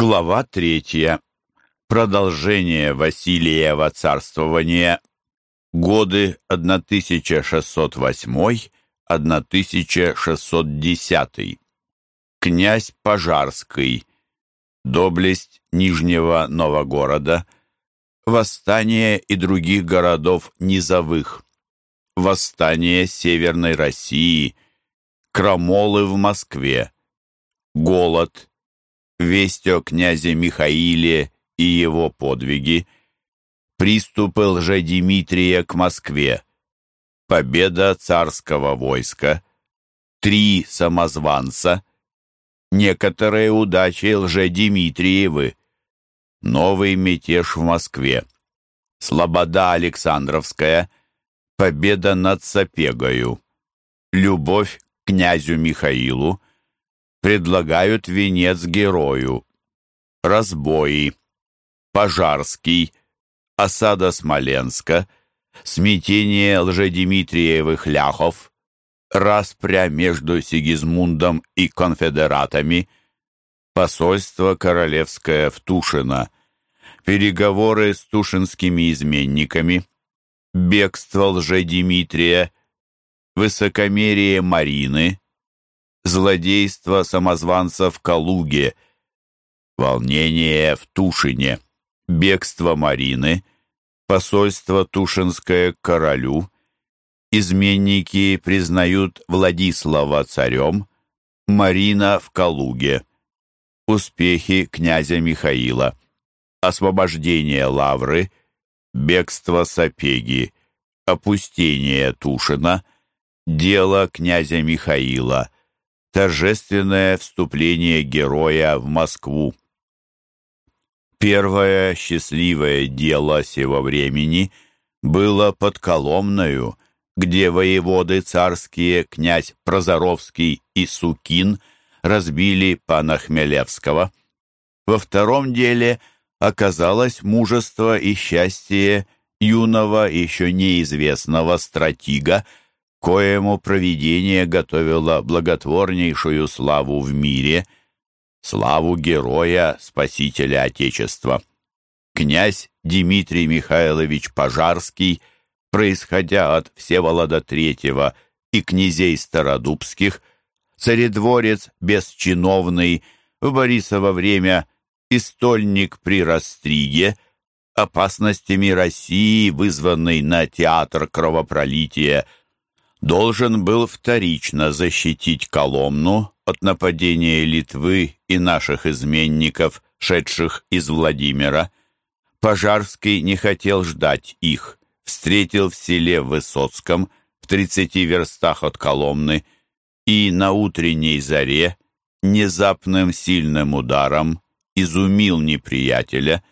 Глава третья. Продолжение Василиева царствования. Годы 1608-1610. Князь Пожарский. Доблесть Нижнего Новогорода. Восстание и других городов низовых. Восстание Северной России. Крамолы в Москве. Голод весть о князе Михаиле и его подвиги, приступы лжедимитрия к Москве, победа царского войска, три самозванца, некоторые удачи лжедимитриевы, новый мятеж в Москве, слобода Александровская, победа над Сапегою, любовь к князю Михаилу, предлагают венец герою. Разбои. Пожарский. Осада Смоленска. Смятение лжедимитриевых ляхов. Распря между Сигизмундом и конфедератами. Посольство королевское в Тушино. Переговоры с тушинскими изменниками. Бегство лжедимитрия. Высокомерие Марины злодейство самозванца в Калуге, волнение в Тушине, бегство Марины, посольство Тушинское к королю, изменники признают Владислава царем, Марина в Калуге, успехи князя Михаила, освобождение Лавры, бегство Сапеги, опустение Тушина, дело князя Михаила – торжественное вступление героя в Москву. Первое счастливое дело сего времени было под Коломною, где воеводы царские князь Прозоровский и Сукин разбили пана Хмелевского. Во втором деле оказалось мужество и счастье юного, еще неизвестного стратега, коему провидение готовило благотворнейшую славу в мире, славу героя, спасителя Отечества. Князь Дмитрий Михайлович Пожарский, происходя от Всеволода III и князей Стародубских, царедворец бесчиновный, в Борисово время истольник при Растриге, опасностями России, вызванный на театр кровопролития – должен был вторично защитить Коломну от нападения Литвы и наших изменников, шедших из Владимира. Пожарский не хотел ждать их, встретил в селе Высоцком, в тридцати верстах от Коломны, и на утренней заре внезапным сильным ударом изумил неприятеля,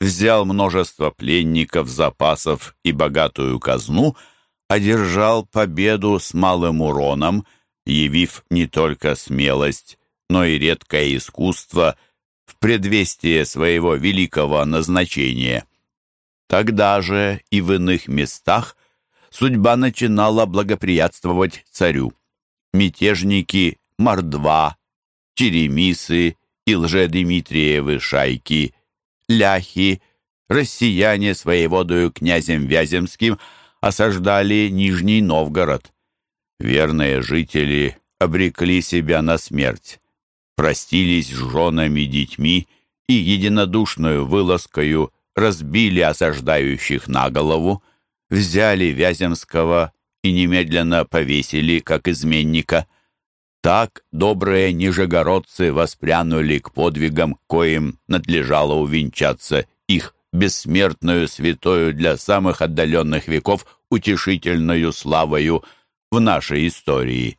взял множество пленников, запасов и богатую казну — одержал победу с малым уроном, явив не только смелость, но и редкое искусство в предвестие своего великого назначения. Тогда же и в иных местах судьба начинала благоприятствовать царю. Мятежники Мордва, Черемисы и лжедмитриевы шайки, ляхи, россияне с воеводою князем Вяземским – осаждали Нижний Новгород. Верные жители обрекли себя на смерть, простились с женами, детьми и единодушную вылазкою разбили осаждающих на голову, взяли Вяземского и немедленно повесили как изменника. Так добрые нижегородцы воспрянули к подвигам, коим надлежало увенчаться их бессмертную святою для самых отдаленных веков утешительную славою в нашей истории.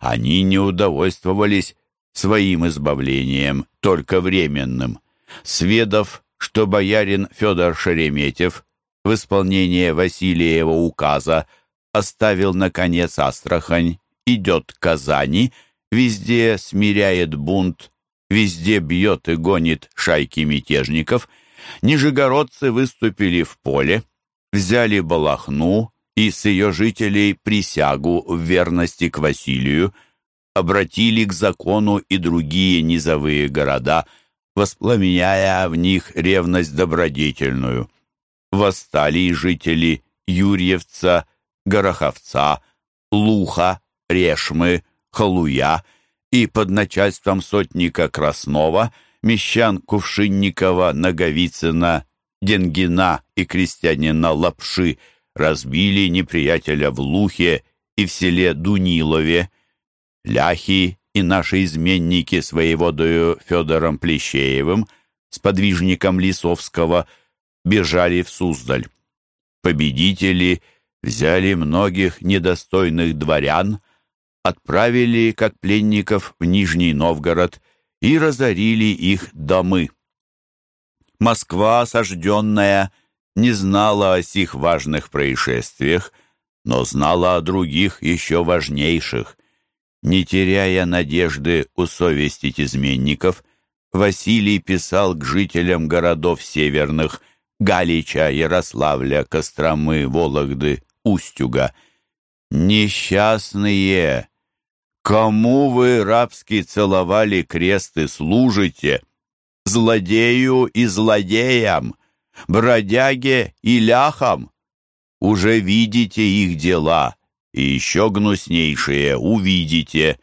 Они не удовольствовались своим избавлением, только временным. Сведов, что боярин Федор Шереметьев в исполнение Василиева указа оставил, наконец, Астрахань, идет к Казани, везде смиряет бунт, везде бьет и гонит шайки мятежников – Нижегородцы выступили в поле, взяли Балахну и с ее жителей присягу в верности к Василию, обратили к закону и другие низовые города, воспламеняя в них ревность добродетельную. Восстали и жители Юрьевца, Гороховца, Луха, Решмы, Халуя и под начальством сотника Краснова, мещан Кувшинникова, Наговицына, Денгина и крестьянина Лапши разбили неприятеля в Лухе и в селе Дунилове. Ляхи и наши изменники с воеводою Федором Плещеевым, сподвижником Лисовского, бежали в Суздаль. Победители взяли многих недостойных дворян, отправили как пленников в Нижний Новгород и разорили их домы. Москва, осажденная, не знала о сих важных происшествиях, но знала о других еще важнейших. Не теряя надежды усовестить изменников, Василий писал к жителям городов северных Галича, Ярославля, Костромы, Вологды, Устюга. «Несчастные! Кому вы рабски целовали крест и служите? Злодею и злодеям, бродяге и ляхам? Уже видите их дела, и еще гнуснейшие увидите,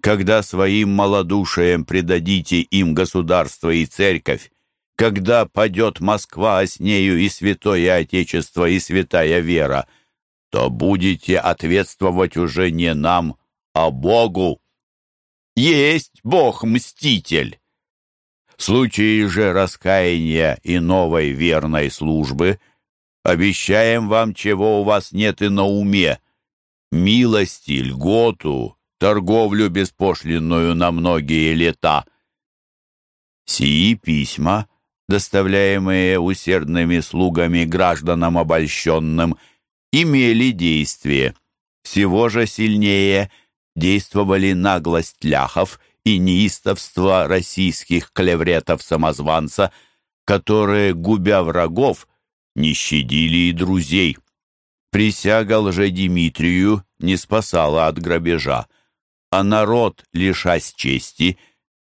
когда своим малодушием предадите им государство и церковь, когда падет Москва, а с нею и святое Отечество, и святая вера, то будете ответствовать уже не нам, а Богу. Есть Бог-мститель. В случае же раскаяния и новой верной службы обещаем вам, чего у вас нет и на уме, милости, льготу, торговлю беспошлинную на многие лета. Сии письма, доставляемые усердными слугами гражданам обольщенным, имели действие. Всего же сильнее действовали наглость ляхов и неистовство российских клевретов-самозванца, которые, губя врагов, не щадили и друзей. Присяга лже-Димитрию не спасала от грабежа, а народ, лишась чести,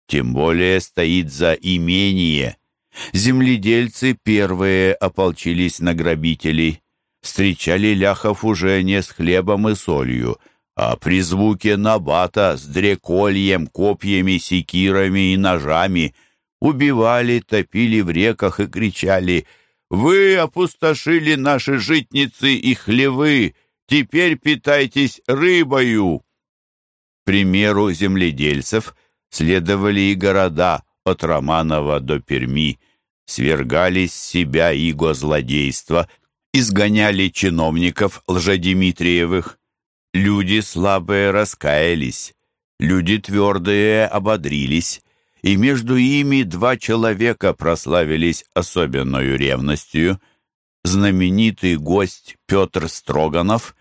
тем более стоит за имение. Земледельцы первые ополчились на грабителей, встречали ляхов уже не с хлебом и солью, а при звуке набата с дрекольем, копьями, секирами и ножами убивали, топили в реках и кричали — вы опустошили наши житницы и хлевы, теперь питайтесь рыбою. примеру земледельцев следовали и города от Романова до Перми, свергались с себя иго злодейства, изгоняли чиновников лжедимитриевых. Люди слабые раскаялись, люди твердые ободрились, и между ими два человека прославились особенной ревностью. Знаменитый гость Петр Строганов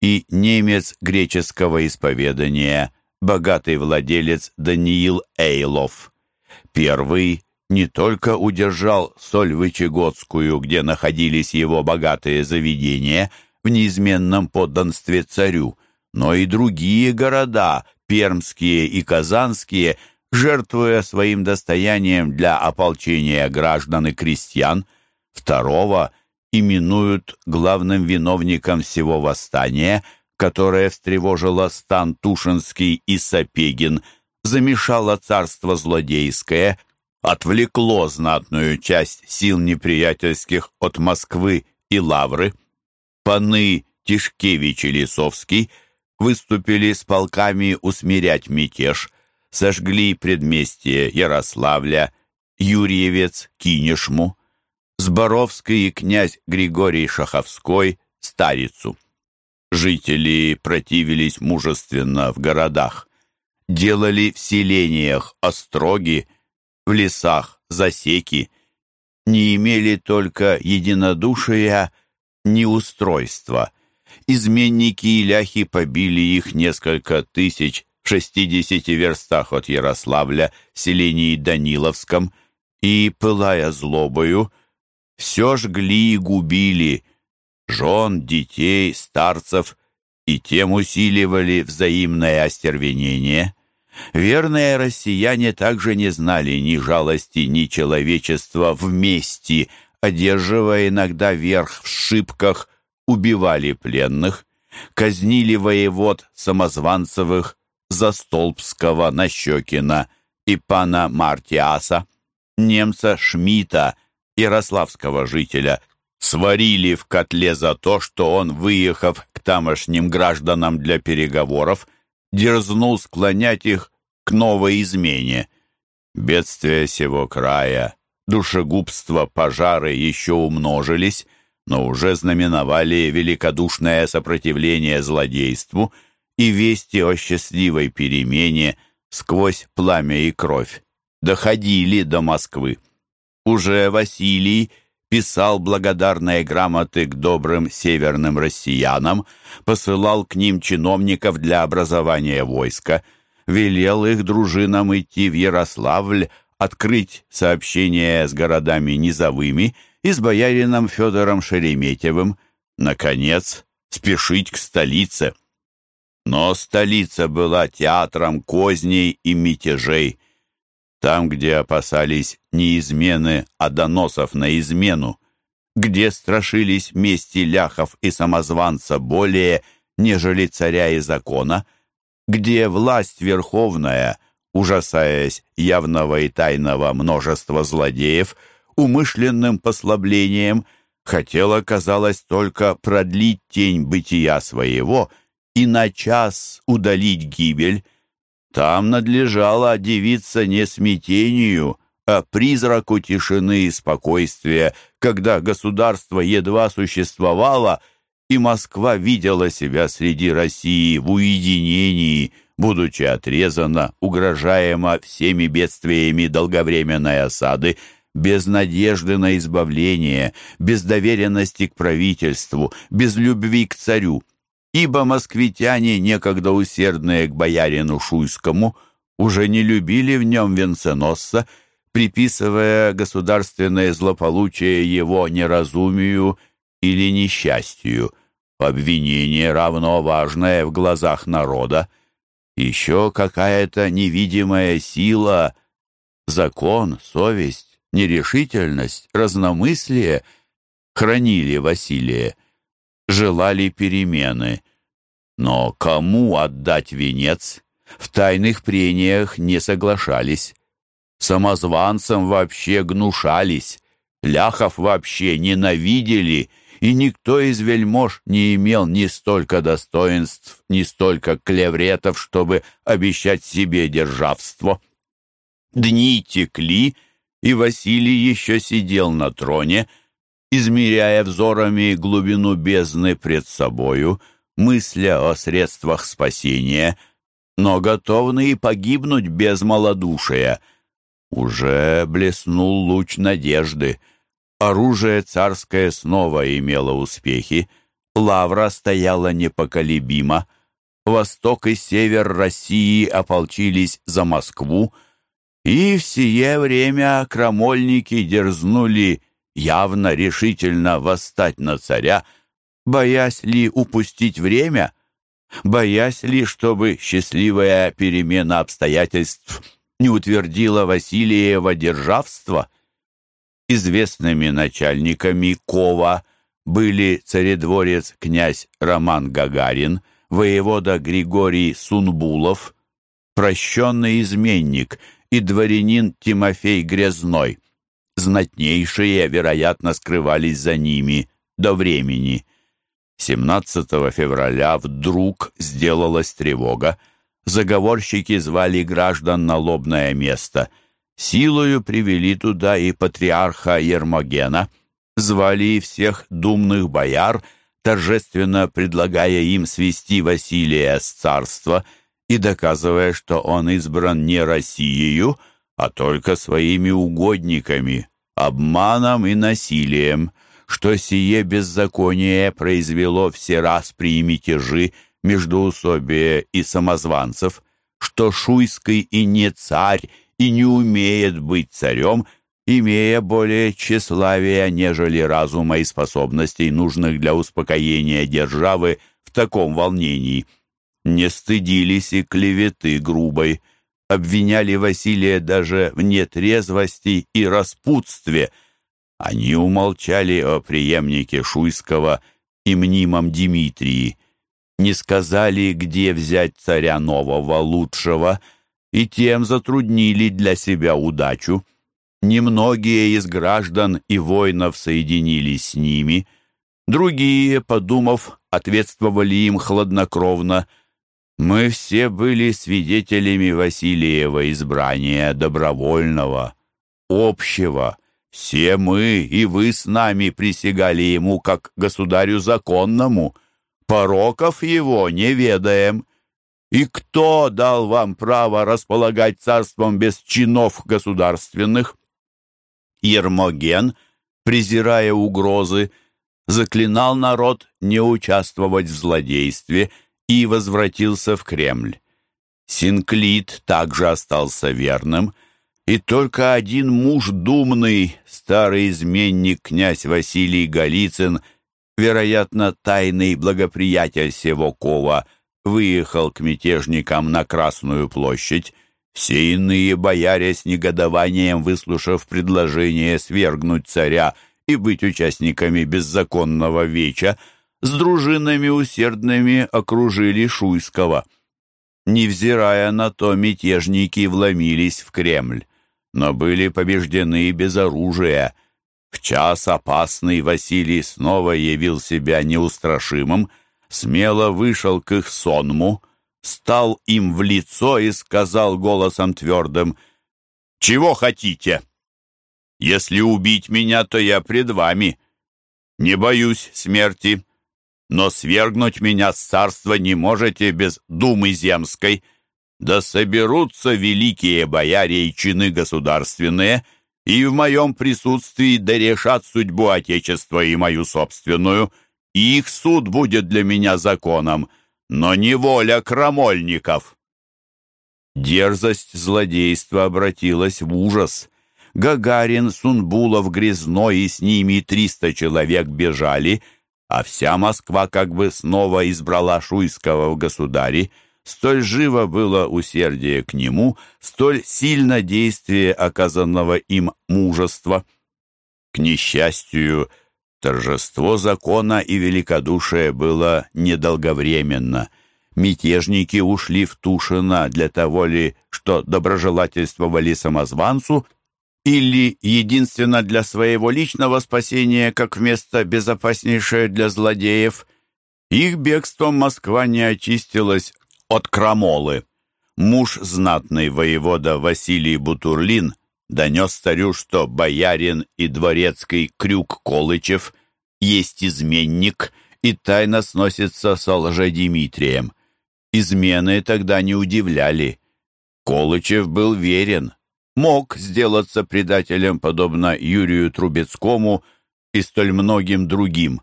и немец греческого исповедания, богатый владелец Даниил Эйлов. Первый не только удержал соль Вычегодскую, где находились его богатые заведения, в неизменном подданстве царю, но и другие города, пермские и казанские – жертвуя своим достоянием для ополчения граждан и крестьян, второго именуют главным виновником всего восстания, которое встревожило стан Тушинский и Сапегин, замешало царство злодейское, отвлекло знатную часть сил неприятельских от Москвы и Лавры. Паны Тишкевич и Лисовский выступили с полками усмирять мятеж – сожгли предместье Ярославля, Юрьевец, Кинешму, Зборовский и князь Григорий Шаховской – Старицу. Жители противились мужественно в городах, делали в селениях остроги, в лесах засеки, не имели только единодушия, ни устройства. Изменники и ляхи побили их несколько тысяч в 60 верстах от Ярославля, в селении Даниловском, и, пылая злобою, все жгли и губили жен, детей, старцев, и тем усиливали взаимное остервенение. Верные россияне также не знали ни жалости, ни человечества вместе, одерживая иногда верх в шибках, убивали пленных, казнили воевод Самозванцевых, Застолбского, Нащекина и пана Мартиаса, немца Шмита, ярославского жителя, сварили в котле за то, что он, выехав к тамошним гражданам для переговоров, дерзнул склонять их к новой измене. Бедствия сего края, душегубство, пожары еще умножились, но уже знаменовали великодушное сопротивление злодейству и вести о счастливой перемене сквозь пламя и кровь доходили до Москвы. Уже Василий писал благодарные грамоты к добрым северным россиянам, посылал к ним чиновников для образования войска, велел их дружинам идти в Ярославль, открыть сообщения с городами низовыми и с боярином Федором Шереметьевым, наконец, спешить к столице. Но столица была театром козней и мятежей. Там, где опасались не измены, а доносов на измену, где страшились мести ляхов и самозванца более, нежели царя и закона, где власть верховная, ужасаясь явного и тайного множества злодеев, умышленным послаблением, хотела, казалось, только продлить тень бытия своего и на час удалить гибель, там надлежало дивиться не смятению, а призраку тишины и спокойствия, когда государство едва существовало, и Москва видела себя среди России в уединении, будучи отрезана, угрожаема всеми бедствиями долговременной осады, без надежды на избавление, без доверенности к правительству, без любви к царю ибо москвитяне, некогда усердные к боярину Шуйскому, уже не любили в нем венценосца, приписывая государственное злополучие его неразумию или несчастью, обвинение равно важное в глазах народа. Еще какая-то невидимая сила, закон, совесть, нерешительность, разномыслие хранили Василия желали перемены. Но кому отдать венец, в тайных прениях не соглашались. Самозванцам вообще гнушались, ляхов вообще ненавидели, и никто из вельмож не имел ни столько достоинств, ни столько клевретов, чтобы обещать себе державство. Дни текли, и Василий еще сидел на троне, измеряя взорами глубину бездны пред собою, мысля о средствах спасения, но готовны и погибнуть без малодушия. Уже блеснул луч надежды. Оружие царское снова имело успехи. Лавра стояла непоколебимо. Восток и север России ополчились за Москву, и в сие время крамольники дерзнули явно решительно восстать на царя, боясь ли упустить время, боясь ли, чтобы счастливая перемена обстоятельств не утвердила Василиева державство. Известными начальниками Кова были царедворец князь Роман Гагарин, воевода Григорий Сунбулов, прощенный изменник и дворянин Тимофей Грязной знатнейшие, вероятно, скрывались за ними до времени. 17 февраля вдруг сделалась тревога. Заговорщики звали граждан на лобное место. Силою привели туда и патриарха Ермогена, звали и всех думных бояр, торжественно предлагая им свести Василия с царства и доказывая, что он избран не Россией, а только своими угодниками, обманом и насилием, что сие беззаконие произвело все распри и мятежи, междоусобия и самозванцев, что Шуйский и не царь, и не умеет быть царем, имея более тщеславия, нежели разума и способностей, нужных для успокоения державы в таком волнении. Не стыдились и клеветы грубой, обвиняли Василия даже в нетрезвости и распутстве. Они умолчали о преемнике Шуйского и мнимом Дмитрии, не сказали, где взять царя нового, лучшего, и тем затруднили для себя удачу. Немногие из граждан и воинов соединились с ними, другие, подумав, ответствовали им хладнокровно. Мы все были свидетелями Василиева избрания добровольного, общего. Все мы и вы с нами присягали ему как государю законному, пороков его не ведаем. И кто дал вам право располагать царством без чинов государственных? Ермоген, презирая угрозы, заклинал народ не участвовать в злодействе и возвратился в Кремль. Синклит также остался верным, и только один муж думный, старый изменник князь Василий Голицын, вероятно, тайный благоприятель Севокова, выехал к мятежникам на Красную площадь, все иные бояре с негодованием, выслушав предложение свергнуть царя и быть участниками беззаконного веча, с дружинами усердными окружили Шуйского. Невзирая на то, мятежники вломились в Кремль, но были побеждены без оружия. В час опасный Василий снова явил себя неустрашимым, смело вышел к их сонму, стал им в лицо и сказал голосом твердым, «Чего хотите? Если убить меня, то я пред вами. Не боюсь смерти, но свергнуть меня с царства не можете без думы земской. Да соберутся великие бояре и чины государственные, и в моем присутствии да решат судьбу Отечества и мою собственную, и их суд будет для меня законом» но не воля крамольников. Дерзость злодейства обратилась в ужас. Гагарин, Сунбулов, Грязной и с ними триста человек бежали, а вся Москва как бы снова избрала Шуйского в государи. Столь живо было усердие к нему, столь сильно действие оказанного им мужества. К несчастью, Торжество закона и великодушия было недолговременно. Мятежники ушли в Тушино для того ли, что доброжелательствовали самозванцу, или единственно для своего личного спасения, как место безопаснейшее для злодеев. Их бегством Москва не очистилась от крамолы. Муж знатный воевода Василий Бутурлин донес царю, что боярин и дворецкий Крюк Колычев есть изменник и тайно сносится с лжедимитрием. Измены тогда не удивляли. Колычев был верен, мог сделаться предателем, подобно Юрию Трубецкому и столь многим другим,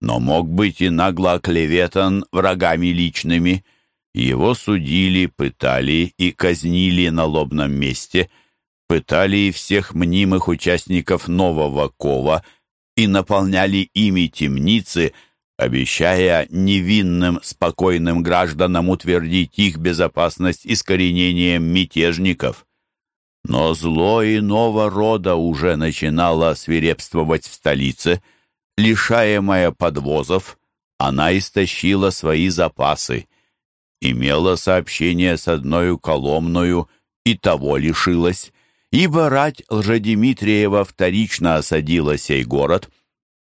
но мог быть и нагло оклеветан врагами личными. Его судили, пытали и казнили на лобном месте – пытали и всех мнимых участников нового кова и наполняли ими темницы, обещая невинным, спокойным гражданам утвердить их безопасность искоренением мятежников. Но зло иного рода уже начинало свирепствовать в столице. Лишаемая подвозов, она истощила свои запасы. Имела сообщение с одной коломною и того лишилась ибо рать Лжедимитриева вторично осадила сей город.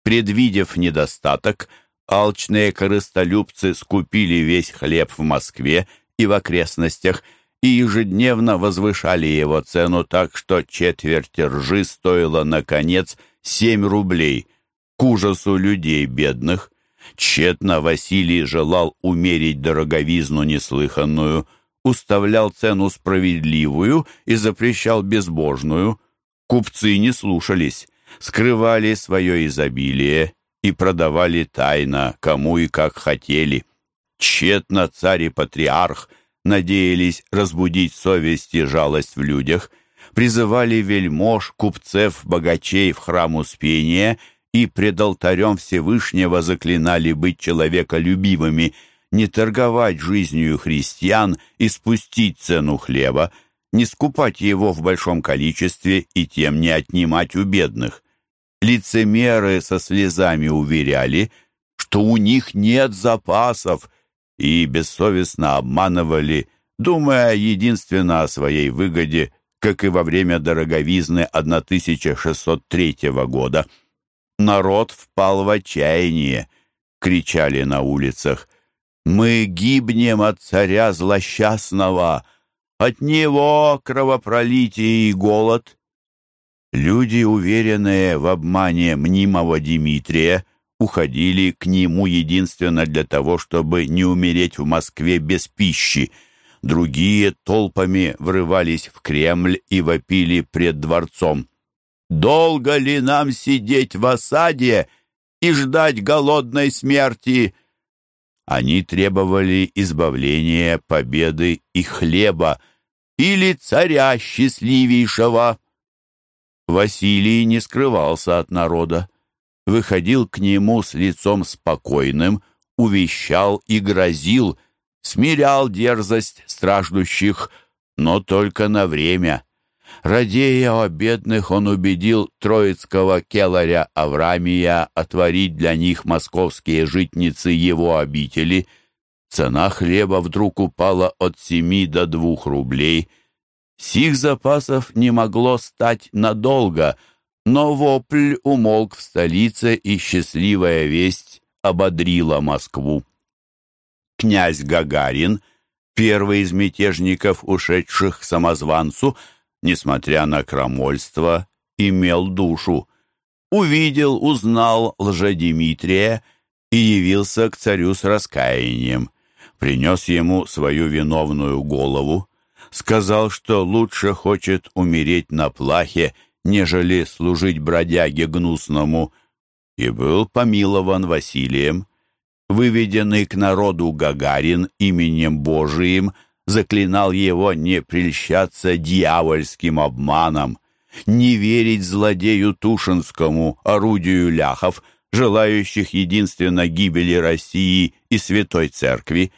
Предвидев недостаток, алчные корыстолюбцы скупили весь хлеб в Москве и в окрестностях и ежедневно возвышали его цену так, что четверть ржи стоила, наконец, семь рублей, к ужасу людей бедных. Тщетно Василий желал умерить дороговизну неслыханную – уставлял цену справедливую и запрещал безбожную. Купцы не слушались, скрывали свое изобилие и продавали тайно, кому и как хотели. Тщетно царь и патриарх надеялись разбудить совесть и жалость в людях, призывали вельмож, купцев, богачей в храм Успения и пред алтарем Всевышнего заклинали быть человеколюбивыми – не торговать жизнью христиан и спустить цену хлеба, не скупать его в большом количестве и тем не отнимать у бедных. Лицемеры со слезами уверяли, что у них нет запасов, и бессовестно обманывали, думая единственно о своей выгоде, как и во время дороговизны 1603 года. Народ впал в отчаяние, кричали на улицах. «Мы гибнем от царя злосчастного!» От него кровопролитие и голод. Люди, уверенные в обмане мнимого Дмитрия, уходили к нему единственно для того, чтобы не умереть в Москве без пищи. Другие толпами врывались в Кремль и вопили пред дворцом. «Долго ли нам сидеть в осаде и ждать голодной смерти?» Они требовали избавления, победы и хлеба, или царя счастливейшего. Василий не скрывался от народа, выходил к нему с лицом спокойным, увещал и грозил, смирял дерзость страждущих, но только на время. Радея о бедных, он убедил троицкого келаря Аврамия отворить для них московские житницы его обители. Цена хлеба вдруг упала от семи до двух рублей. Сих запасов не могло стать надолго, но вопль умолк в столице, и счастливая весть ободрила Москву. Князь Гагарин, первый из мятежников, ушедших к самозванцу, несмотря на крамольство, имел душу. Увидел, узнал лжедимитрия и явился к царю с раскаянием. Принес ему свою виновную голову, сказал, что лучше хочет умереть на плахе, нежели служить бродяге гнусному, и был помилован Василием. Выведенный к народу Гагарин именем Божиим – заклинал его не прельщаться дьявольским обманом, не верить злодею Тушинскому, орудию ляхов, желающих единственно гибели России и Святой Церкви.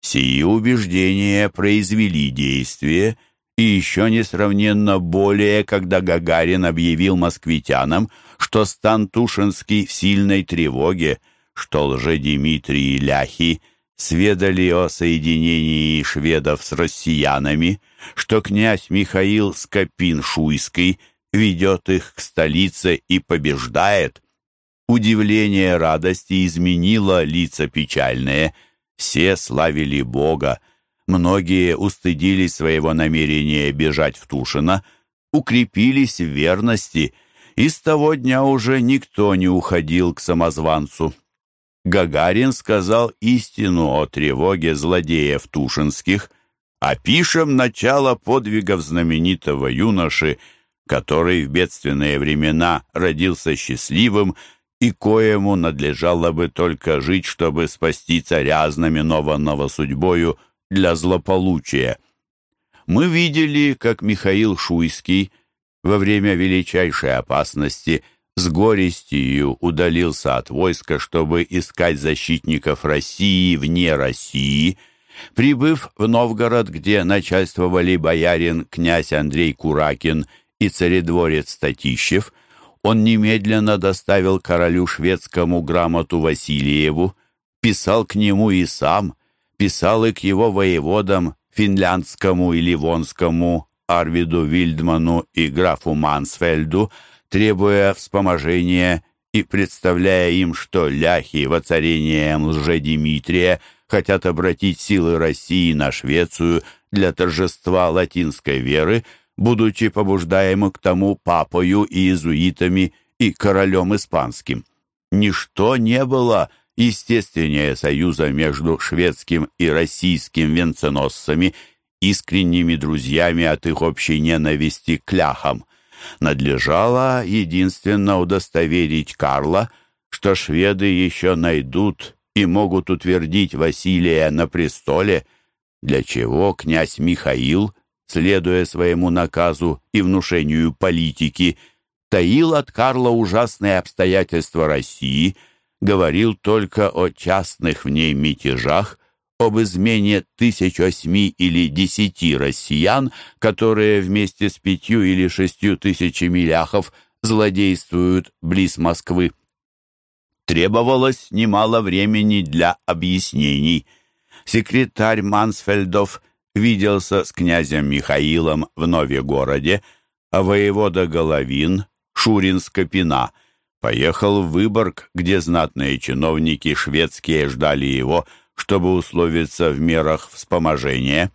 Сии убеждения произвели действие, и еще несравненно более, когда Гагарин объявил москвитянам, что стан Тушинский в сильной тревоге, что лже-Дмитрий и ляхи – сведали о соединении шведов с россиянами, что князь Михаил Скопин-Шуйский ведет их к столице и побеждает. Удивление радости изменило лица печальные, все славили Бога, многие устыдились своего намерения бежать в Тушино, укрепились в верности, и с того дня уже никто не уходил к самозванцу. Гагарин сказал истину о тревоге злодеев Тушинских, опишем начало подвигов знаменитого юноши, который в бедственные времена родился счастливым и коему надлежало бы только жить, чтобы спасти царя, знаменованного судьбою для злополучия. Мы видели, как Михаил Шуйский во время величайшей опасности – с горестью удалился от войска, чтобы искать защитников России вне России. Прибыв в Новгород, где начальствовали боярин князь Андрей Куракин и царедворец Татищев, он немедленно доставил королю шведскому грамоту Васильеву, писал к нему и сам, писал и к его воеводам финляндскому и ливонскому Арвиду Вильдману и графу Мансфельду, требуя вспоможения и представляя им, что ляхи воцарением лже-Димитрия хотят обратить силы России на Швецию для торжества латинской веры, будучи побуждаемы к тому папою и иезуитами и королем испанским. Ничто не было естественнее союза между шведским и российским венценосцами, искренними друзьями от их общей ненависти к ляхам надлежало единственно удостоверить Карла, что шведы еще найдут и могут утвердить Василия на престоле, для чего князь Михаил, следуя своему наказу и внушению политики, таил от Карла ужасные обстоятельства России, говорил только о частных в ней мятежах, об измене тысяч восьми или десяти россиян, которые вместе с пятью или шестью тысячами ляхов злодействуют близ Москвы. Требовалось немало времени для объяснений. Секретарь Мансфельдов виделся с князем Михаилом в Новегороде, а воевода Головин, Шурин Скопина, поехал в Выборг, где знатные чиновники шведские ждали его, чтобы условиться в мерах вспоможения.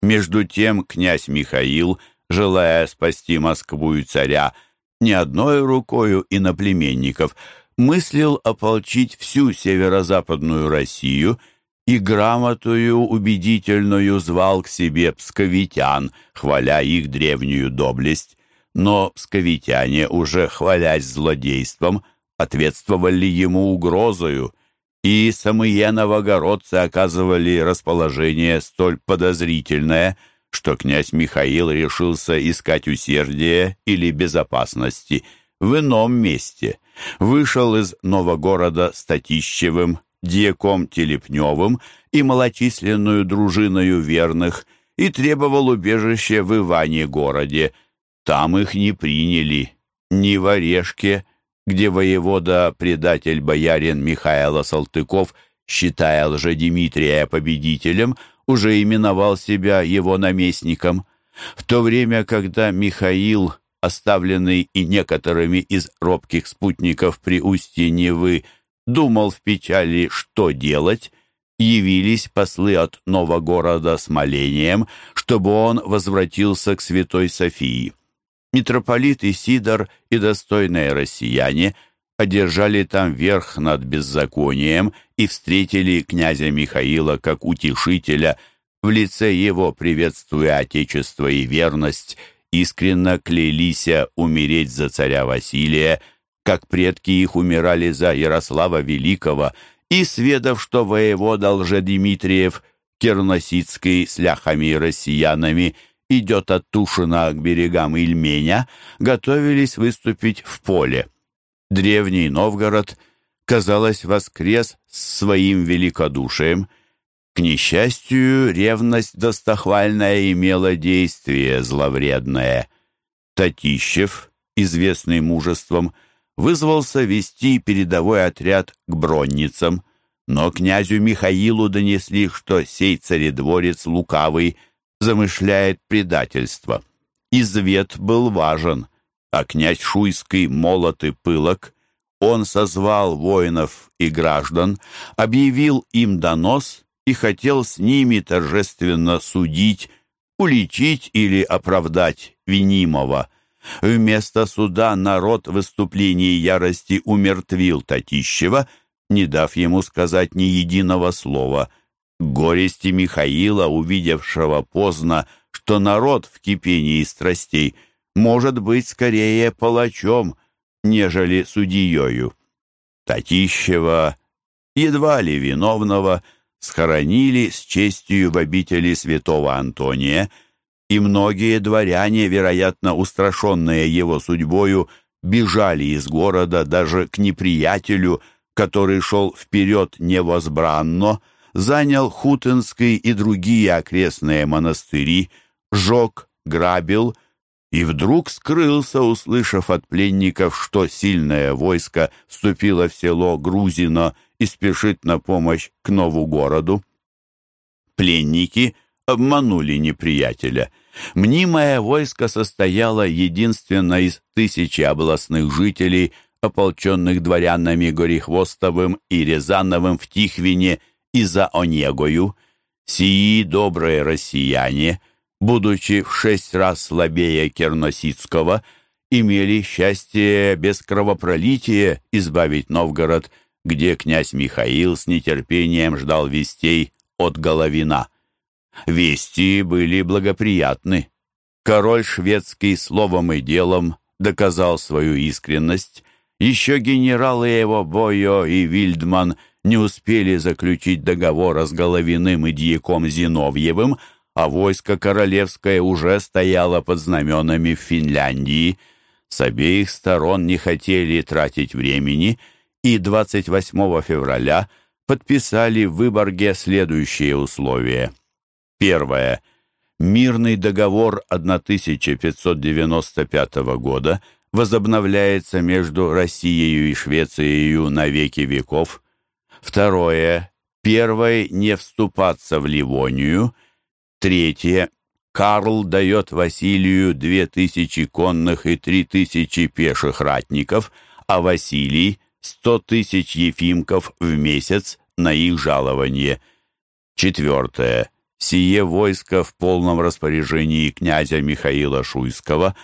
Между тем князь Михаил, желая спасти Москву и царя, не одной рукою иноплеменников, мыслил ополчить всю северо-западную Россию и грамотую убедительную звал к себе псковитян, хваля их древнюю доблесть. Но псковитяне, уже хвалясь злодейством, ответствовали ему угрозою, и самые новогородцы оказывали расположение столь подозрительное, что князь Михаил решился искать усердие или безопасности в ином месте. Вышел из Новогорода с Татищевым, дьяком Телепневым и малочисленную дружиною верных и требовал убежища в Иване-городе. Там их не приняли, ни в Орешке, где воевода-предатель боярин Михаила Салтыков, считая лжедимитрия победителем, уже именовал себя его наместником. В то время, когда Михаил, оставленный и некоторыми из робких спутников при устье Невы, думал в печали, что делать, явились послы от Новогорода с молением, чтобы он возвратился к Святой Софии. Митрополит Исидор и достойные россияне одержали там верх над беззаконием и встретили князя Михаила как утешителя, в лице его приветствуя отечество и верность, искренно клялись умереть за царя Василия, как предки их умирали за Ярослава Великого, и, сведав, что воевода Лжедимитриев, Керносицкий с ляхами и россиянами – идет от Тушина к берегам Ильменя, готовились выступить в поле. Древний Новгород, казалось, воскрес своим великодушием. К несчастью, ревность достохвальная имела действие зловредное. Татищев, известный мужеством, вызвался вести передовой отряд к бронницам, но князю Михаилу донесли, что сей царедворец лукавый – замышляет предательство. Извет был важен, а князь Шуйский молот и пылок. Он созвал воинов и граждан, объявил им донос и хотел с ними торжественно судить, уличить или оправдать винимого. Вместо суда народ в выступлении ярости умертвил Татищева, не дав ему сказать ни единого слова — горести Михаила, увидевшего поздно, что народ в кипении страстей может быть скорее палачом, нежели судьею. Татищева, едва ли виновного, схоронили с честью в обители святого Антония, и многие дворяне, вероятно, устрашенные его судьбою, бежали из города даже к неприятелю, который шел вперед невозбранно, занял Хутенский и другие окрестные монастыри, жег, грабил и вдруг скрылся, услышав от пленников, что сильное войско вступило в село Грузино и спешит на помощь к нову городу. Пленники обманули неприятеля. Мнимое войско состояло единственно из тысячи областных жителей, ополченных дворянами Горехвостовым и Рязановым в Тихвине и за Онегою, сии добрые россияне, будучи в шесть раз слабее Керносицкого, имели счастье без кровопролития избавить Новгород, где князь Михаил с нетерпением ждал вестей от Головина. Вести были благоприятны. Король шведский словом и делом доказал свою искренность. Еще генералы его Бойо и Вильдман – не успели заключить договора с Головиным и дьяком Зиновьевым, а войско королевское уже стояло под знаменами Финляндии. С обеих сторон не хотели тратить времени, и 28 февраля подписали в Выборге следующие условия. Первое. Мирный договор 1595 года возобновляется между Россией и Швецией на веки веков. Второе. Первое. Не вступаться в Ливонию. Третье. Карл дает Василию две тысячи конных и три тысячи пеших ратников, а Василий — сто тысяч ефимков в месяц на их жалование. Четвертое. Сие войско в полном распоряжении князя Михаила Шуйского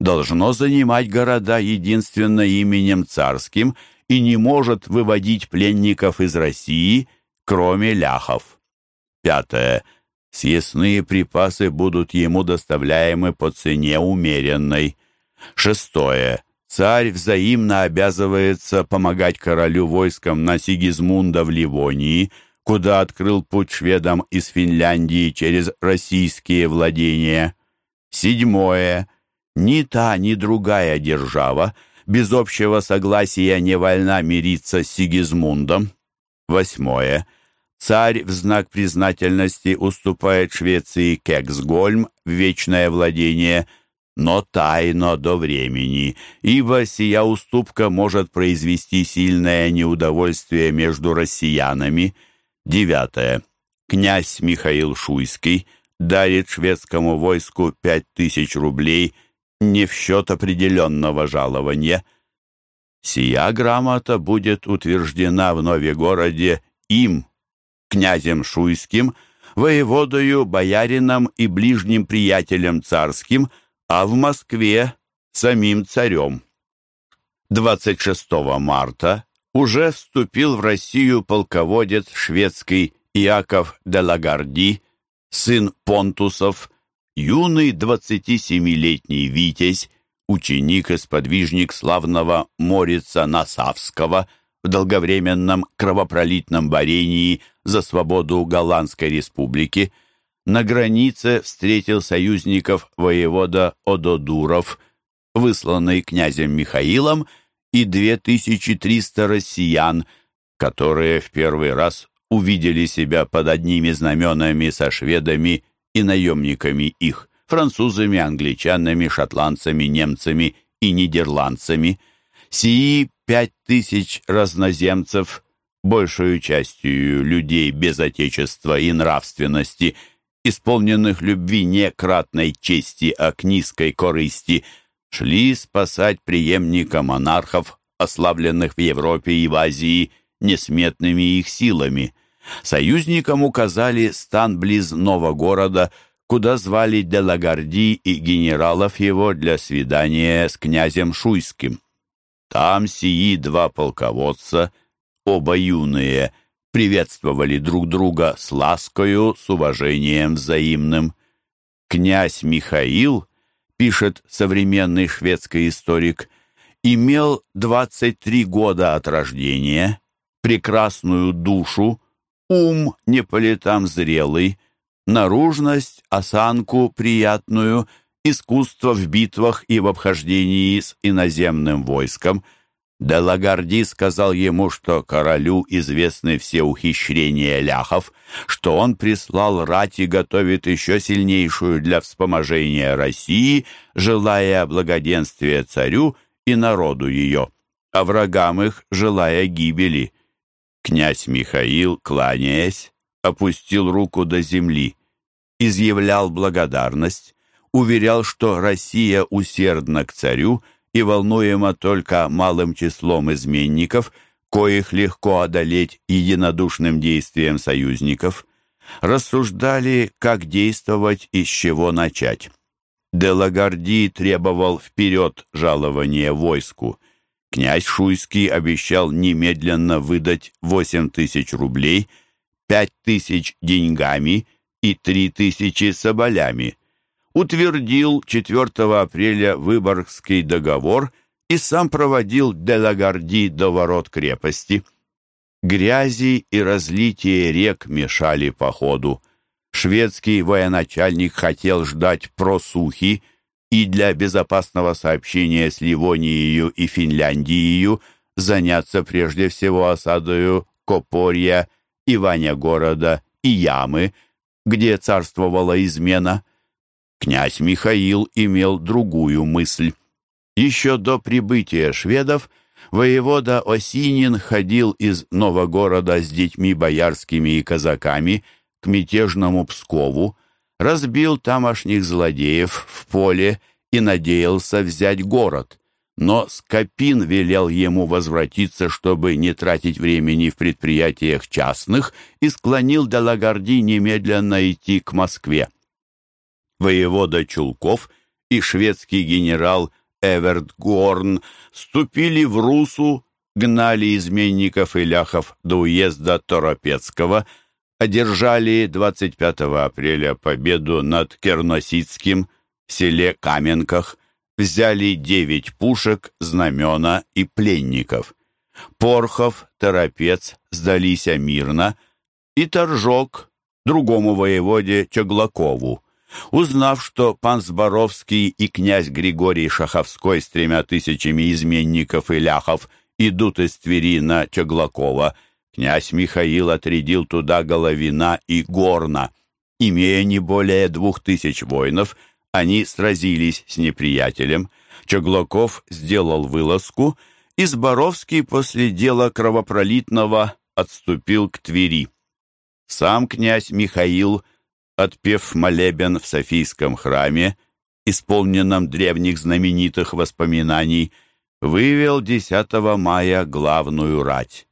должно занимать города единственно именем царским и не может выводить пленников из России, кроме ляхов. Пятое. Съестные припасы будут ему доставляемы по цене умеренной. Шестое. Царь взаимно обязывается помогать королю войскам на Сигизмунда в Ливонии, куда открыл путь шведам из Финляндии через российские владения. Седьмое. Ни та, ни другая держава без общего согласия не вольна мириться с Сигизмундом. Восьмое. Царь в знак признательности уступает Швеции Кексгольм в вечное владение – но тайно до времени, ибо сия уступка может произвести сильное неудовольствие между россиянами. Девятое. Князь Михаил Шуйский дарит шведскому войску пять тысяч рублей не в счет определенного жалования. Сия грамота будет утверждена в Новегороде им, князем Шуйским, воеводою, боярином и ближним приятелем царским – а в Москве самим царем. 26 марта уже вступил в Россию полководец шведский Иаков де Лагарди, сын Понтусов, юный 27-летний витязь, ученик и сподвижник славного Морица Насавского в долговременном кровопролитном борении за свободу Голландской республики – на границе встретил союзников воевода Ододуров, высланный князем Михаилом, и 2300 россиян, которые в первый раз увидели себя под одними знаменами со шведами и наемниками их, французами, англичанами, шотландцами, немцами и нидерландцами. Сии пять тысяч разноземцев, большую частью людей без отечества и нравственности – исполненных любви не кратной чести, а к низкой корысти, шли спасать преемника монархов, ослабленных в Европе и в Азии несметными их силами. Союзникам указали стан близ нового города, куда звали Делагарди и генералов его для свидания с князем Шуйским. Там сии два полководца, оба юные, — приветствовали друг друга с ласкою, с уважением взаимным. Князь Михаил, пишет современный шведский историк, имел 23 года от рождения, прекрасную душу, ум не по летам зрелый, наружность, осанку приятную, искусство в битвах и в обхождении с иноземным войском – Де Лагарди сказал ему, что королю известны все ухищрения ляхов, что он прислал рать и готовит еще сильнейшую для вспоможения России, желая благоденствия царю и народу ее, а врагам их желая гибели. Князь Михаил, кланяясь, опустил руку до земли, изъявлял благодарность, уверял, что Россия усердна к царю — и волнуема только малым числом изменников, коих легко одолеть единодушным действием союзников, рассуждали, как действовать и с чего начать. Делагарди требовал вперед жалования войску. Князь Шуйский обещал немедленно выдать восемь тысяч рублей, пять тысяч деньгами и три тысячи соболями – утвердил 4 апреля Выборгский договор и сам проводил Делагарди до ворот крепости. Грязи и разлитие рек мешали походу. Шведский военачальник хотел ждать просухи и для безопасного сообщения с Ливонией и Финляндией заняться прежде всего осадою Копорья, Иваня города и Ямы, где царствовала измена. Князь Михаил имел другую мысль. Еще до прибытия шведов воевода Осинин ходил из Новогорода с детьми боярскими и казаками к мятежному Пскову, разбил тамошних злодеев в поле и надеялся взять город. Но Скопин велел ему возвратиться, чтобы не тратить времени в предприятиях частных, и склонил Делагарди немедленно идти к Москве. Воевода Чулков и шведский генерал Эверт Горн ступили в Русу, гнали изменников и ляхов до уезда Торопецкого, одержали 25 апреля победу над Керносицким в селе Каменках, взяли девять пушек, знамена и пленников. Порхов, Торопец сдались мирно, и Торжок, другому воеводе Чаглакову. Узнав, что пан Зборовский и князь Григорий Шаховской с тремя тысячами изменников и ляхов идут из Твери на Чаглакова, князь Михаил отрядил туда Головина и Горна. Имея не более двух тысяч воинов, они сразились с неприятелем. Чаглаков сделал вылазку, и Зборовский после дела кровопролитного отступил к Твери. Сам князь Михаил – отпев молебен в Софийском храме, исполненном древних знаменитых воспоминаний, вывел 10 мая главную рать.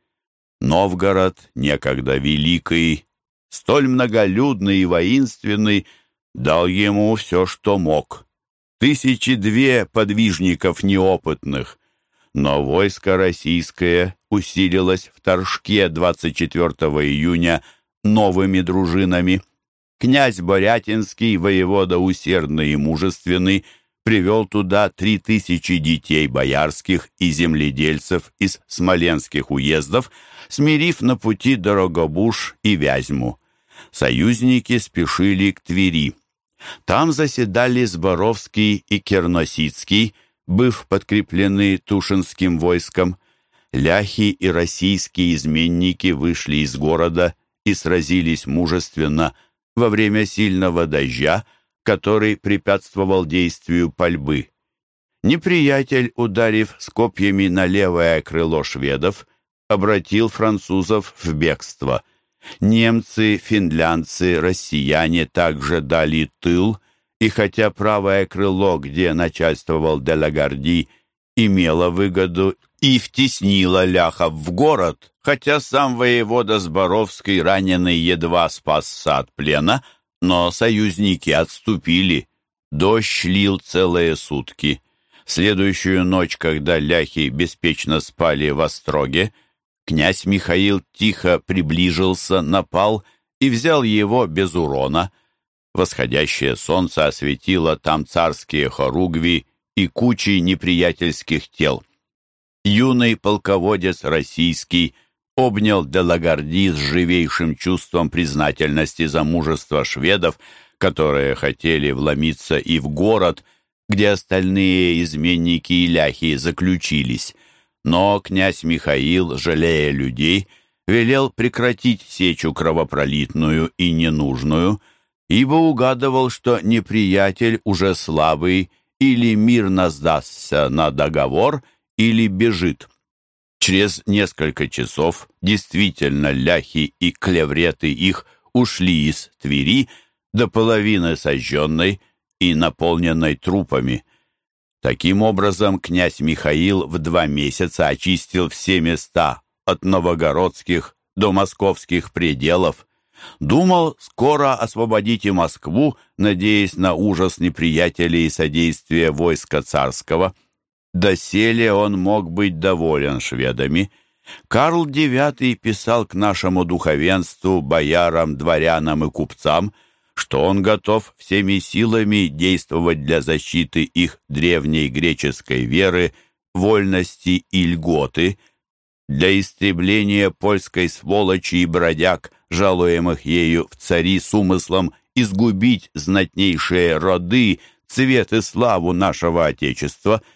Новгород, некогда великий, столь многолюдный и воинственный, дал ему все, что мог. Тысячи две подвижников неопытных, но войско российское усилилось в Торжке 24 июня новыми дружинами. Князь Борятинский, воевода усердный и мужественный, привел туда три тысячи детей боярских и земледельцев из смоленских уездов, смирив на пути Дорогобуш и Вязьму. Союзники спешили к Твери. Там заседали Зборовский и Керносицкий, быв подкреплены Тушинским войском. Ляхи и российские изменники вышли из города и сразились мужественно во время сильного дождя, который препятствовал действию пальбы. Неприятель, ударив с копьями на левое крыло шведов, обратил французов в бегство. Немцы, финлянцы, россияне также дали тыл, и хотя правое крыло, где начальствовал Делагарди, имело выгоду и втеснило ляхов в город, хотя сам воевода Зборовский раненый едва спасся от плена, но союзники отступили. Дождь лил целые сутки. Следующую ночь, когда ляхи беспечно спали в остроге, князь Михаил тихо приближился, напал и взял его без урона. Восходящее солнце осветило там царские хоругви и кучи неприятельских тел. Юный полководец российский обнял Делагарди с живейшим чувством признательности за мужество шведов, которые хотели вломиться и в город, где остальные изменники и ляхи заключились. Но князь Михаил, жалея людей, велел прекратить сечу кровопролитную и ненужную, ибо угадывал, что неприятель уже слабый или мирно сдастся на договор, или бежит. Через несколько часов действительно ляхи и клевреты их ушли из Твери до половины сожженной и наполненной трупами. Таким образом, князь Михаил в два месяца очистил все места от новогородских до московских пределов. Думал скоро освободить и Москву, надеясь на ужас неприятелей и содействие войска царского. Доселе он мог быть доволен шведами. Карл IX писал к нашему духовенству, боярам, дворянам и купцам, что он готов всеми силами действовать для защиты их древней греческой веры, вольности и льготы, для истребления польской сволочи и бродяг, жалуемых ею в цари с умыслом изгубить знатнейшие роды, цвет и славу нашего Отечества –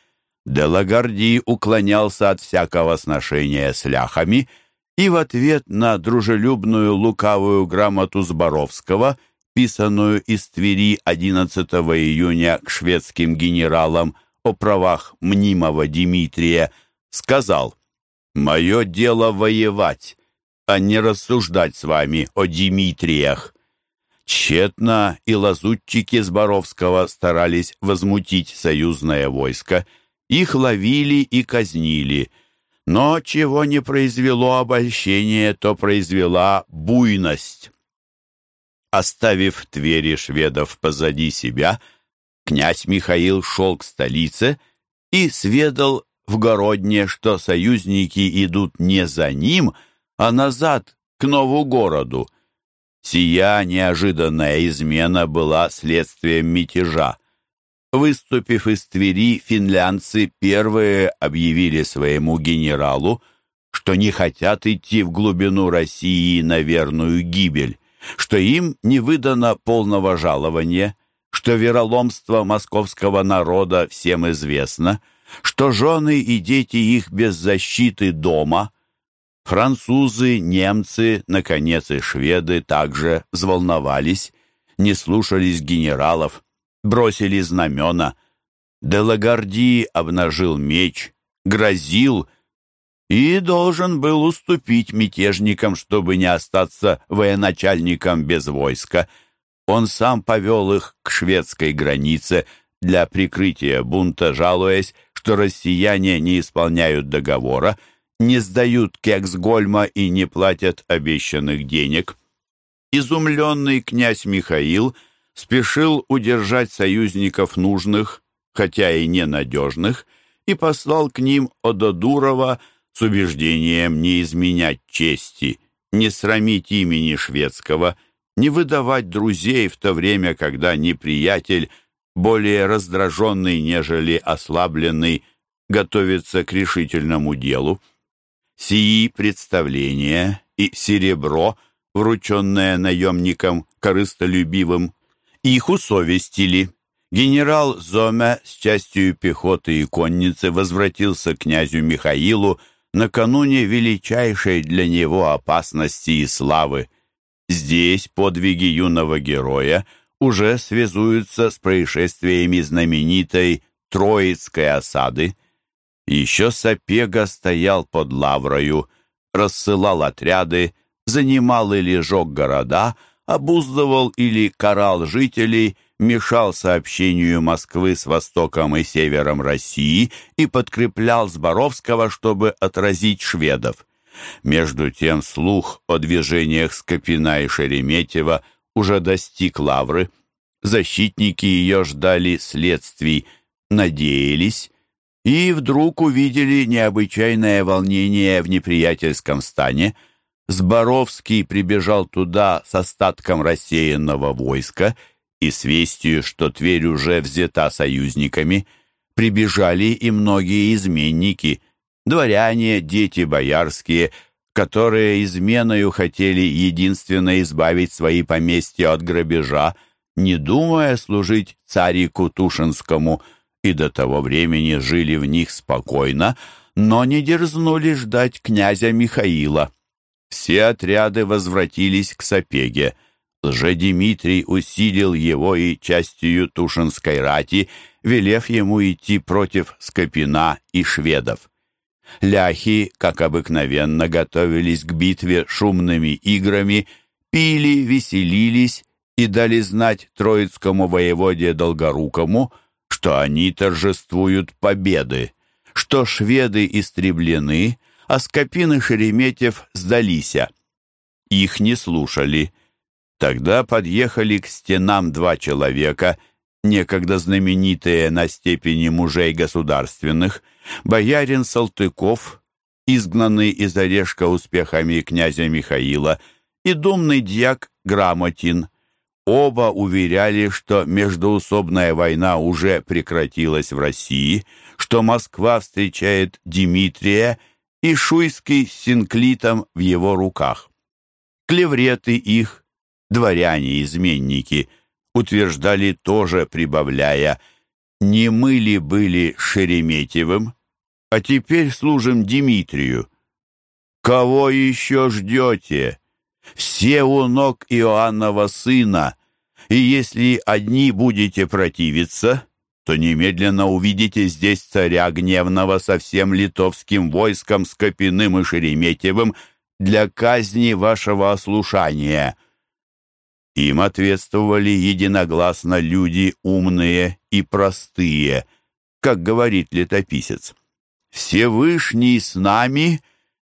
Делагарди уклонялся от всякого сношения с ляхами и в ответ на дружелюбную лукавую грамоту Зборовского, писанную из Твери 11 июня к шведским генералам о правах мнимого Дмитрия, сказал «Мое дело воевать, а не рассуждать с вами о Дмитриях». Тщетно и лазутчики Зборовского старались возмутить союзное войско. Их ловили и казнили. Но чего не произвело обольщение, то произвела буйность. Оставив Твери шведов позади себя, князь Михаил шел к столице и сведал в Городне, что союзники идут не за ним, а назад, к Нову-городу. Сия неожиданная измена была следствием мятежа. Выступив из Твери, финлянцы первые объявили своему генералу, что не хотят идти в глубину России на верную гибель, что им не выдано полного жалования, что вероломство московского народа всем известно, что жены и дети их без защиты дома – Французы, немцы, наконец и шведы также взволновались, не слушались генералов, бросили знамена. Делагарди обнажил меч, грозил и должен был уступить мятежникам, чтобы не остаться военачальником без войска. Он сам повел их к шведской границе для прикрытия бунта, жалуясь, что россияне не исполняют договора, не сдают Кексгольма и не платят обещанных денег. Изумленный князь Михаил спешил удержать союзников нужных, хотя и ненадежных, и послал к ним Ододурова с убеждением не изменять чести, не срамить имени шведского, не выдавать друзей в то время, когда неприятель, более раздраженный, нежели ослабленный, готовится к решительному делу. Сии представления и серебро, врученное наемникам корыстолюбивым, их усовестили. Генерал Зоме с частью пехоты и конницы возвратился к князю Михаилу накануне величайшей для него опасности и славы. Здесь подвиги юного героя уже связуются с происшествиями знаменитой Троицкой осады. Еще Сапега стоял под лаврою, рассылал отряды, занимал или жег города, обуздывал или карал жителей, мешал сообщению Москвы с востоком и севером России и подкреплял Зборовского, чтобы отразить шведов. Между тем слух о движениях Скопина и Шереметьева уже достиг Лавры. Защитники ее ждали следствий, надеялись, и вдруг увидели необычайное волнение в неприятельском стане. Зборовский прибежал туда с остатком рассеянного войска и с вестью, что Тверь уже взята союзниками. Прибежали и многие изменники, дворяне, дети боярские, которые изменою хотели единственно избавить свои поместья от грабежа, не думая служить царику Тушинскому – и до того времени жили в них спокойно, но не дерзнули ждать князя Михаила. Все отряды возвратились к Сапеге. Лжедимитрий усилил его и частью Тушинской рати, велев ему идти против Скопина и шведов. Ляхи, как обыкновенно, готовились к битве шумными играми, пили, веселились и дали знать троицкому воеводе Долгорукому – что они торжествуют победы, что шведы истреблены, а Скопин и Шереметьев сдалися. Их не слушали. Тогда подъехали к стенам два человека, некогда знаменитые на степени мужей государственных, боярин Салтыков, изгнанный из Орешка успехами князя Михаила, и думный дьяк Грамотин – Оба уверяли, что междоусобная война уже прекратилась в России, что Москва встречает Дмитрия и Шуйский с Синклитом в его руках. Клевреты их, дворяне-изменники, утверждали тоже, прибавляя, «Не мы ли были Шереметьевым, а теперь служим Дмитрию?» Кого еще ждете? Все у ног Иоаннова сына, и если одни будете противиться, то немедленно увидите здесь царя гневного со всем литовским войском Скопиным и Шереметьевым для казни вашего ослушания». Им ответствовали единогласно люди умные и простые, как говорит летописец. «Всевышний с нами,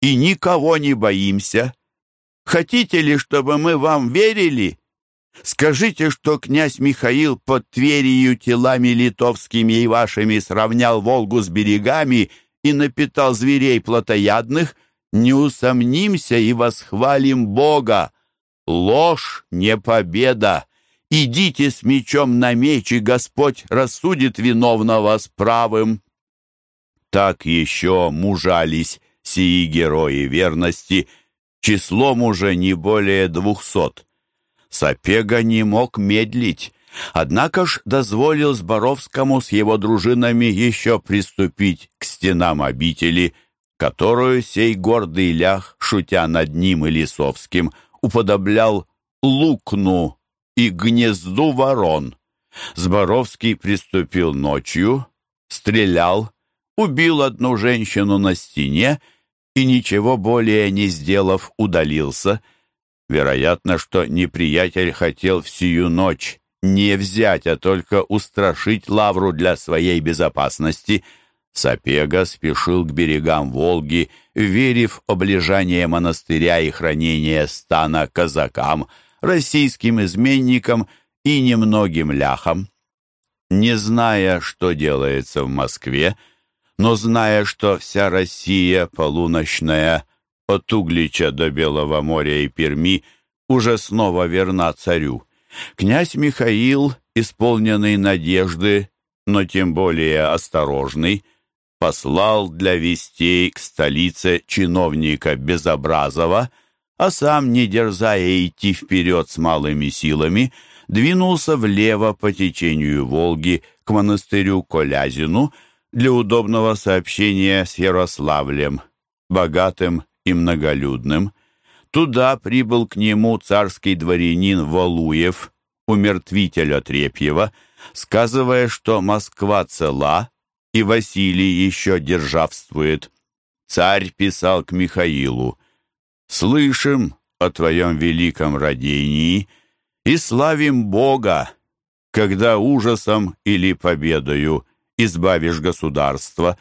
и никого не боимся. Хотите ли, чтобы мы вам верили? Скажите, что князь Михаил под Тверью телами литовскими и вашими сравнял Волгу с берегами и напитал зверей плотоядных, не усомнимся и восхвалим Бога. Ложь не победа. Идите с мечом на меч, и Господь рассудит виновного с правым. Так еще мужались сии герои верности, числом уже не более двухсот. Сапега не мог медлить, однако ж дозволил Зборовскому с его дружинами еще приступить к стенам обители, которую сей гордый лях, шутя над ним и Лисовским, уподоблял лукну и гнезду ворон. Зборовский приступил ночью, стрелял, убил одну женщину на стене и, ничего более не сделав, удалился. Вероятно, что неприятель хотел всю ночь не взять, а только устрашить Лавру для своей безопасности. Сапега спешил к берегам Волги, верив облежание монастыря и хранение стана казакам, российским изменникам и немногим ляхам. Не зная, что делается в Москве, но зная, что вся Россия полуночная, от Углича до Белого моря и Перми, уже снова верна царю, князь Михаил, исполненный надежды, но тем более осторожный, послал для вестей к столице чиновника Безобразова, а сам, не дерзая идти вперед с малыми силами, двинулся влево по течению Волги к монастырю Колязину, для удобного сообщения с Ярославлем, богатым и многолюдным. Туда прибыл к нему царский дворянин Валуев, умертвитель Отрепьева, сказывая, что Москва цела и Василий еще державствует. Царь писал к Михаилу, «Слышим о твоем великом родении и славим Бога, когда ужасом или победою избавишь государство,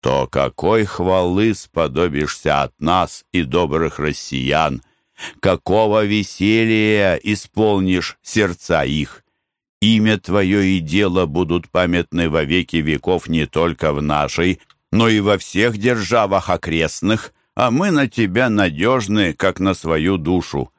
то какой хвалы сподобишься от нас и добрых россиян, какого веселья исполнишь сердца их. Имя Твое и дело будут памятны во веки веков не только в нашей, но и во всех державах окрестных, а мы на Тебя надежны, как на свою душу».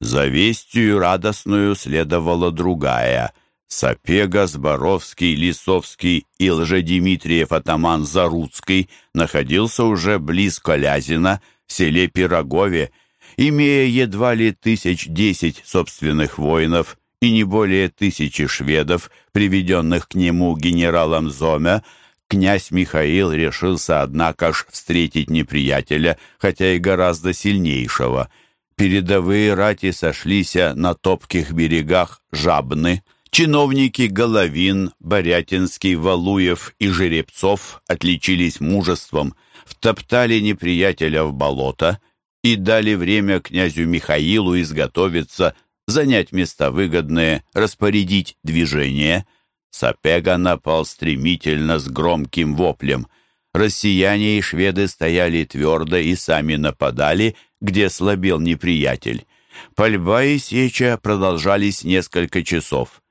За вестью радостную следовала другая — Сапега, Зборовский, Лисовский и Лжедимитриев атаман Заруцкий находился уже близ Колязина, в селе Пирогове, имея едва ли тысяч десять собственных воинов и не более тысячи шведов, приведенных к нему генералом Зомя, князь Михаил решился, однако ж, встретить неприятеля, хотя и гораздо сильнейшего. Передовые рати сошлись на топких берегах Жабны, Чиновники Головин, Борятинский, Валуев и Жеребцов отличились мужеством, втоптали неприятеля в болото и дали время князю Михаилу изготовиться, занять места выгодные, распорядить движение. Сапега напал стремительно с громким воплем. Россияне и шведы стояли твердо и сами нападали, где слабел неприятель. Пальба и сеча продолжались несколько часов.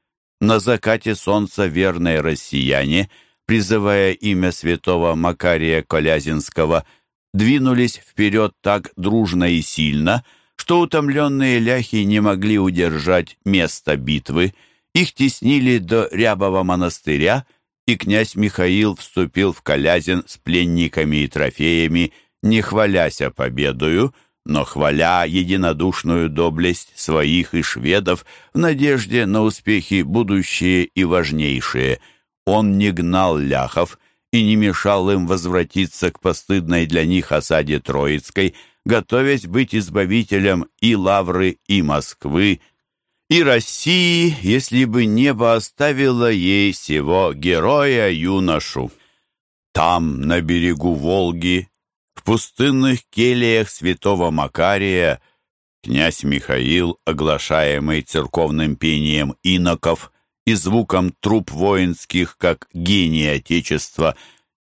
На закате солнца верные россияне, призывая имя святого Макария Колязинского, двинулись вперед так дружно и сильно, что утомленные ляхи не могли удержать место битвы. Их теснили до Рябова монастыря, и князь Михаил вступил в Колязин с пленниками и трофеями, не хваляся победою, но хваля единодушную доблесть своих и шведов в надежде на успехи будущие и важнейшие. Он не гнал ляхов и не мешал им возвратиться к постыдной для них осаде Троицкой, готовясь быть избавителем и Лавры, и Москвы, и России, если бы небо оставило ей сего героя-юношу. Там, на берегу Волги, в пустынных кельях святого Макария, князь Михаил, оглашаемый церковным пением иноков и звуком труп воинских, как гений Отечества,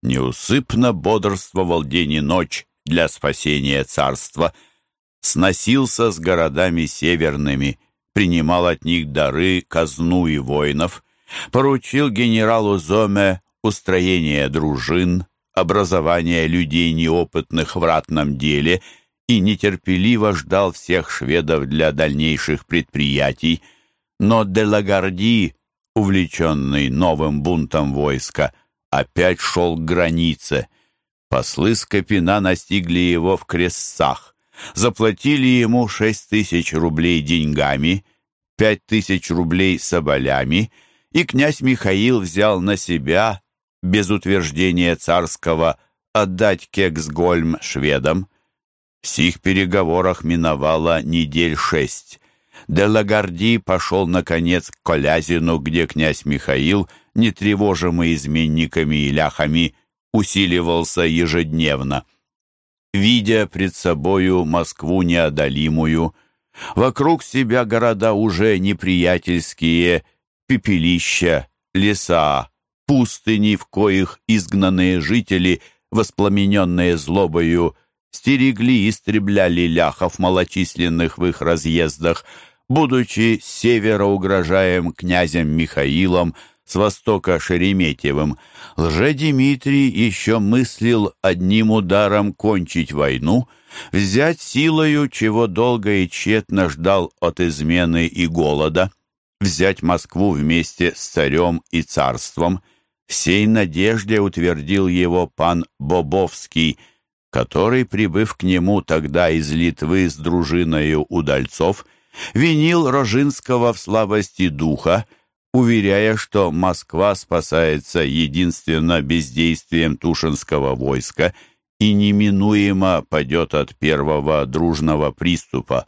неусыпно бодрствовал день и ночь для спасения царства, сносился с городами северными, принимал от них дары, казну и воинов, поручил генералу Зоме устроение дружин, образование людей неопытных в ратном деле и нетерпеливо ждал всех шведов для дальнейших предприятий. Но Делагарди, увлеченный новым бунтом войска, опять шел к границе. Послы Скопина настигли его в крестцах, заплатили ему шесть тысяч рублей деньгами, пять тысяч рублей соболями, и князь Михаил взял на себя без утверждения царского отдать Кексгольм шведам. В сих переговорах миновало недель шесть. Делагарди пошел, наконец, к Колязину, где князь Михаил, не тревожимый изменниками и ляхами, усиливался ежедневно. Видя пред собою Москву неодолимую, вокруг себя города уже неприятельские, пепелища, леса, пустыни, в коих изгнанные жители, воспламененные злобою, стерегли и истребляли ляхов малочисленных в их разъездах, будучи с севера угрожаем князем Михаилом, с востока Шереметьевым, лже-Дмитрий еще мыслил одним ударом кончить войну, взять силою, чего долго и тщетно ждал от измены и голода, взять Москву вместе с царем и царством, Всей надежде утвердил его пан Бобовский, который, прибыв к нему тогда из Литвы с дружиною удальцов, винил Рожинского в слабости духа, уверяя, что Москва спасается единственно бездействием Тушинского войска и неминуемо падет от первого дружного приступа.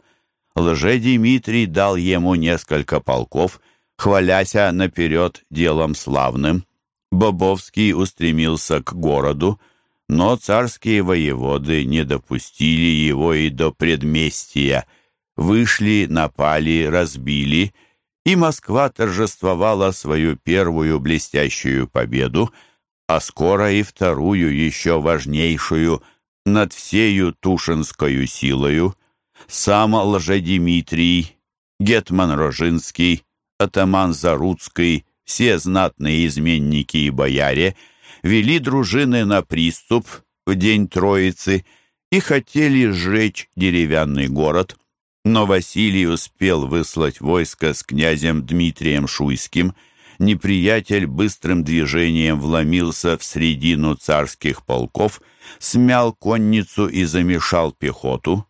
Лже-Дмитрий дал ему несколько полков, хваляся наперед делом славным. Бобовский устремился к городу, но царские воеводы не допустили его и до предместия. Вышли, напали, разбили, и Москва торжествовала свою первую блестящую победу, а скоро и вторую, еще важнейшую, над всею Тушинскою силою. Сам Лжедимитрий, Гетман Рожинский, атаман Заруцкий, все знатные изменники и бояре вели дружины на приступ в день Троицы и хотели сжечь деревянный город, но Василий успел выслать войско с князем Дмитрием Шуйским. Неприятель быстрым движением вломился в средину царских полков, смял конницу и замешал пехоту.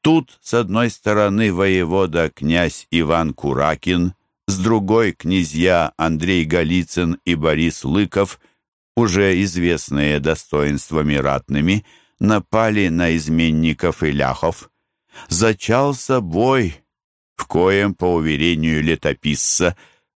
Тут, с одной стороны, воевода князь Иван Куракин с другой князья Андрей Голицын и Борис Лыков, уже известные достоинствами ратными, напали на изменников и ляхов. Зачался бой, в коем, по уверению летописца,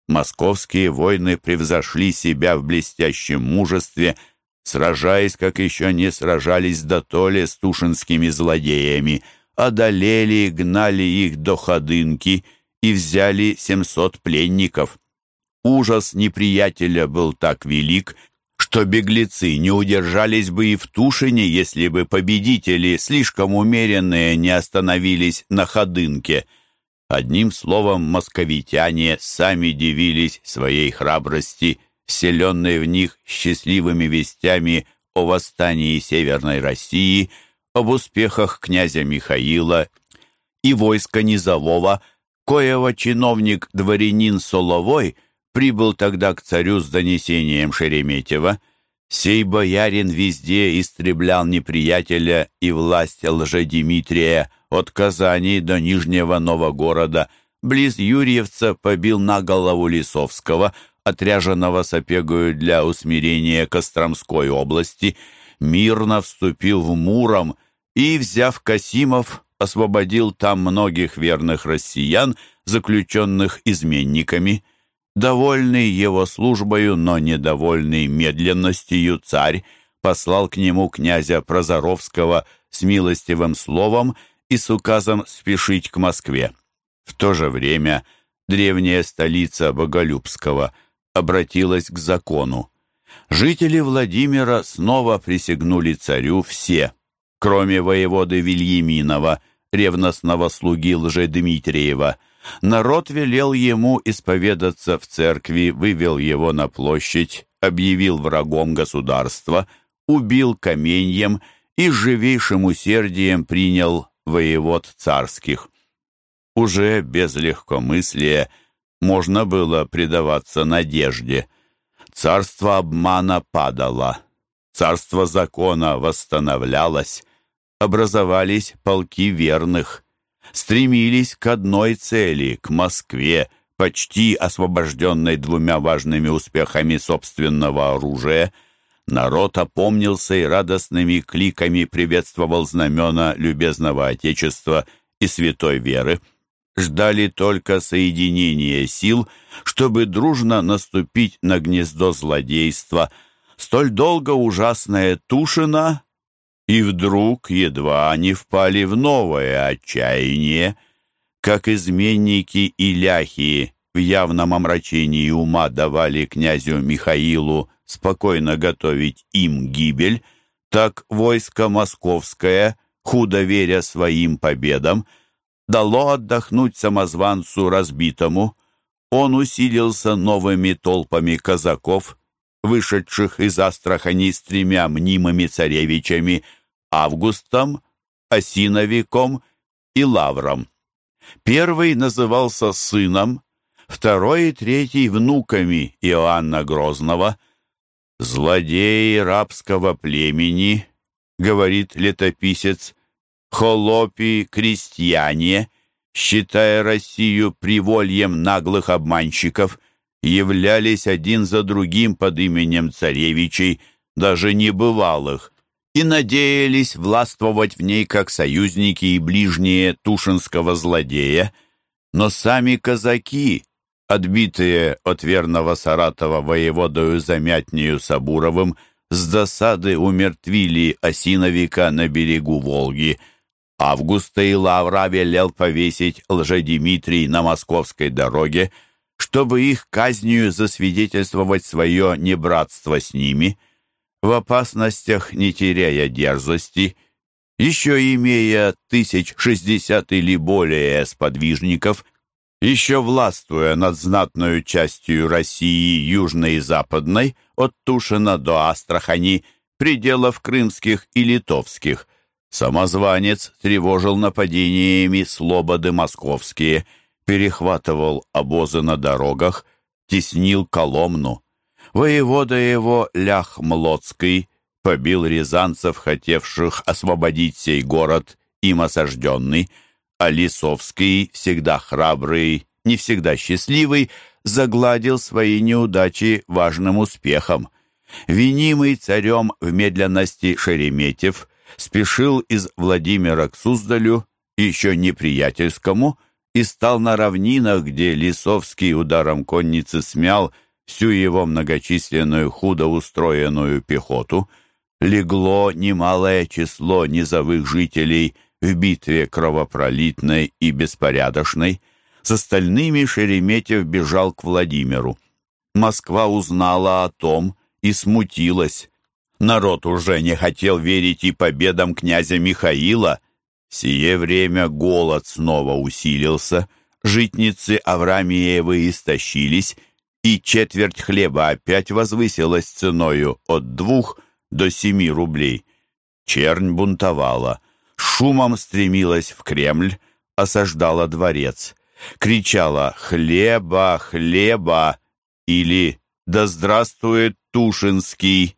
московские войны превзошли себя в блестящем мужестве, сражаясь, как еще не сражались до толи с тушинскими злодеями, одолели, гнали их до ходынки — и взяли семьсот пленников. Ужас неприятеля был так велик, что беглецы не удержались бы и в Тушине, если бы победители, слишком умеренные, не остановились на Ходынке. Одним словом, московитяне сами дивились своей храбрости, вселенной в них счастливыми вестями о восстании Северной России, об успехах князя Михаила и войска Низового – коего чиновник-дворянин Соловой прибыл тогда к царю с донесением Шереметьева. Сей боярин везде истреблял неприятеля и власть лжедимитрия от Казани до Нижнего Новогорода, близ Юрьевца побил на голову Лисовского, отряженного Сапегою для усмирения Костромской области, мирно вступил в Муром и, взяв Касимов, освободил там многих верных россиян, заключенных изменниками. Довольный его службою, но недовольный медленностью царь послал к нему князя Прозоровского с милостивым словом и с указом спешить к Москве. В то же время древняя столица Боголюбского обратилась к закону. Жители Владимира снова присягнули царю все, кроме воеводы Вильяминова, ревностного слуги Лжедмитриева. Народ велел ему исповедаться в церкви, вывел его на площадь, объявил врагом государства, убил каменьем и живейшим усердием принял воевод царских. Уже без легкомыслия можно было предаваться надежде. Царство обмана падало, царство закона восстановлялось, образовались полки верных, стремились к одной цели, к Москве, почти освобожденной двумя важными успехами собственного оружия. Народ опомнился и радостными кликами приветствовал знамена любезного Отечества и святой веры. Ждали только соединения сил, чтобы дружно наступить на гнездо злодейства. Столь долго ужасная Тушина и вдруг едва они впали в новое отчаяние, как изменники и ляхи в явном омрачении ума давали князю Михаилу спокойно готовить им гибель, так войско московское, худо веря своим победам, дало отдохнуть самозванцу разбитому. Он усилился новыми толпами казаков, вышедших из Астрахани с тремя мнимыми царевичами – Августом, Осиновиком и Лавром. Первый назывался сыном, второй и третий внуками Иоанна Грозного. «Злодеи рабского племени», — говорит летописец, «холопи крестьяне, считая Россию привольем наглых обманщиков, являлись один за другим под именем царевичей, даже небывалых, и надеялись властвовать в ней как союзники и ближние Тушинского злодея, но сами казаки, отбитые от верного Саратова воеводою Замятнею Сабуровым, с досады умертвили Осиновика на берегу Волги. Августа и Лавра велел повесить лжедимитрий на московской дороге, чтобы их казнью засвидетельствовать свое небратство с ними – в опасностях не теряя дерзости, еще имея тысяч шестьдесят или более сподвижников, еще властвуя над знатной частью России южной и западной, от Тушина до Астрахани, пределов крымских и литовских, самозванец тревожил нападениями слободы московские, перехватывал обозы на дорогах, теснил Коломну. Воевода его Лях Млоцкий побил рязанцев, хотевших освободить сей город, им осажденный, а Лисовский, всегда храбрый, не всегда счастливый, загладил свои неудачи важным успехом. Винимый царем в медленности Шереметьев спешил из Владимира к Суздалю, еще неприятельскому, и стал на равнинах, где Лисовский ударом конницы смял всю его многочисленную худо устроенную пехоту, легло немалое число низовых жителей в битве кровопролитной и беспорядочной. С остальными Шереметьев бежал к Владимиру. Москва узнала о том и смутилась. Народ уже не хотел верить и победам князя Михаила. В сие время голод снова усилился, житницы Аврамиевы истощились, и четверть хлеба опять возвысилась ценою от двух до семи рублей. Чернь бунтовала, шумом стремилась в Кремль, осаждала дворец, кричала «Хлеба! Хлеба!» или «Да здравствует Тушинский!»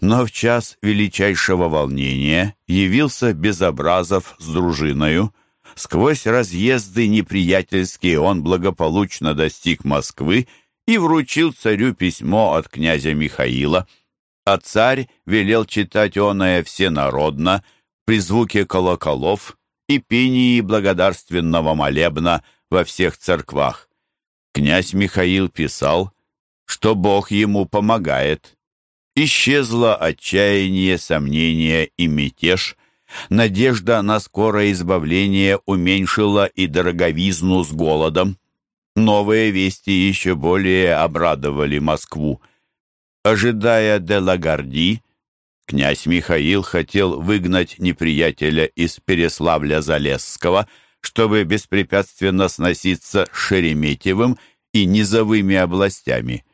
Но в час величайшего волнения явился Безобразов с дружиною. Сквозь разъезды неприятельские он благополучно достиг Москвы и вручил царю письмо от князя Михаила, а царь велел читать оное всенародно при звуке колоколов и пении благодарственного молебна во всех церквах. Князь Михаил писал, что Бог ему помогает. Исчезло отчаяние, сомнение и мятеж. Надежда на скорое избавление уменьшила и дороговизну с голодом. Новые вести еще более обрадовали Москву. Ожидая де Лагарди, князь Михаил хотел выгнать неприятеля из Переславля-Залесского, чтобы беспрепятственно сноситься с Шереметьевым и низовыми областями.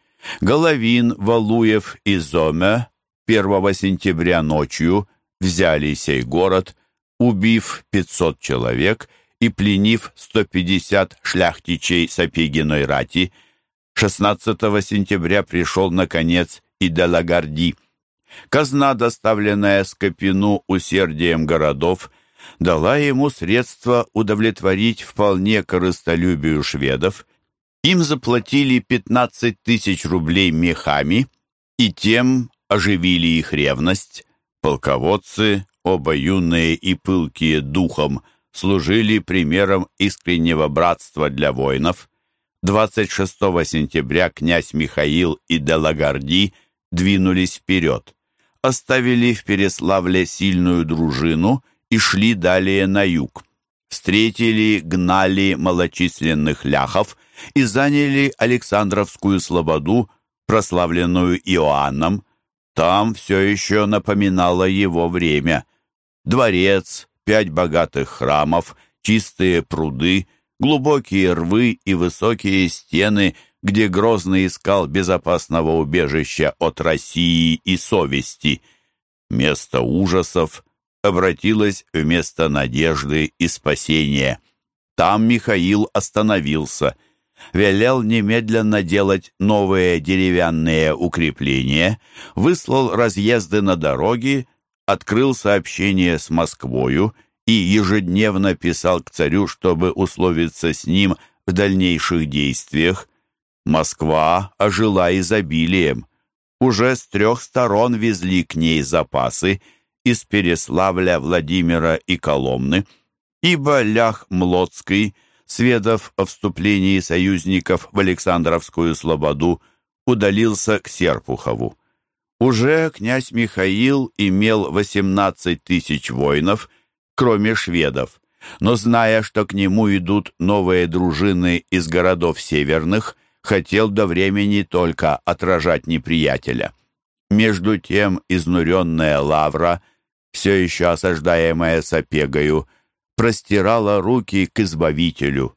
Головин, Валуев и Зоме 1 сентября ночью взяли сей город, убив 500 человек и пленив 150 шляхтичей Сапегиной рати. 16 сентября пришел, наконец, и Делагарди. Казна, доставленная Скопину усердием городов, дала ему средства удовлетворить вполне корыстолюбию шведов. Им заплатили 15 тысяч рублей мехами и тем оживили их ревность. Полководцы, оба юные и пылкие духом, служили примером искреннего братства для воинов. 26 сентября князь Михаил и Делагарди двинулись вперед, оставили в Переславле сильную дружину и шли далее на юг. Встретили, гнали малочисленных ляхов и заняли Александровскую слободу, прославленную Иоанном. Там все еще напоминало его время. Дворец, пять богатых храмов, чистые пруды, глубокие рвы и высокие стены, где Грозный искал безопасного убежища от России и совести. Место ужасов обратилось в место надежды и спасения. Там Михаил остановился, велел немедленно делать новые деревянные укрепления, выслал разъезды на дороги, открыл сообщение с Москвою и ежедневно писал к царю, чтобы условиться с ним в дальнейших действиях. Москва ожила изобилием. Уже с трех сторон везли к ней запасы из Переславля, Владимира и Коломны, ибо Лях Млоцкий, сведав о вступлении союзников в Александровскую слободу, удалился к Серпухову. Уже князь Михаил имел 18 тысяч воинов, кроме шведов, но зная, что к нему идут новые дружины из городов северных, хотел до времени только отражать неприятеля. Между тем изнуренная лавра, все еще осаждаемая Сапегою, простирала руки к Избавителю.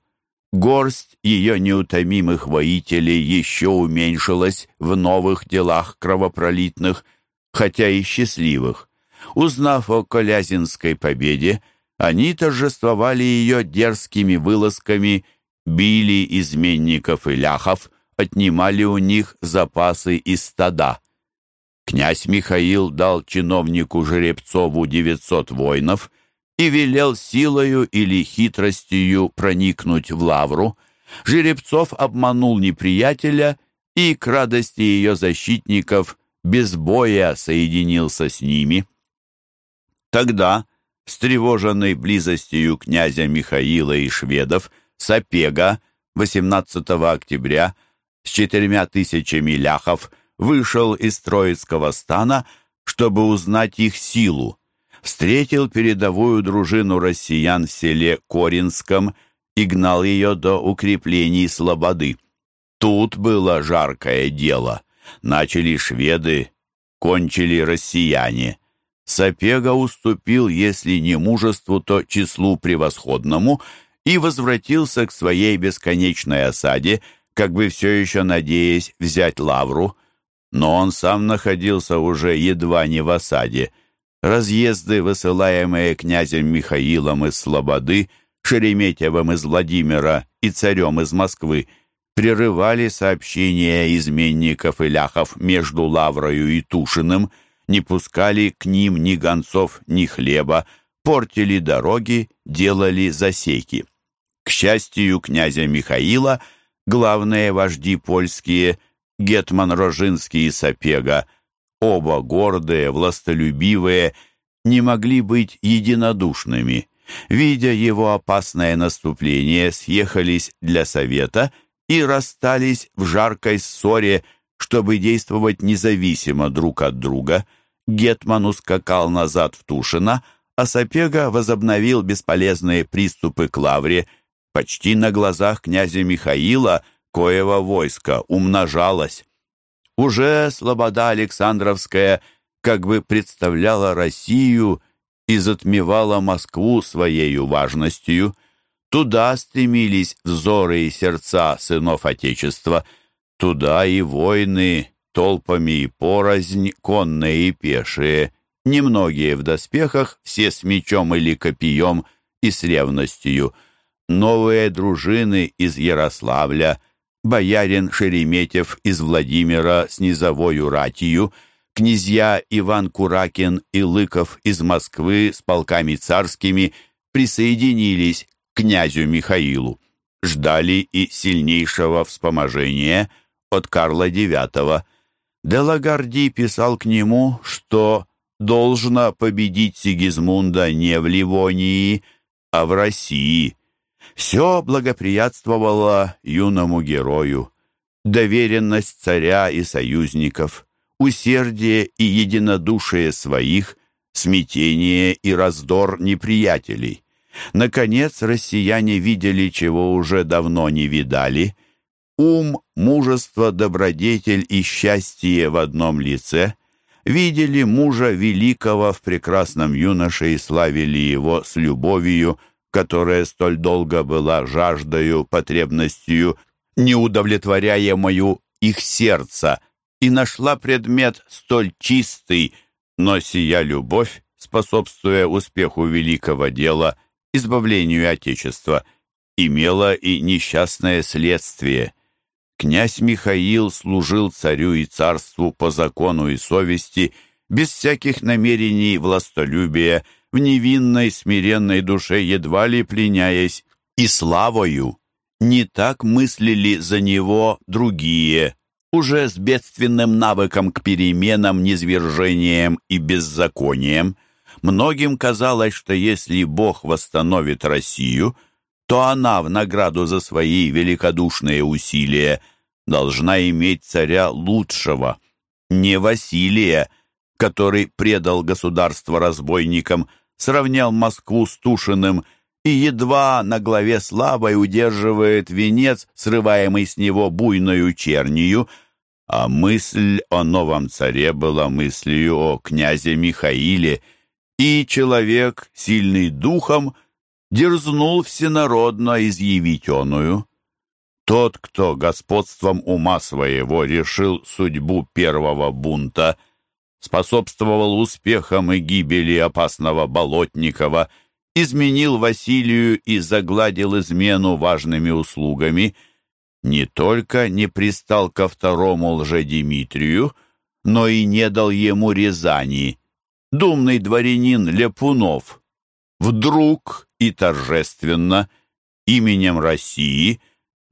Горсть ее неутомимых воителей еще уменьшилась в новых делах кровопролитных, хотя и счастливых. Узнав о Колязинской победе, они торжествовали ее дерзкими вылазками, били изменников и ляхов, отнимали у них запасы и стада. Князь Михаил дал чиновнику Жеребцову 900 воинов — и велел силою или хитростью проникнуть в лавру. Жеребцов обманул неприятеля и, к радости ее защитников, без боя соединился с ними. Тогда, встревоженный близостью князя Михаила и шведов, Сапега 18 октября с четырьмя тысячами ляхов вышел из Троицкого стана, чтобы узнать их силу встретил передовую дружину россиян в селе Коринском и гнал ее до укреплений Слободы. Тут было жаркое дело. Начали шведы, кончили россияне. Сапега уступил, если не мужеству, то числу превосходному, и возвратился к своей бесконечной осаде, как бы все еще надеясь взять лавру. Но он сам находился уже едва не в осаде — Разъезды, высылаемые князем Михаилом из Слободы, Шереметьевым из Владимира и царем из Москвы, прерывали сообщения изменников и ляхов между Лаврою и Тушиным, не пускали к ним ни гонцов, ни хлеба, портили дороги, делали засеки. К счастью князя Михаила, главные вожди польские, Гетман Рожинский и Сапега, оба гордые, властолюбивые, не могли быть единодушными. Видя его опасное наступление, съехались для совета и расстались в жаркой ссоре, чтобы действовать независимо друг от друга. Гетман ускакал назад в Тушино, а Сапега возобновил бесполезные приступы к лавре. Почти на глазах князя Михаила коего войско умножалось. Уже слобода Александровская как бы представляла Россию и затмевала Москву своею важностью. Туда стремились взоры и сердца сынов Отечества, туда и войны, толпами и порознь, конные и пешие, немногие в доспехах, все с мечом или копьем и с ревностью, новые дружины из Ярославля, боярин Шереметьев из Владимира с низовою ратью, князья Иван Куракин и Лыков из Москвы с полками царскими присоединились к князю Михаилу. Ждали и сильнейшего вспоможения от Карла IX. Делагарди писал к нему, что должно победить Сигизмунда не в Ливонии, а в России. Все благоприятствовало юному герою. Доверенность царя и союзников, усердие и единодушие своих, смятение и раздор неприятелей. Наконец, россияне видели, чего уже давно не видали. Ум, мужество, добродетель и счастье в одном лице – видели мужа великого в прекрасном юноше и славили его с любовью, которая столь долго была жаждою, потребностью, неудовлетворяемою их сердца, и нашла предмет столь чистый, но сия любовь, способствуя успеху великого дела, избавлению Отечества, имела и несчастное следствие. Князь Михаил служил царю и царству по закону и совести, без всяких намерений властолюбия, в невинной смиренной душе едва ли пленяясь и славою. Не так мыслили за него другие, уже с бедственным навыком к переменам, низвержениям и беззакониям. Многим казалось, что если Бог восстановит Россию, то она в награду за свои великодушные усилия должна иметь царя лучшего, не Василия, который предал государство разбойникам, сравнял Москву с Тушиным и едва на главе слабой удерживает венец, срываемый с него буйною чернию, а мысль о новом царе была мыслью о князе Михаиле, и человек, сильный духом, дерзнул всенародно изъявить оную. Тот, кто господством ума своего решил судьбу первого бунта — способствовал успехам и гибели опасного Болотникова, изменил Василию и загладил измену важными услугами, не только не пристал ко второму лжедимитрию, но и не дал ему Рязани. Думный дворянин Лепунов вдруг и торжественно именем России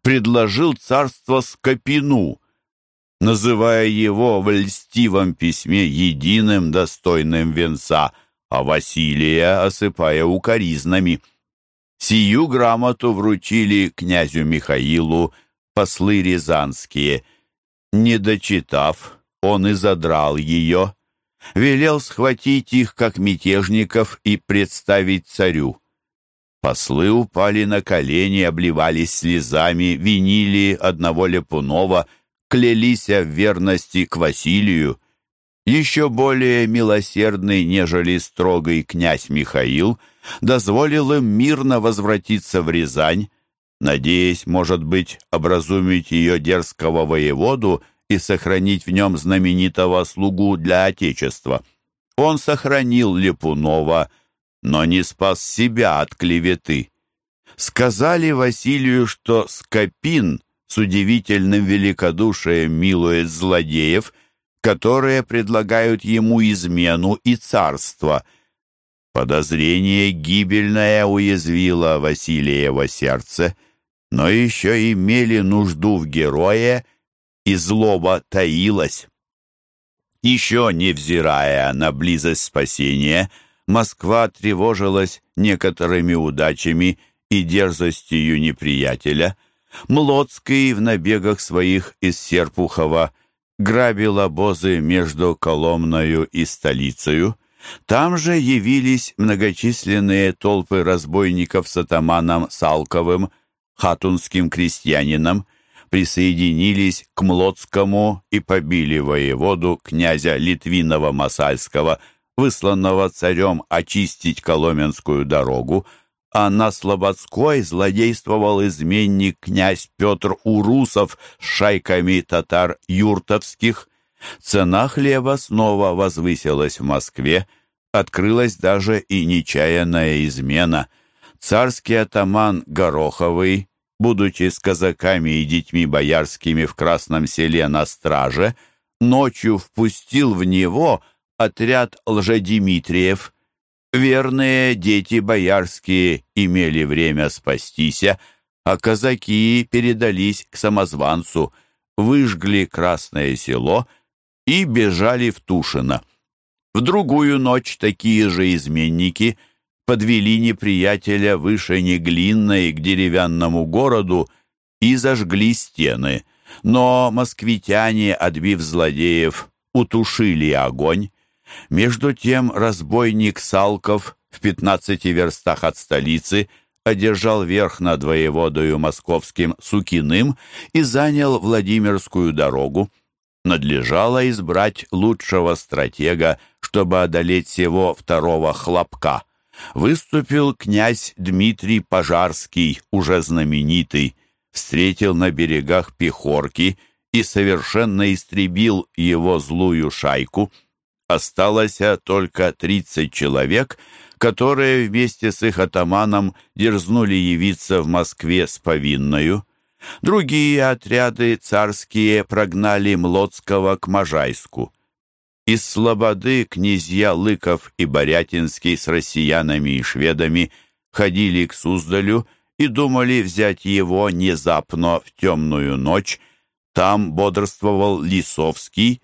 предложил царство Скопину, называя его в льстивом письме единым достойным венца, а Василия осыпая укоризнами. Сию грамоту вручили князю Михаилу послы рязанские. Не дочитав, он и задрал ее, велел схватить их, как мятежников, и представить царю. Послы упали на колени, обливались слезами, винили одного Лепунова — клялись в верности к Василию. Еще более милосердный, нежели строгий князь Михаил, дозволил им мирно возвратиться в Рязань, надеясь, может быть, образумить ее дерзкого воеводу и сохранить в нем знаменитого слугу для Отечества. Он сохранил Лепунова, но не спас себя от клеветы. Сказали Василию, что Скопин — с удивительным великодушием милует злодеев, которые предлагают ему измену и царство. Подозрение гибельное уязвило Василиево сердце. но еще имели нужду в герое, и злоба таилась. Еще невзирая на близость спасения, Москва тревожилась некоторыми удачами и дерзостью неприятеля. Млоцкий в набегах своих из Серпухова грабил обозы между Коломною и столицею. Там же явились многочисленные толпы разбойников с атаманом Салковым, хатунским крестьянином, присоединились к Млоцкому и побили воеводу князя Литвинова-Масальского, высланного царем очистить Коломенскую дорогу, а на Слободской злодействовал изменник князь Петр Урусов с шайками татар юртовских. Цена хлеба снова возвысилась в Москве, открылась даже и нечаянная измена. Царский атаман Гороховый, будучи с казаками и детьми боярскими в Красном селе на страже, ночью впустил в него отряд лжедимитриев. Верные дети боярские имели время спастися, а казаки передались к самозванцу, выжгли Красное село и бежали в Тушино. В другую ночь такие же изменники подвели неприятеля выше Неглинной к деревянному городу и зажгли стены, но москвитяне, отбив злодеев, утушили огонь. Между тем разбойник Салков в пятнадцати верстах от столицы одержал верх над воеводою московским Сукиным и занял Владимирскую дорогу. Надлежало избрать лучшего стратега, чтобы одолеть всего второго хлопка. Выступил князь Дмитрий Пожарский, уже знаменитый, встретил на берегах Пехорки и совершенно истребил его злую шайку — Осталось только тридцать человек, которые вместе с их атаманом дерзнули явиться в Москве с повинною. Другие отряды царские прогнали Млоцкого к Можайску. Из Слободы князья Лыков и Борятинский с россиянами и шведами ходили к Суздалю и думали взять его внезапно в темную ночь. Там бодрствовал Лисовский,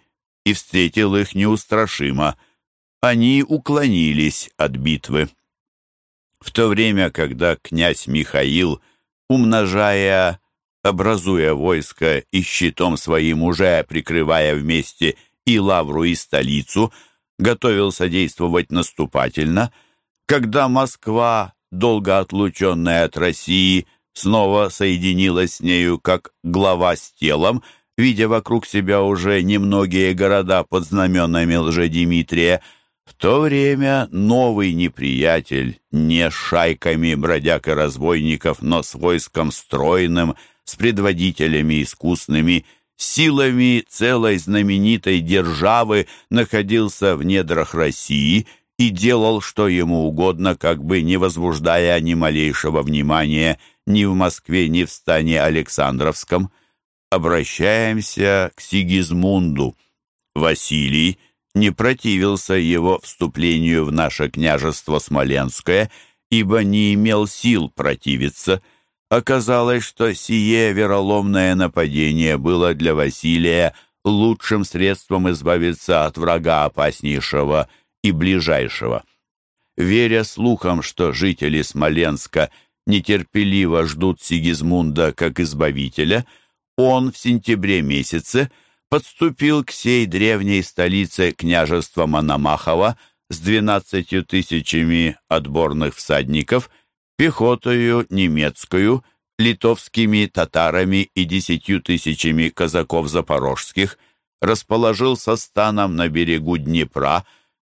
и встретил их неустрашимо. Они уклонились от битвы. В то время, когда князь Михаил, умножая, образуя войско и щитом своим уже прикрывая вместе и Лавру, и столицу, готовился действовать наступательно, когда Москва, долго отлученная от России, снова соединилась с нею как глава с телом — видя вокруг себя уже немногие города под знаменами лжедимитрия, в то время новый неприятель, не шайками бродяг и разбойников, но с войском стройным, с предводителями искусными, силами целой знаменитой державы находился в недрах России и делал, что ему угодно, как бы не возбуждая ни малейшего внимания ни в Москве, ни в стане Александровском обращаемся к Сигизмунду. Василий не противился его вступлению в наше княжество Смоленское, ибо не имел сил противиться. Оказалось, что сие вероломное нападение было для Василия лучшим средством избавиться от врага опаснейшего и ближайшего. Веря слухам, что жители Смоленска нетерпеливо ждут Сигизмунда как избавителя, он в сентябре месяце подступил к сей древней столице княжества Мономахова с двенадцатью тысячами отборных всадников, пехотою немецкую, литовскими татарами и десятью тысячами казаков запорожских, расположился станом на берегу Днепра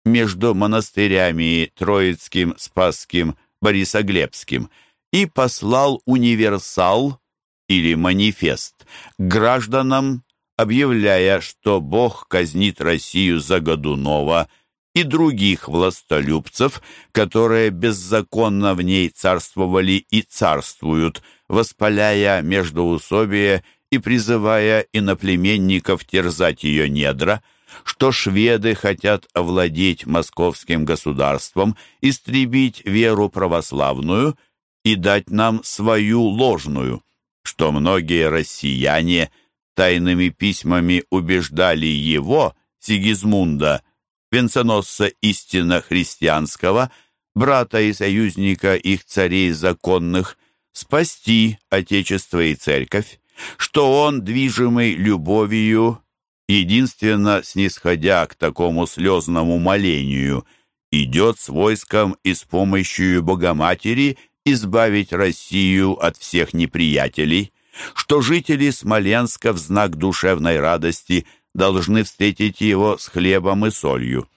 между монастырями Троицким, Спасским, Борисоглебским и послал универсал или манифест гражданам, объявляя, что Бог казнит Россию за Годунова и других властолюбцев, которые беззаконно в ней царствовали и царствуют, воспаляя междоусобие и призывая иноплеменников терзать ее недра, что шведы хотят овладеть московским государством, истребить веру православную и дать нам свою ложную. Что многие россияне тайными письмами убеждали его, Сигизмунда, венценосца истинно христианского, брата и союзника их царей законных, спасти Отечество и Церковь, что он, движимый любовью, единственно снисходя к такому слезному молению, идет с войском и с помощью Богоматери избавить Россию от всех неприятелей, что жители Смоленска в знак душевной радости должны встретить его с хлебом и солью.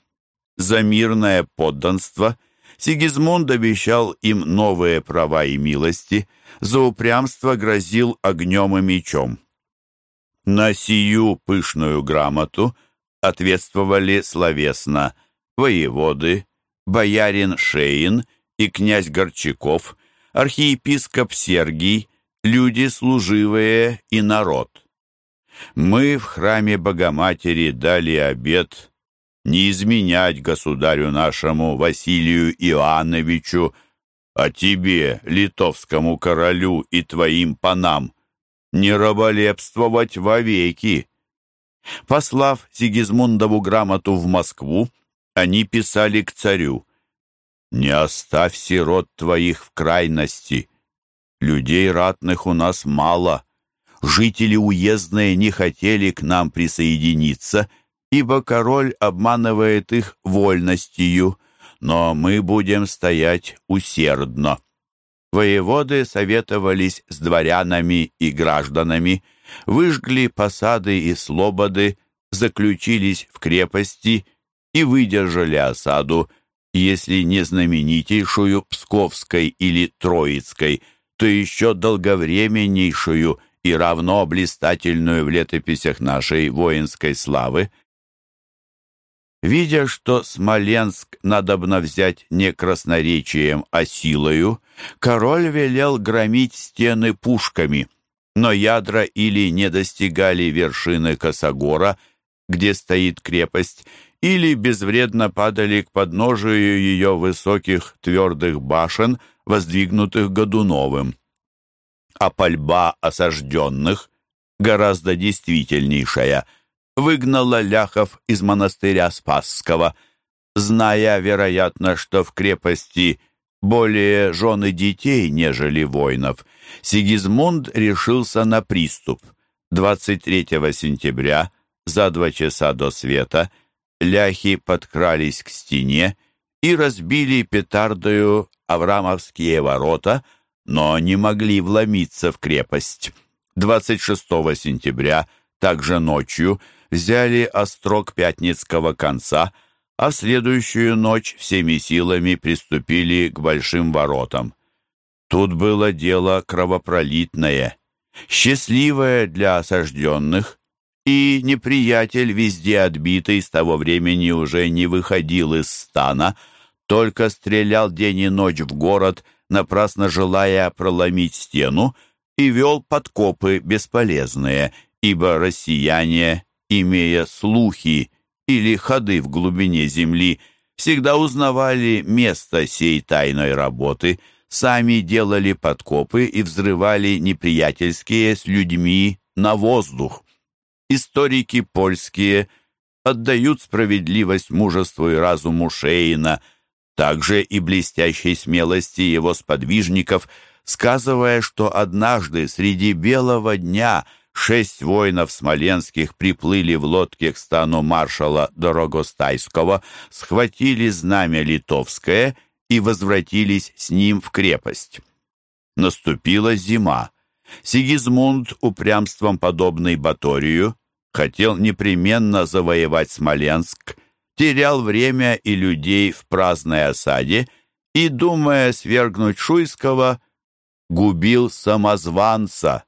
За мирное подданство Сигизмунд обещал им новые права и милости, за упрямство грозил огнем и мечом. На сию пышную грамоту ответствовали словесно воеводы, боярин Шеин и князь Горчаков, архиепископ Сергий, люди служивые и народ. Мы в храме Богоматери дали обет не изменять государю нашему Василию Иоанновичу, а тебе, литовскому королю и твоим панам, не раболепствовать вовеки. Послав Сигизмундову грамоту в Москву, они писали к царю «Не оставь сирот твоих в крайности. Людей ратных у нас мало. Жители уездные не хотели к нам присоединиться, ибо король обманывает их вольностью, но мы будем стоять усердно». Воеводы советовались с дворянами и гражданами, выжгли посады и слободы, заключились в крепости и выдержали осаду, если не знаменитейшую Псковской или Троицкой, то еще долговременнейшую и равно блистательную в летописях нашей воинской славы, Видя, что Смоленск надобно взять не красноречием, а силою, король велел громить стены пушками, но ядра или не достигали вершины Косогора, где стоит крепость, или безвредно падали к подножию ее высоких твердых башен, воздвигнутых Годуновым. А пальба осажденных, гораздо действительнейшая – выгнала ляхов из монастыря Спасского, зная, вероятно, что в крепости более жены детей, нежели воинов, Сигизмунд решился на приступ. 23 сентября, за два часа до света, ляхи подкрались к стене и разбили петардою Аврамовские ворота, но не могли вломиться в крепость. 26 сентября, также ночью, взяли острог Пятницкого конца, а в следующую ночь всеми силами приступили к большим воротам. Тут было дело кровопролитное, счастливое для осажденных, и неприятель, везде отбитый, с того времени уже не выходил из стана, только стрелял день и ночь в город, напрасно желая проломить стену, и вел подкопы бесполезные, ибо россияне имея слухи или ходы в глубине земли, всегда узнавали место сей тайной работы, сами делали подкопы и взрывали неприятельские с людьми на воздух. Историки польские отдают справедливость мужеству и разуму Шейна, также и блестящей смелости его сподвижников, сказывая, что однажды среди белого дня – Шесть воинов смоленских приплыли в лодке к стану маршала Дорогостайского, схватили знамя литовское и возвратились с ним в крепость. Наступила зима. Сигизмунд, упрямством подобный Баторию, хотел непременно завоевать Смоленск, терял время и людей в праздной осаде и, думая свергнуть Шуйского, губил самозванца.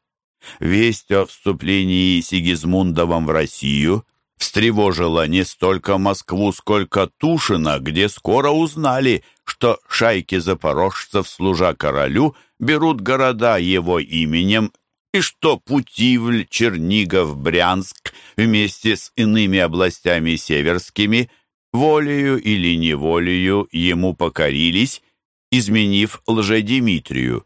Весть о вступлении Сигизмундовым в Россию встревожила не столько Москву, сколько Тушина, где скоро узнали, что шайки запорожцев, служа королю, берут города его именем и что Путивль, Чернигов, Брянск вместе с иными областями северскими волею или неволею ему покорились, изменив лжедимитрию.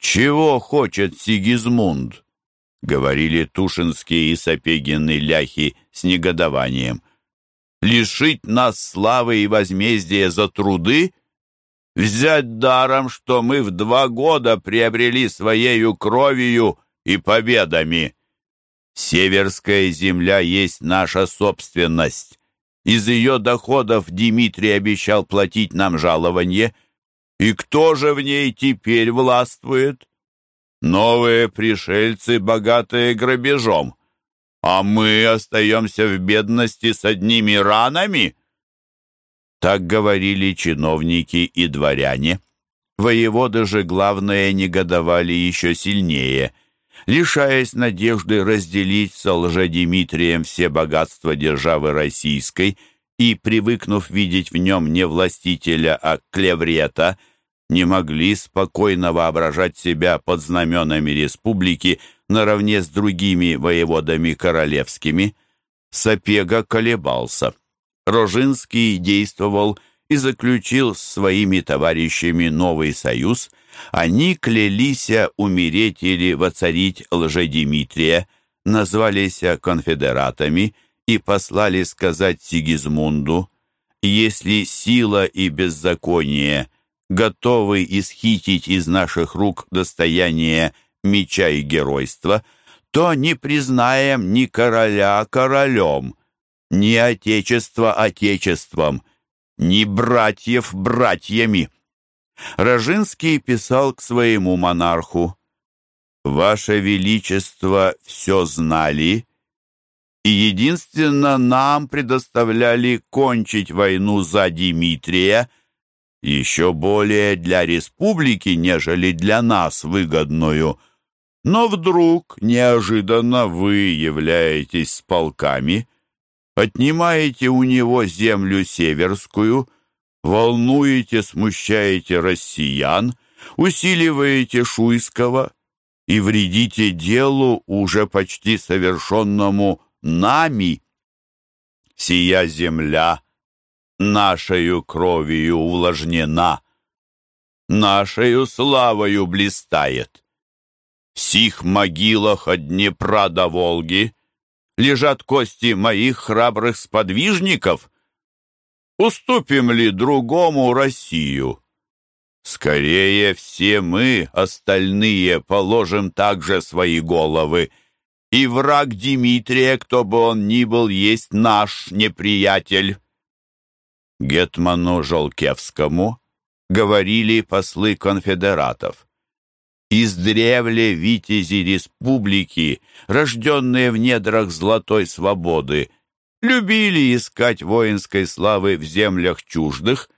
«Чего хочет Сигизмунд?» — говорили Тушинские и Сапегины ляхи с негодованием. «Лишить нас славы и возмездия за труды? Взять даром, что мы в два года приобрели своею кровью и победами. Северская земля есть наша собственность. Из ее доходов Дмитрий обещал платить нам жалование. И кто же в ней теперь властвует? Новые пришельцы, богатые грабежом. А мы остаемся в бедности с одними ранами? Так говорили чиновники и дворяне. Воеводы же, главное, негодовали еще сильнее, лишаясь надежды разделить со лжедимитрием все богатства державы российской и, привыкнув видеть в нем не властителя, а клеврета, не могли спокойно воображать себя под знаменами республики наравне с другими воеводами королевскими. Сапега колебался. Рожинский действовал и заключил с своими товарищами новый союз. Они клялись умереть или воцарить лжедимитрия, назвались конфедератами и послали сказать Сигизмунду, «Если сила и беззаконие готовы исхитить из наших рук достояние меча и геройства, то не признаем ни короля королем, ни отечество отечеством, ни братьев братьями. Рожинский писал к своему монарху, «Ваше Величество все знали, и единственно нам предоставляли кончить войну за Дмитрия, еще более для республики, нежели для нас выгодную. Но вдруг неожиданно вы являетесь с полками, отнимаете у него землю северскую, волнуете, смущаете россиян, усиливаете Шуйского и вредите делу, уже почти совершенному нами. Сия земля нашею кровью увлажнена, нашею славою блистает. В сих могилах от Днепра до Волги лежат кости моих храбрых сподвижников. Уступим ли другому Россию? Скорее все мы, остальные, положим также свои головы. И враг Дмитрия, кто бы он ни был, есть наш неприятель. Гетману Жолкевскому говорили послы конфедератов. Издревле витязи республики, рожденные в недрах золотой свободы, любили искать воинской славы в землях чуждых,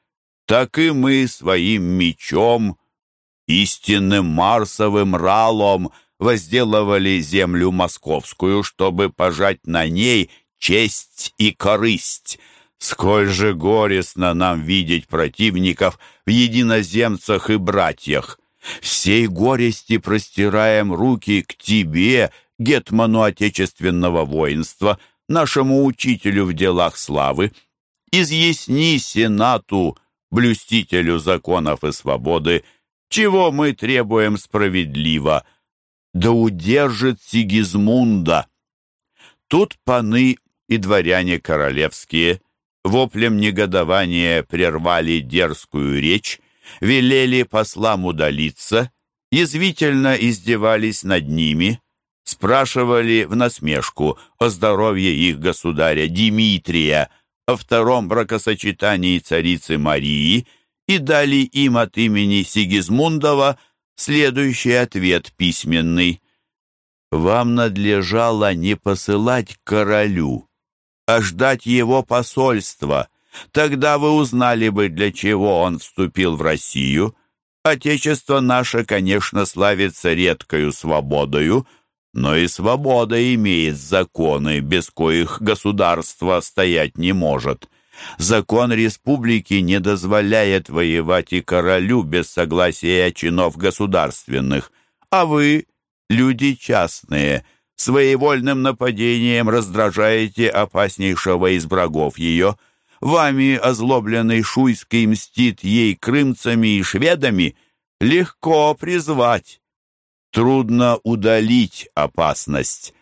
так и мы своим мечом, истинным марсовым ралом, возделывали землю московскую, чтобы пожать на ней честь и корысть, Сколь же горестно нам видеть противников в единоземцах и братьях. Всей горести простираем руки к тебе, гетману отечественного воинства, нашему учителю в делах славы. Изъясни Сенату, блюстителю законов и свободы, чего мы требуем справедливо. Да удержит Сигизмунда. Тут паны и дворяне королевские – воплем негодования прервали дерзкую речь, велели послам удалиться, язвительно издевались над ними, спрашивали в насмешку о здоровье их государя Дмитрия, о втором бракосочетании царицы Марии и дали им от имени Сигизмундова следующий ответ письменный. «Вам надлежало не посылать королю» а ждать его посольства. Тогда вы узнали бы, для чего он вступил в Россию. Отечество наше, конечно, славится редкою свободою, но и свобода имеет законы, без коих государство стоять не может. Закон республики не дозволяет воевать и королю без согласия чинов государственных, а вы, люди частные, — своевольным нападением раздражаете опаснейшего из врагов ее. Вами озлобленный Шуйский мстит ей крымцами и шведами. Легко призвать, Трудно удалить опасность.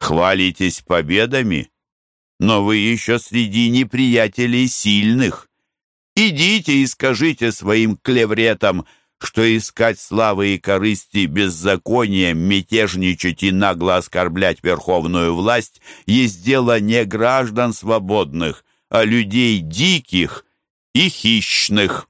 Хвалитесь победами, но вы еще среди неприятелей сильных. Идите и скажите своим клевретам, что искать славы и корысти беззаконием, мятежничать и нагло оскорблять верховную власть есть дело не граждан свободных, а людей диких и хищных.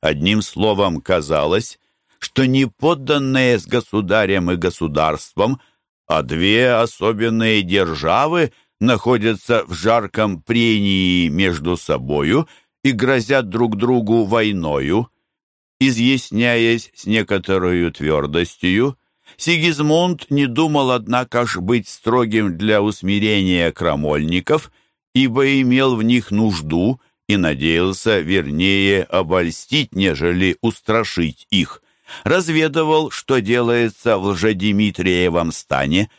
Одним словом, казалось, что не подданные с государем и государством, а две особенные державы находятся в жарком прении между собою и грозят друг другу войною. Изъясняясь с некоторой твердостью, Сигизмунд не думал, однако ж, быть строгим для усмирения крамольников, ибо имел в них нужду и надеялся вернее обольстить, нежели устрашить их. Разведывал, что делается в Лжедимитриевом стане,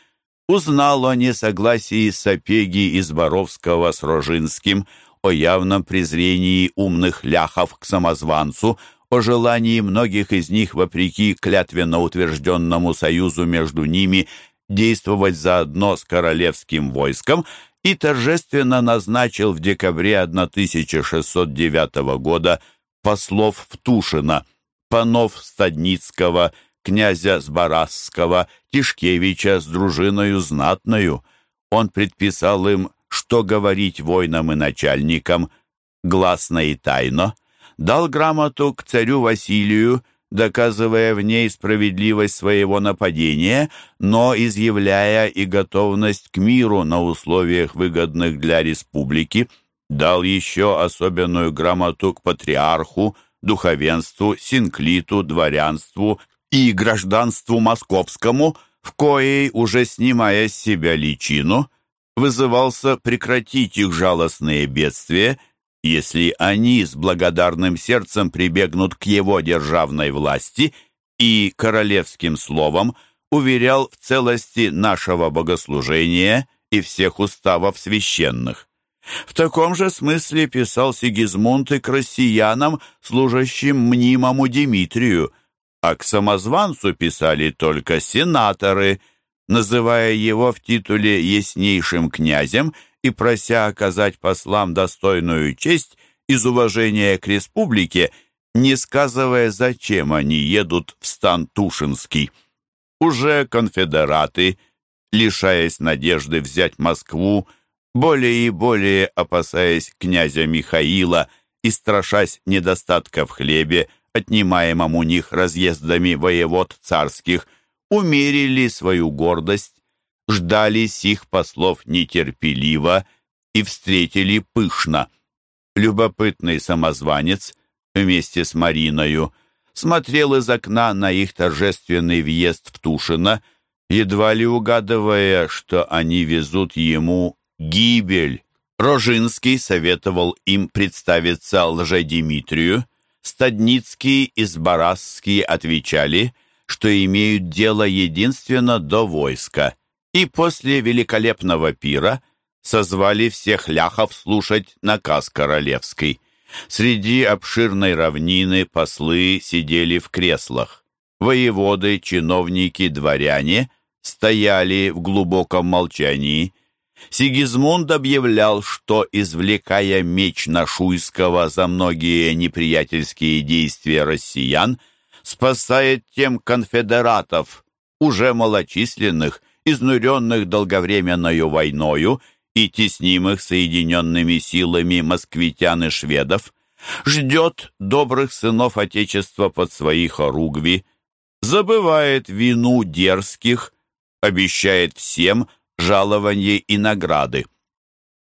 узнал о несогласии Сапеги из Боровского с Рожинским, о явном презрении умных ляхов к самозванцу, о желании многих из них, вопреки клятвенно утвержденному союзу между ними, действовать заодно с королевским войском и торжественно назначил в декабре 1609 года послов в Тушино, панов Стадницкого, князя Сбарасского, Тишкевича с дружиною знатною. Он предписал им, что говорить воинам и начальникам, гласно и тайно, дал грамоту к царю Василию, доказывая в ней справедливость своего нападения, но изъявляя и готовность к миру на условиях, выгодных для республики, дал еще особенную грамоту к патриарху, духовенству, синклиту, дворянству и гражданству московскому, в коей, уже снимая с себя личину, вызывался прекратить их жалостные бедствия если они с благодарным сердцем прибегнут к его державной власти и королевским словом уверял в целости нашего богослужения и всех уставов священных. В таком же смысле писал Сигизмунд и к россиянам, служащим мнимому Дмитрию, а к самозванцу писали только сенаторы, называя его в титуле яснейшим князем и прося оказать послам достойную честь из уважения к республике, не сказывая, зачем они едут в стан Тушинский. Уже конфедераты, лишаясь надежды взять Москву, более и более опасаясь князя Михаила и страшась недостатка в хлебе, отнимаемом у них разъездами воевод царских, умерили свою гордость ждали сих послов нетерпеливо и встретили пышно. Любопытный самозванец вместе с Мариною смотрел из окна на их торжественный въезд в Тушино, едва ли угадывая, что они везут ему гибель. Рожинский советовал им представиться лжедимитрию, Стадницкий и Сбарасский отвечали, что имеют дело единственно до войска — и после великолепного пира созвали всех ляхов слушать наказ королевский. Среди обширной равнины послы сидели в креслах. Воеводы, чиновники, дворяне стояли в глубоком молчании. Сигизмунд объявлял, что, извлекая меч Нашуйского за многие неприятельские действия россиян, спасает тем конфедератов, уже малочисленных, изнуренных долговременною войною и теснимых соединенными силами москвитян и шведов, ждет добрых сынов Отечества под свои хоругви, забывает вину дерзких, обещает всем жалование и награды.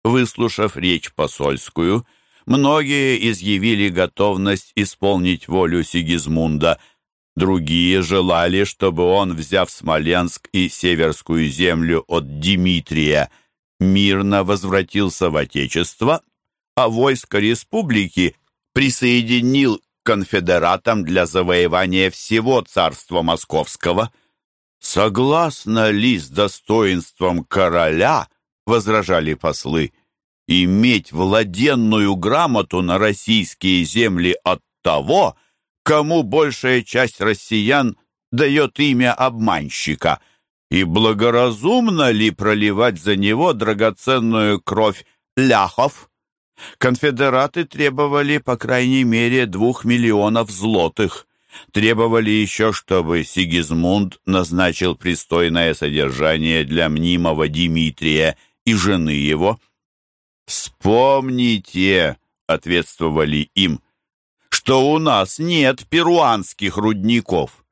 Выслушав речь посольскую, многие изъявили готовность исполнить волю Сигизмунда – Другие желали, чтобы он, взяв Смоленск и Северскую землю от Дмитрия, мирно возвратился в Отечество, а войско республики присоединил к конфедератам для завоевания всего царства московского. Согласно ли с достоинством короля, возражали послы, иметь владенную грамоту на российские земли от того, кому большая часть россиян дает имя обманщика? И благоразумно ли проливать за него драгоценную кровь ляхов? Конфедераты требовали, по крайней мере, двух миллионов злотых. Требовали еще, чтобы Сигизмунд назначил пристойное содержание для мнимого Дмитрия и жены его. «Вспомните», — ответствовали им, — «что у нас нет перуанских рудников.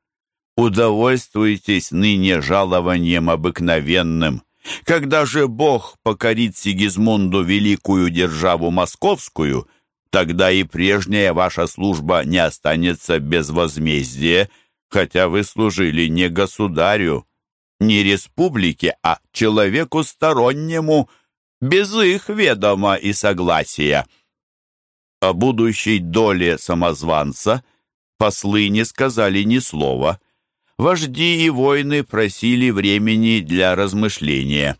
Удовольствуйтесь ныне жалованием обыкновенным. Когда же Бог покорит Сигизмунду великую державу московскую, тогда и прежняя ваша служба не останется без возмездия, хотя вы служили не государю, не республике, а человеку стороннему, без их ведома и согласия. О будущей доле самозванца послы не сказали ни слова. Вожди и воины просили времени для размышления.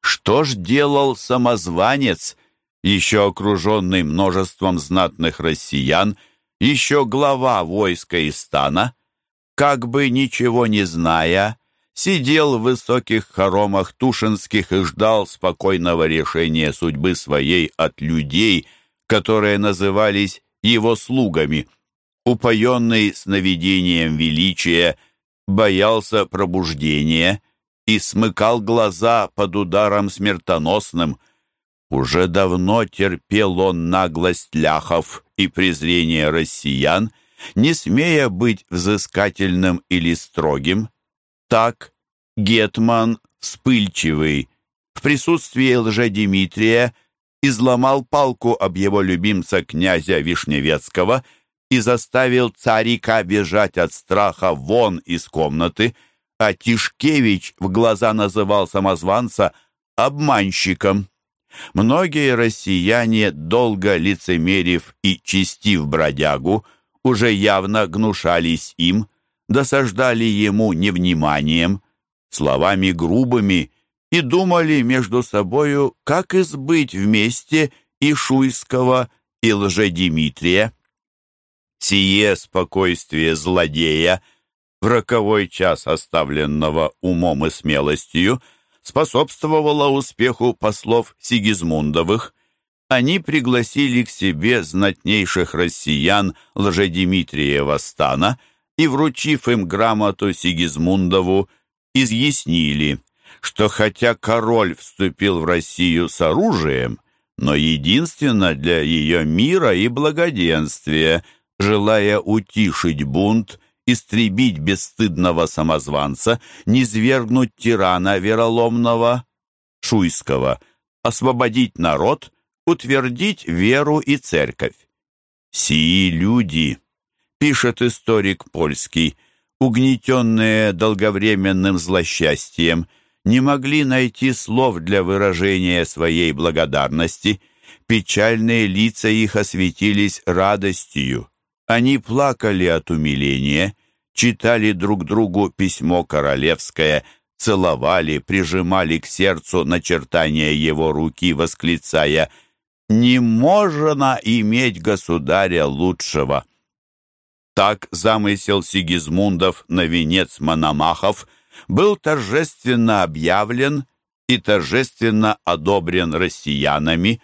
Что ж делал самозванец, еще окруженный множеством знатных россиян, еще глава войска и стана, как бы ничего не зная, сидел в высоких хоромах Тушинских и ждал спокойного решения судьбы своей от людей, которые назывались его слугами. Упоенный сновидением величия, боялся пробуждения и смыкал глаза под ударом смертоносным. Уже давно терпел он наглость ляхов и презрение россиян, не смея быть взыскательным или строгим, так Гетман, вспыльчивый, в присутствии лжедимитрия изломал палку об его любимца князя Вишневецкого и заставил царика бежать от страха вон из комнаты, а Тишкевич в глаза называл самозванца обманщиком. Многие россияне, долго лицемерив и чистив бродягу, уже явно гнушались им, досаждали ему невниманием, словами грубыми и думали между собою, как избыть вместе и Шуйского, и Лжедимитрия. Сие спокойствие злодея, в роковой час оставленного умом и смелостью, способствовало успеху послов Сигизмундовых. Они пригласили к себе знатнейших россиян Лжедимитриева стана – и, вручив им грамоту Сигизмундову, изъяснили, что хотя король вступил в Россию с оружием, но единственно для ее мира и благоденствия, желая утишить бунт, истребить бесстыдного самозванца, низвергнуть тирана вероломного Шуйского, освободить народ, утвердить веру и церковь. Сии люди пишет историк польский, угнетенные долговременным злосчастьем, не могли найти слов для выражения своей благодарности. Печальные лица их осветились радостью. Они плакали от умиления, читали друг другу письмо королевское, целовали, прижимали к сердцу начертания его руки, восклицая «Не можно иметь государя лучшего!» Так замысел Сигизмундов на венец Мономахов был торжественно объявлен и торжественно одобрен россиянами.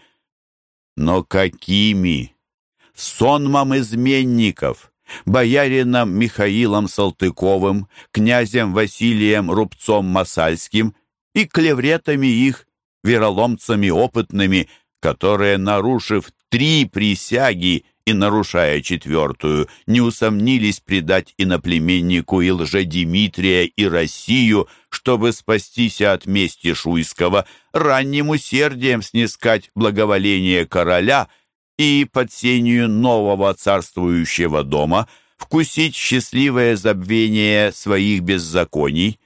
Но какими? Сонмом изменников, боярином Михаилом Салтыковым, князем Василием Рубцом Масальским и клевретами их, вероломцами опытными, которые, нарушив три присяги, и, нарушая четвертую, не усомнились предать иноплеменнику и лжедимитрия и Россию, чтобы спастись от мести Шуйского, ранним усердием снискать благоволение короля и под сенью нового царствующего дома вкусить счастливое забвение своих беззаконий.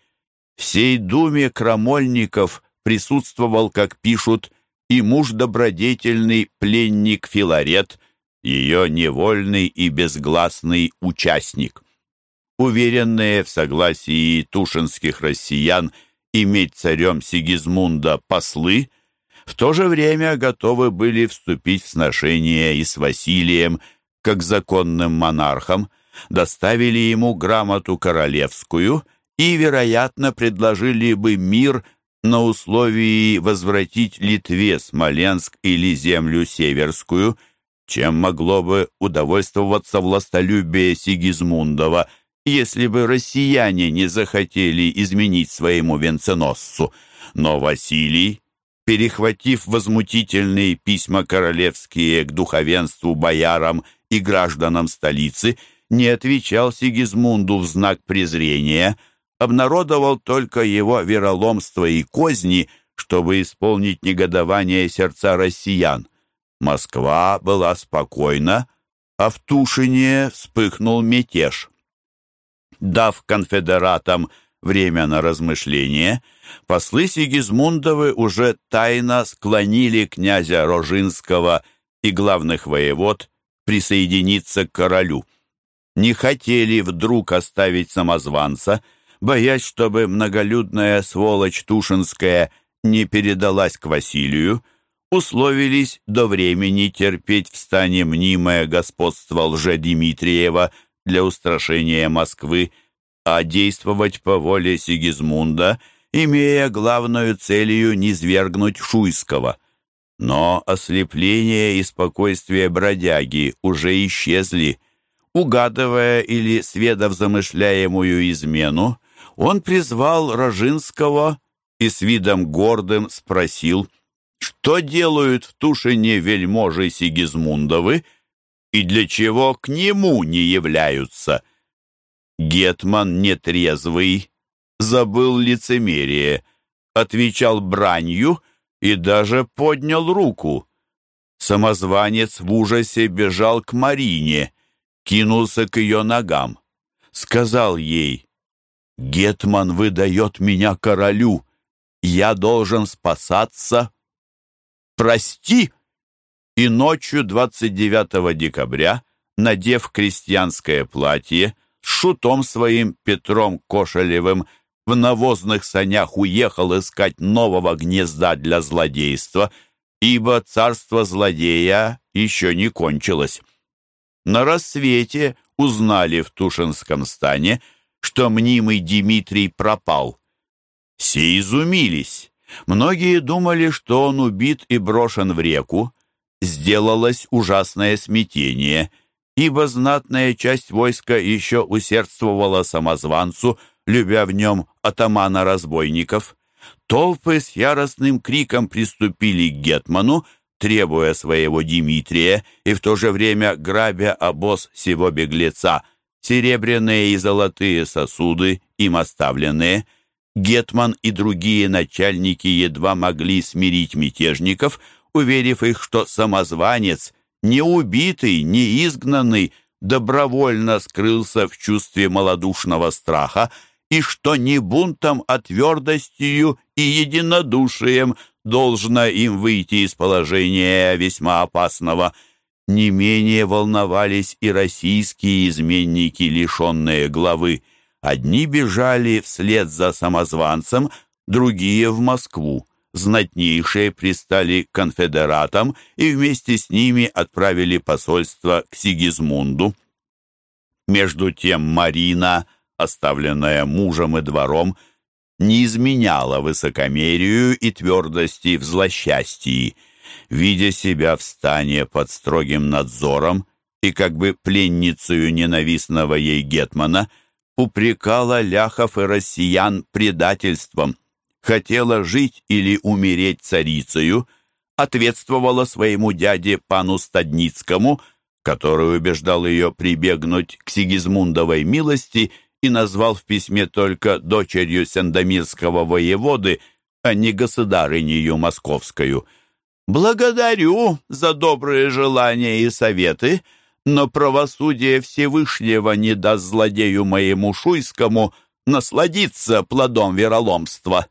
Всей думе крамольников присутствовал, как пишут, и муж добродетельный пленник Филарет – ее невольный и безгласный участник. Уверенные в согласии тушинских россиян иметь царем Сигизмунда послы, в то же время готовы были вступить в сношение и с Василием, как законным монархом, доставили ему грамоту королевскую и, вероятно, предложили бы мир на условии возвратить Литве Смоленск или землю Северскую, чем могло бы удовольствоваться властолюбие Сигизмундова, если бы россияне не захотели изменить своему венценосцу. Но Василий, перехватив возмутительные письма королевские к духовенству, боярам и гражданам столицы, не отвечал Сигизмунду в знак презрения – обнародовал только его вероломство и козни, чтобы исполнить негодование сердца россиян. Москва была спокойна, а в Тушине вспыхнул мятеж. Дав конфедератам время на размышление, послы Сигизмундовы уже тайно склонили князя Рожинского и главных воевод присоединиться к королю. Не хотели вдруг оставить самозванца – боясь, чтобы многолюдная сволочь Тушинская не передалась к Василию, условились до времени терпеть в стане мнимое господство лже-Дмитриева для устрашения Москвы, а действовать по воле Сигизмунда, имея главную целью низвергнуть Шуйского. Но ослепление и спокойствие бродяги уже исчезли. Угадывая или сведав замышляемую измену, он призвал Рожинского и с видом гордым спросил, что делают в Тушине вельможи Сигизмундовы и для чего к нему не являются. Гетман нетрезвый, забыл лицемерие, отвечал бранью и даже поднял руку. Самозванец в ужасе бежал к Марине, кинулся к ее ногам. Сказал ей, Гетман выдает меня королю. Я должен спасаться. Прости!» И ночью 29 декабря, надев крестьянское платье, с шутом своим Петром Кошелевым в навозных санях уехал искать нового гнезда для злодейства, ибо царство злодея еще не кончилось. На рассвете узнали в Тушинском стане, что мнимый Дмитрий пропал. Все изумились. Многие думали, что он убит и брошен в реку. Сделалось ужасное смятение, ибо знатная часть войска еще усердствовала самозванцу, любя в нем атамана разбойников. Толпы с яростным криком приступили к Гетману, требуя своего Дмитрия и в то же время грабя обоз сего беглеца – серебряные и золотые сосуды, им оставленные, Гетман и другие начальники едва могли смирить мятежников, уверив их, что самозванец, не убитый, не изгнанный, добровольно скрылся в чувстве малодушного страха, и что не бунтом, а твердостью и единодушием должно им выйти из положения весьма опасного – не менее волновались и российские изменники, лишенные главы. Одни бежали вслед за самозванцем, другие в Москву. Знатнейшие пристали к конфедератам и вместе с ними отправили посольство к Сигизмунду. Между тем Марина, оставленная мужем и двором, не изменяла высокомерию и твердости в злосчастии видя себя в стане под строгим надзором и как бы пленницею ненавистного ей Гетмана, упрекала ляхов и россиян предательством, хотела жить или умереть царицею, ответствовала своему дяде пану Стадницкому, который убеждал ее прибегнуть к Сигизмундовой милости и назвал в письме только дочерью Сендомирского воеводы, а не государынею московскую – Благодарю за добрые желания и советы, но правосудие Всевышнего не даст злодею моему Шуйскому насладиться плодом вероломства.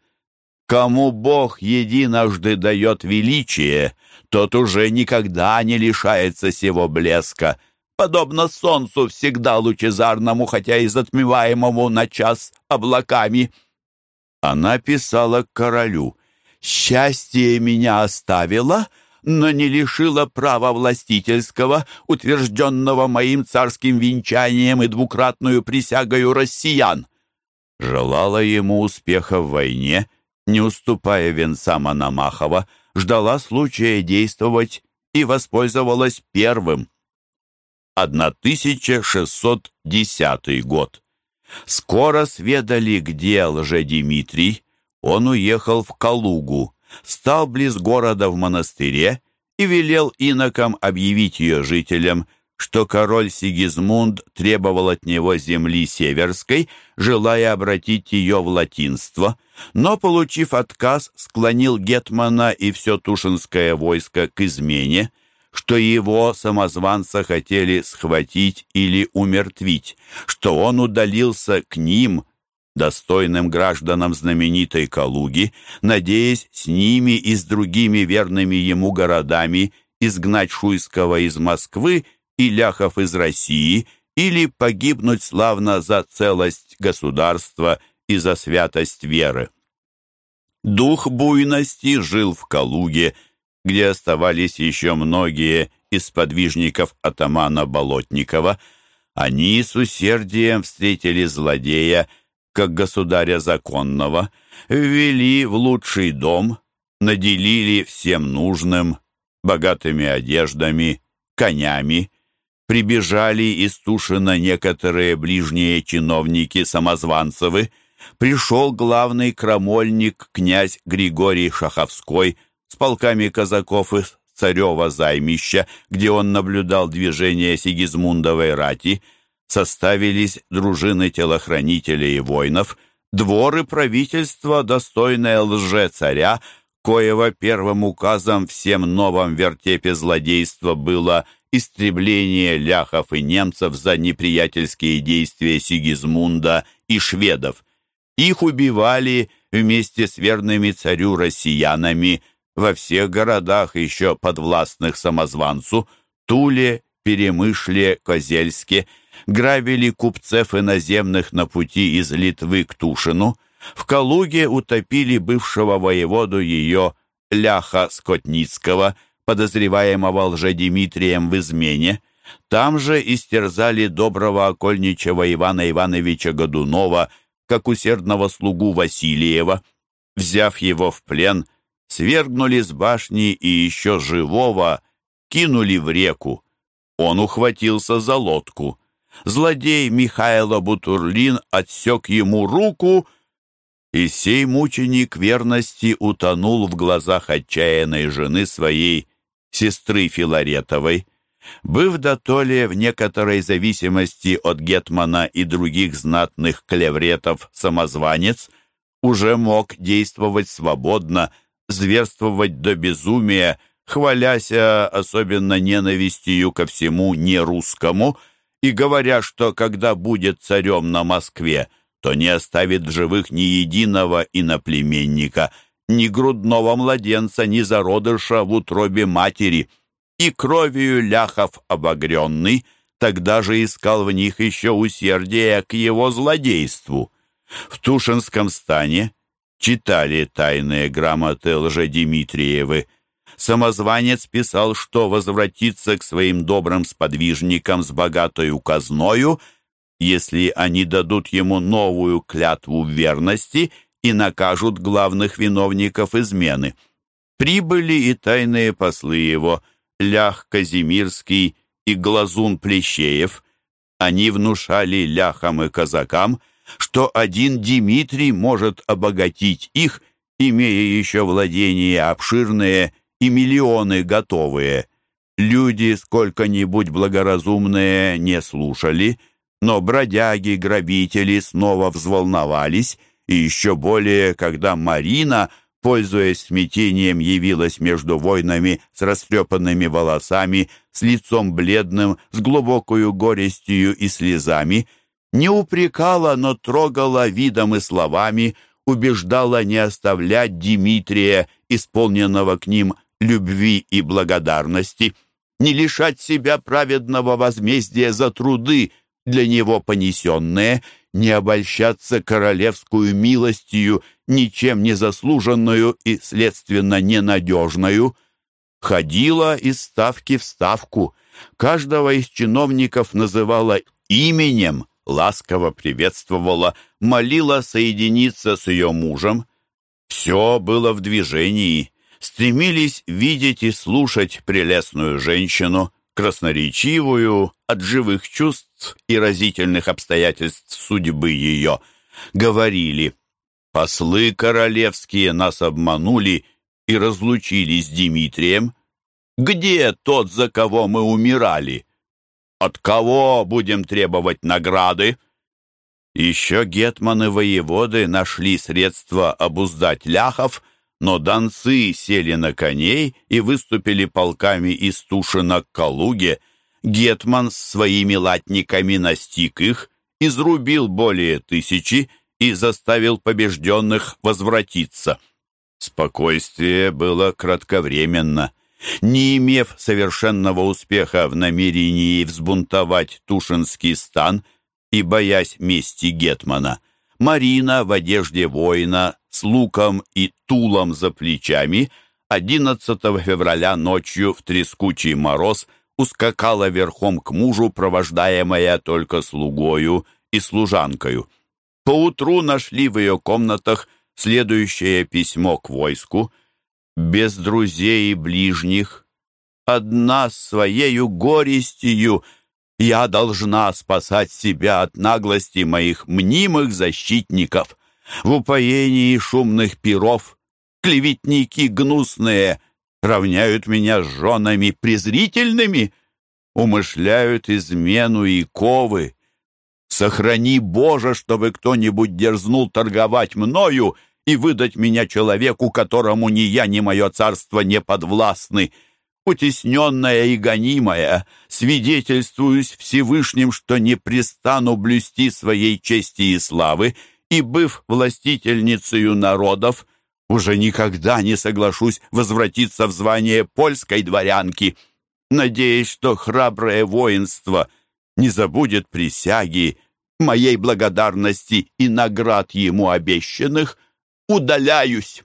Кому Бог единожды дает величие, тот уже никогда не лишается сего блеска, подобно солнцу всегда лучезарному, хотя и затмеваемому на час облаками. Она писала королю — Счастье меня оставило, но не лишила права властительского, утвержденного моим царским венчанием и двукратную присягою россиян. Желала ему успеха в войне, не уступая венца Мономахова, ждала случая действовать и воспользовалась первым. 1610 год. Скоро сведали, где лже-Димитрий. Он уехал в Калугу, стал близ города в монастыре и велел инокам объявить ее жителям, что король Сигизмунд требовал от него земли северской, желая обратить ее в латинство, но, получив отказ, склонил Гетмана и все Тушинское войско к измене, что его самозванца хотели схватить или умертвить, что он удалился к ним, достойным гражданам знаменитой Калуги, надеясь с ними и с другими верными ему городами изгнать Шуйского из Москвы и ляхов из России или погибнуть славно за целость государства и за святость веры. Дух буйности жил в Калуге, где оставались еще многие из подвижников атамана Болотникова. Они с усердием встретили злодея, как государя законного, ввели в лучший дом, наделили всем нужным, богатыми одеждами, конями, прибежали из Тушина некоторые ближние чиновники Самозванцевы, пришел главный крамольник князь Григорий Шаховской с полками казаков из царева займища, где он наблюдал движение Сигизмундовой рати, составились дружины телохранителей и воинов, дворы правительства, достойное лже-царя, коего первым указом всем новом вертепе злодейства было истребление ляхов и немцев за неприятельские действия Сигизмунда и шведов. Их убивали вместе с верными царю россиянами во всех городах, еще подвластных самозванцу, Туле, Перемышле, Козельске, грабили купцев иноземных на пути из Литвы к Тушину, в Калуге утопили бывшего воеводу ее Ляха Скотницкого, подозреваемого лжедимитрием в измене, там же истерзали доброго окольничего Ивана Ивановича Годунова, как усердного слугу Васильева. Взяв его в плен, свергнули с башни и еще живого кинули в реку. Он ухватился за лодку. Злодей Михайло Бутурлин отсек ему руку, и сей мученик верности утонул в глазах отчаянной жены своей, сестры Филаретовой. Быв дотоле в некоторой зависимости от Гетмана и других знатных клевретов самозванец, уже мог действовать свободно, зверствовать до безумия, хваляся особенно ненавистью ко всему нерусскому и говоря, что когда будет царем на Москве, то не оставит в живых ни единого иноплеменника – ни грудного младенца, ни зародыша в утробе матери, и кровью ляхов обогренный, тогда же искал в них еще усердие к его злодейству. В Тушинском стане читали тайные грамоты лжедимитриевы. Самозванец писал, что возвратится к своим добрым сподвижникам с богатой указною, если они дадут ему новую клятву верности — и накажут главных виновников измены. Прибыли и тайные послы его, Лях Казимирский и Глазун Плещеев. Они внушали ляхам и казакам, что один Дмитрий может обогатить их, имея еще владения обширные и миллионы готовые. Люди сколько-нибудь благоразумные не слушали, но бродяги, грабители снова взволновались и еще более, когда Марина, пользуясь смятением, явилась между войнами с растрепанными волосами, с лицом бледным, с глубокою горестью и слезами, не упрекала, но трогала видом и словами, убеждала не оставлять Дмитрия, исполненного к ним любви и благодарности, не лишать себя праведного возмездия за труды, для него понесенные, не обольщаться королевскую милостью, ничем не заслуженную и, следственно, ненадежную. ходила из ставки в ставку. Каждого из чиновников называла именем, ласково приветствовала, молила соединиться с ее мужем. Все было в движении. Стремились видеть и слушать прелестную женщину, красноречивую, от живых чувств и разительных обстоятельств судьбы ее. Говорили, послы королевские нас обманули и разлучили с Дмитрием. Где тот, за кого мы умирали? От кого будем требовать награды? Еще гетманы-воеводы нашли средства обуздать ляхов, но донцы сели на коней и выступили полками из Тушина к Калуге. Гетман с своими латниками настиг их, изрубил более тысячи и заставил побежденных возвратиться. Спокойствие было кратковременно. Не имев совершенного успеха в намерении взбунтовать Тушинский стан и боясь мести Гетмана, Марина в одежде воина с луком и тулом за плечами 11 февраля ночью в трескучий мороз ускакала верхом к мужу, провождаемая только слугою и служанкою. Поутру нашли в ее комнатах следующее письмо к войску — без друзей и ближних, одна своею горестью я должна спасать себя от наглости моих мнимых защитников. В упоении шумных перов клеветники гнусные равняют меня с женами презрительными, умышляют измену и ковы. Сохрани, Боже, чтобы кто-нибудь дерзнул торговать мною и выдать меня человеку, которому ни я, ни мое царство не подвластны. Утесненная и гонимая, свидетельствуюсь Всевышним, что не пристану блюсти своей чести и славы, и, быв властительницею народов, уже никогда не соглашусь возвратиться в звание польской дворянки, надеясь, что храброе воинство не забудет присяги, моей благодарности и наград ему обещанных, удаляюсь».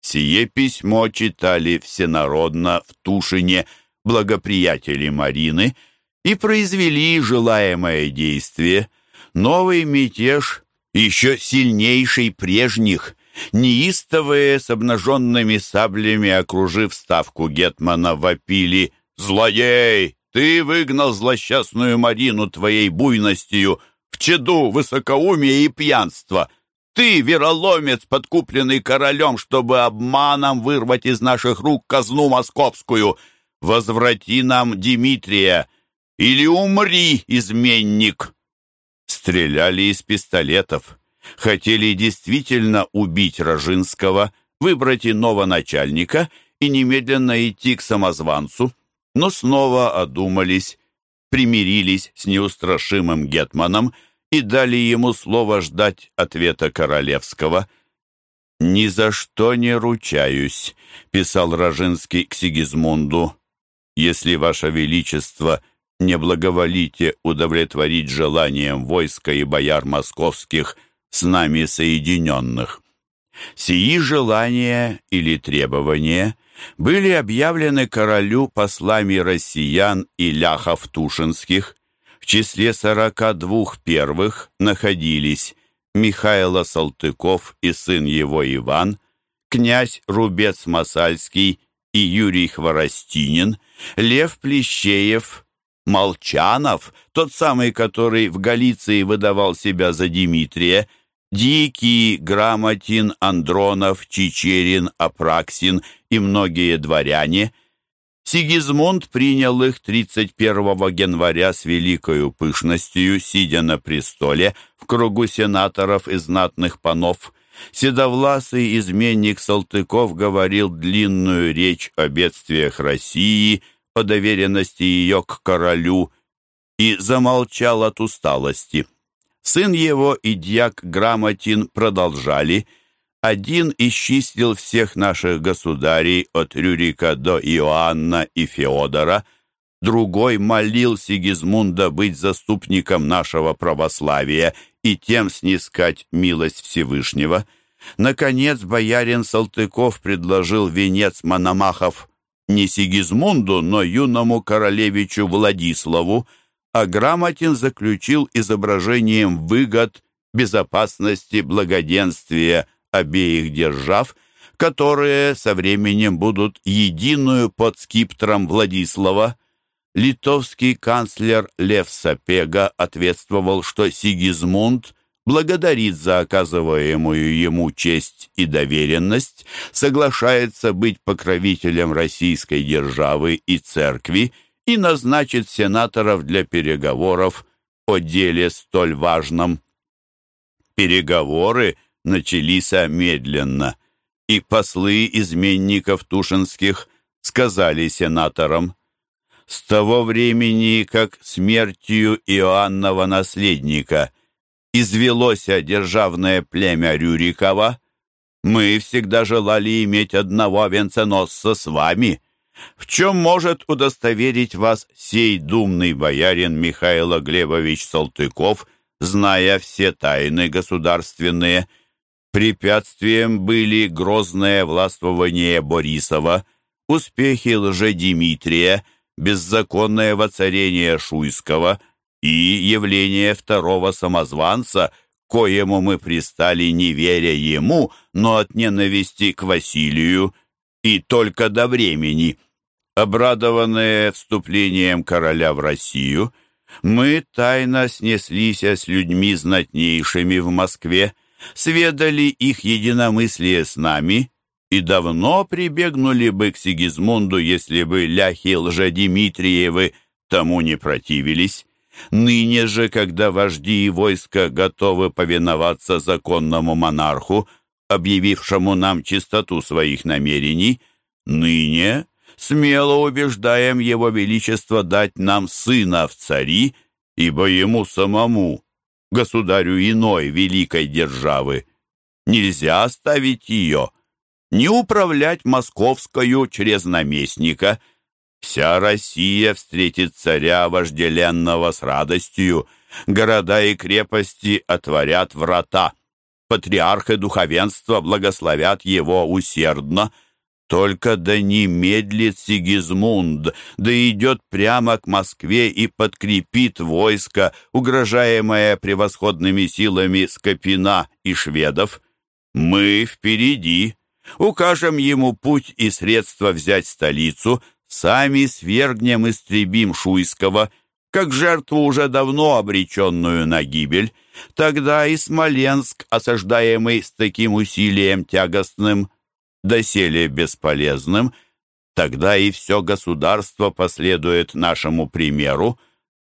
Сие письмо читали всенародно в Тушине благоприятели Марины и произвели желаемое действие. Новый мятеж еще сильнейший прежних, неистовые с обнаженными саблями, окружив ставку Гетмана, вопили «Злодей! Ты выгнал злосчастную Марину твоей буйностью в чаду высокоумия и пьянства!» Ты, вероломец, подкупленный королем, чтобы обманом вырвать из наших рук казну московскую, возврати нам Дмитрия или умри, изменник!» Стреляли из пистолетов. Хотели действительно убить Рожинского, выбрать иного начальника и немедленно идти к самозванцу, но снова одумались, примирились с неустрашимым Гетманом и дали ему слово ждать ответа королевского. «Ни за что не ручаюсь», — писал Рожинский к Сигизмунду, «если, Ваше Величество, не благоволите удовлетворить желанием войска и бояр московских с нами соединенных». Сии желания или требования были объявлены королю послами россиян и ляхов тушинских, числе сорока двух первых находились Михайло Салтыков и сын его Иван, князь Рубец Масальский и Юрий Хворостинин, Лев Плещеев, Молчанов, тот самый, который в Галиции выдавал себя за Дмитрия, Дикий, Грамотин, Андронов, Чечерин, Апраксин и многие дворяне – Сигизмунд принял их 31 января с великою пышностью, сидя на престоле в кругу сенаторов и знатных панов. Седовласый изменник Салтыков говорил длинную речь о бедствиях России, о доверенности ее к королю, и замолчал от усталости. Сын его и дьяк Грамотин продолжали – один исчислил всех наших государей от Рюрика до Иоанна и Феодора, другой молил Сигизмунда быть заступником нашего православия и тем снискать милость Всевышнего. Наконец, боярин Салтыков предложил венец Мономахов не Сигизмунду, но юному королевичу Владиславу, а Грамотин заключил изображением выгод, безопасности, благоденствия обеих держав, которые со временем будут единую под скиптром Владислава. Литовский канцлер Лев Сапега ответствовал, что Сигизмунд благодарит за оказываемую ему честь и доверенность, соглашается быть покровителем российской державы и церкви и назначит сенаторов для переговоров о деле столь важном. Переговоры начались медленно, и послы изменников Тушинских сказали сенаторам, «С того времени, как смертью Иоаннова наследника – извелося державное племя Рюрикова, мы всегда желали иметь одного венценосца с вами. В чем может удостоверить вас сей думный боярин Михаил Глебович Салтыков, зная все тайны государственные? Препятствием были грозное властвование Борисова, успехи лжедимитрия, беззаконное воцарение Шуйского — и явление второго самозванца, коему мы пристали, не веря ему, но от ненависти к Василию, и только до времени. Обрадованные вступлением короля в Россию, мы тайно снеслись с людьми знатнейшими в Москве, сведали их единомыслие с нами и давно прибегнули бы к Сигизмунду, если бы ляхи лжедимитриевы тому не противились. Ныне же, когда вожди и войска готовы повиноваться законному монарху, объявившему нам чистоту своих намерений, ныне смело убеждаем его величество дать нам сына в цари, ибо ему самому, государю иной великой державы, нельзя оставить ее, не управлять московскою через наместника — Вся Россия встретит царя вожделенного с радостью, города и крепости отворят врата, патриарх и духовенство благословят его усердно, только да не медлит Сигизмунд, да идет прямо к Москве и подкрепит войско, угрожаемое превосходными силами Скопина и шведов. Мы впереди, укажем ему путь и средства взять столицу — Сами свергнем истребим Шуйского, как жертву уже давно обреченную на гибель. Тогда и Смоленск, осаждаемый с таким усилием тягостным, доселе бесполезным, тогда и все государство последует нашему примеру.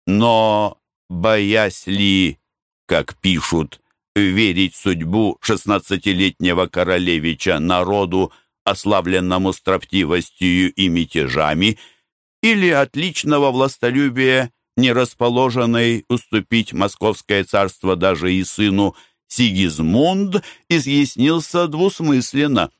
Но, боясь ли, как пишут, верить судьбу шестнадцатилетнего королевича народу, ослабленному строптивостью и мятежами, или от личного властолюбия, не расположенной уступить московское царство даже и сыну, Сигизмунд изъяснился двусмысленно.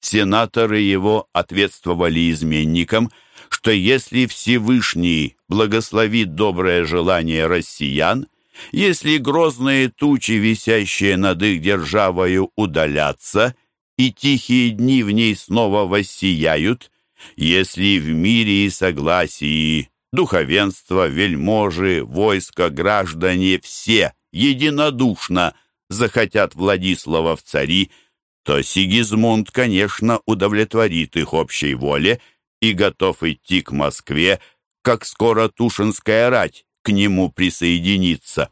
Сенаторы его ответствовали изменникам, что если Всевышний благословит доброе желание россиян, если грозные тучи, висящие над их державою, удалятся — и тихие дни в ней снова воссияют, если в мире и согласии духовенство, вельможи, войско, граждане все единодушно захотят Владислава в цари, то Сигизмунд, конечно, удовлетворит их общей воле и готов идти к Москве, как скоро Тушинская рать к нему присоединится.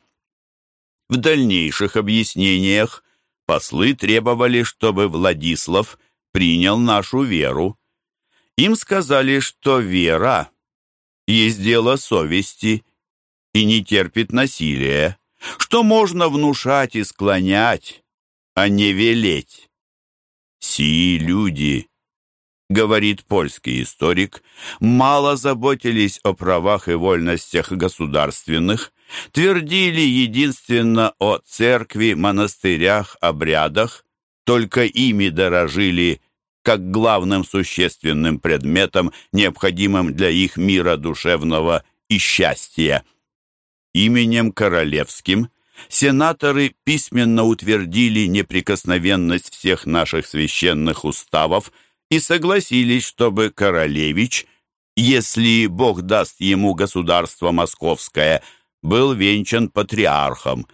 В дальнейших объяснениях Послы требовали, чтобы Владислав принял нашу веру. Им сказали, что вера есть дело совести и не терпит насилия, что можно внушать и склонять, а не велеть. Сии люди говорит польский историк, мало заботились о правах и вольностях государственных, твердили единственно о церкви, монастырях, обрядах, только ими дорожили как главным существенным предметом, необходимым для их мира душевного и счастья. Именем королевским сенаторы письменно утвердили неприкосновенность всех наших священных уставов и согласились, чтобы королевич, если Бог даст ему государство московское, был венчан патриархом.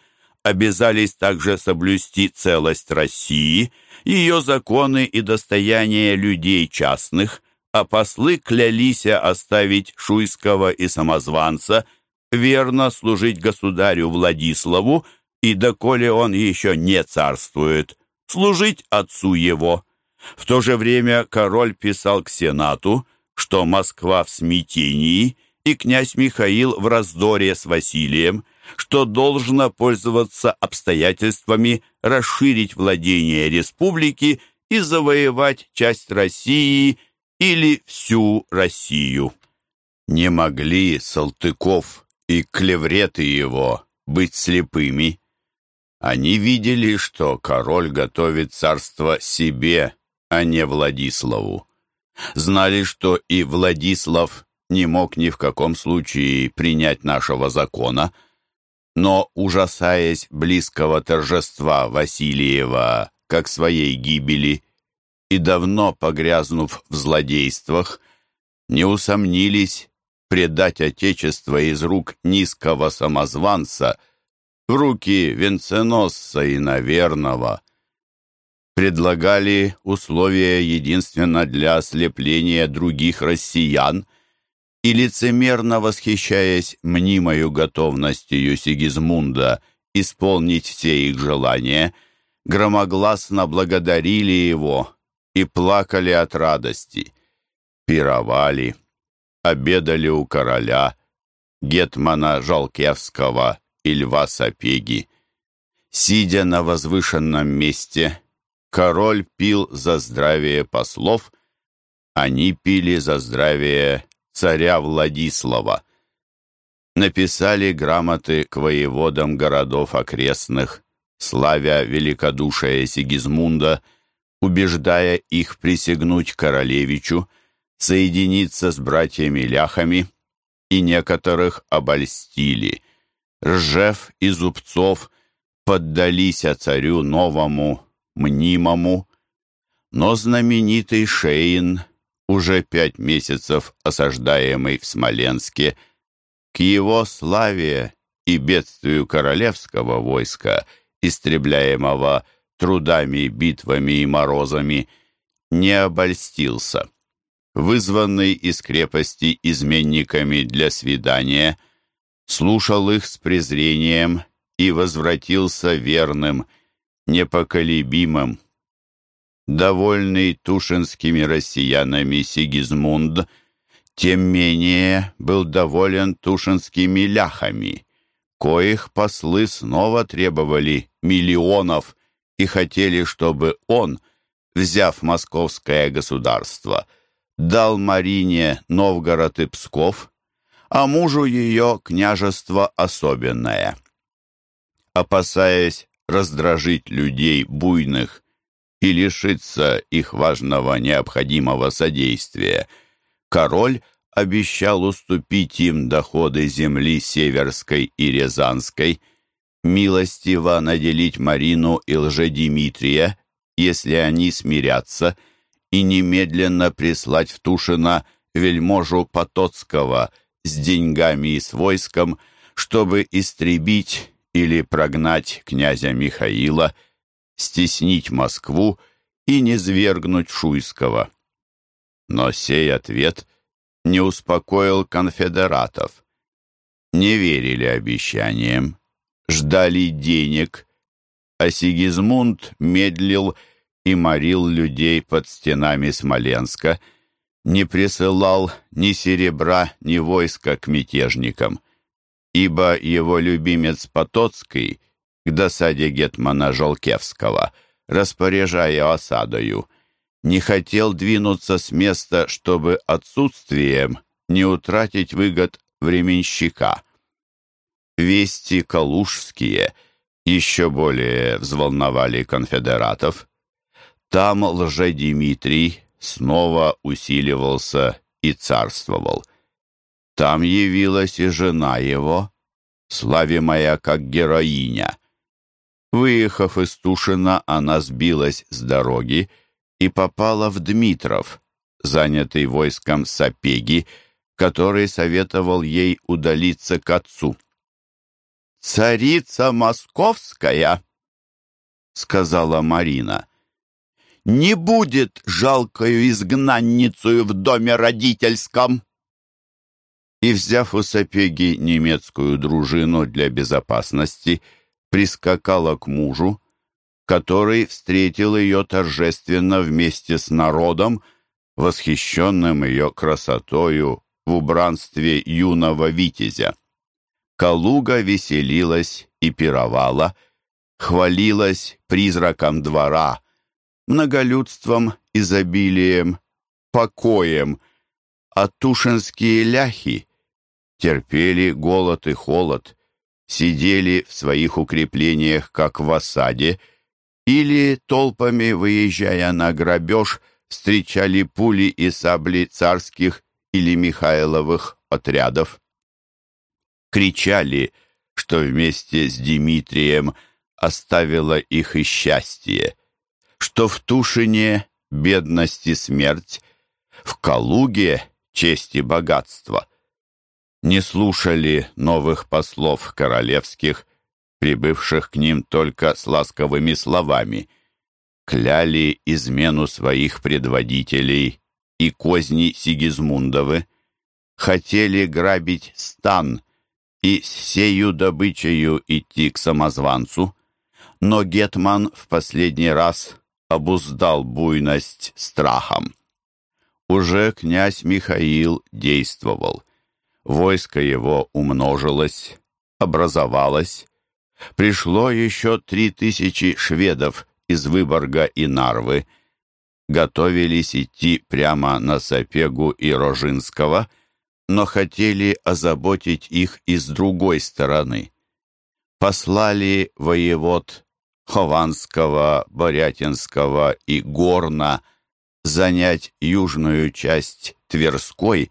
Обязались также соблюсти целость России, ее законы и достояние людей частных, а послы клялись оставить Шуйского и Самозванца, верно служить государю Владиславу, и доколе он еще не царствует, служить отцу его. В то же время король писал к Сенату, что Москва в смятении и князь Михаил в раздоре с Василием, что должно пользоваться обстоятельствами, расширить владение республики и завоевать часть России или всю Россию. Не могли Салтыков и клевреты его быть слепыми. Они видели, что король готовит царство себе, а не Владиславу. Знали, что и Владислав не мог ни в каком случае принять нашего закона, но, ужасаясь близкого торжества Васильева как своей гибели и давно погрязнув в злодействах, не усомнились предать Отечество из рук низкого самозванца в руки венценосца и наверного. Предлагали условия единственно для ослепления других россиян и, лицемерно восхищаясь мнимою готовностью Сигизмунда исполнить все их желания, громогласно благодарили его и плакали от радости, пировали обедали у короля, гетмана Жалкевского и Льва Сапеги. Сидя на возвышенном месте, король пил за здравие послов, они пили за здравие царя Владислава. Написали грамоты к воеводам городов окрестных, славя великодушие Сигизмунда, убеждая их присягнуть королевичу, соединиться с братьями-ляхами, и некоторых обольстили. Ржев и Зубцов поддались царю новому, мнимому, но знаменитый Шейн, уже пять месяцев осаждаемый в Смоленске, к его славе и бедствию королевского войска, истребляемого трудами, битвами и морозами, не обольстился вызванный из крепости изменниками для свидания, слушал их с презрением и возвратился верным, непоколебимым. Довольный тушинскими россиянами Сигизмунд, тем менее был доволен тушинскими ляхами, коих послы снова требовали миллионов и хотели, чтобы он, взяв московское государство, — дал Марине Новгород и Псков, а мужу ее княжество особенное. Опасаясь раздражить людей буйных и лишиться их важного необходимого содействия, король обещал уступить им доходы земли Северской и Рязанской, милостиво наделить Марину и Лжедимитрия, если они смирятся – и немедленно прислать в Тушино вельможу Потоцкого с деньгами и с войском, чтобы истребить или прогнать князя Михаила, стеснить Москву и не свергнуть Шуйского. Но сей ответ не успокоил конфедератов. Не верили обещаниям, ждали денег, а Сигизмунд медлил и морил людей под стенами Смоленска, не присылал ни серебра, ни войска к мятежникам, ибо его любимец Потоцкий досаде гетмана Жолкевского, распоряжая осадою, не хотел двинуться с места, чтобы отсутствием не утратить выгод временщика. Вести калужские еще более взволновали конфедератов, там лже-Димитрий снова усиливался и царствовал. Там явилась и жена его, славимая как героиня. Выехав из Тушина, она сбилась с дороги и попала в Дмитров, занятый войском Сапеги, который советовал ей удалиться к отцу. «Царица московская», — сказала Марина, — «не будет жалкою изгнанницею в доме родительском». И, взяв у Сапеги немецкую дружину для безопасности, прискакала к мужу, который встретил ее торжественно вместе с народом, восхищенным ее красотою в убранстве юного витязя. Калуга веселилась и пировала, хвалилась призраком двора, многолюдством, изобилием, покоем, а тушинские ляхи терпели голод и холод, сидели в своих укреплениях, как в осаде, или, толпами выезжая на грабеж, встречали пули и сабли царских или Михайловых отрядов. Кричали, что вместе с Дмитрием оставило их и счастье, что в Тушине бедность и смерть, в Калуге честь и богатство. Не слушали новых послов королевских, прибывших к ним только с ласковыми словами, кляли измену своих предводителей и козни Сигизмундовы, хотели грабить стан и с сею добычею идти к самозванцу, но Гетман в последний раз обуздал буйность страхом. Уже князь Михаил действовал. Войско его умножилось, образовалось, Пришло еще три тысячи шведов из Выборга и Нарвы. Готовились идти прямо на Сапегу и Рожинского, но хотели озаботить их и с другой стороны. Послали воевод Хованского, Борятинского и Горна занять южную часть Тверской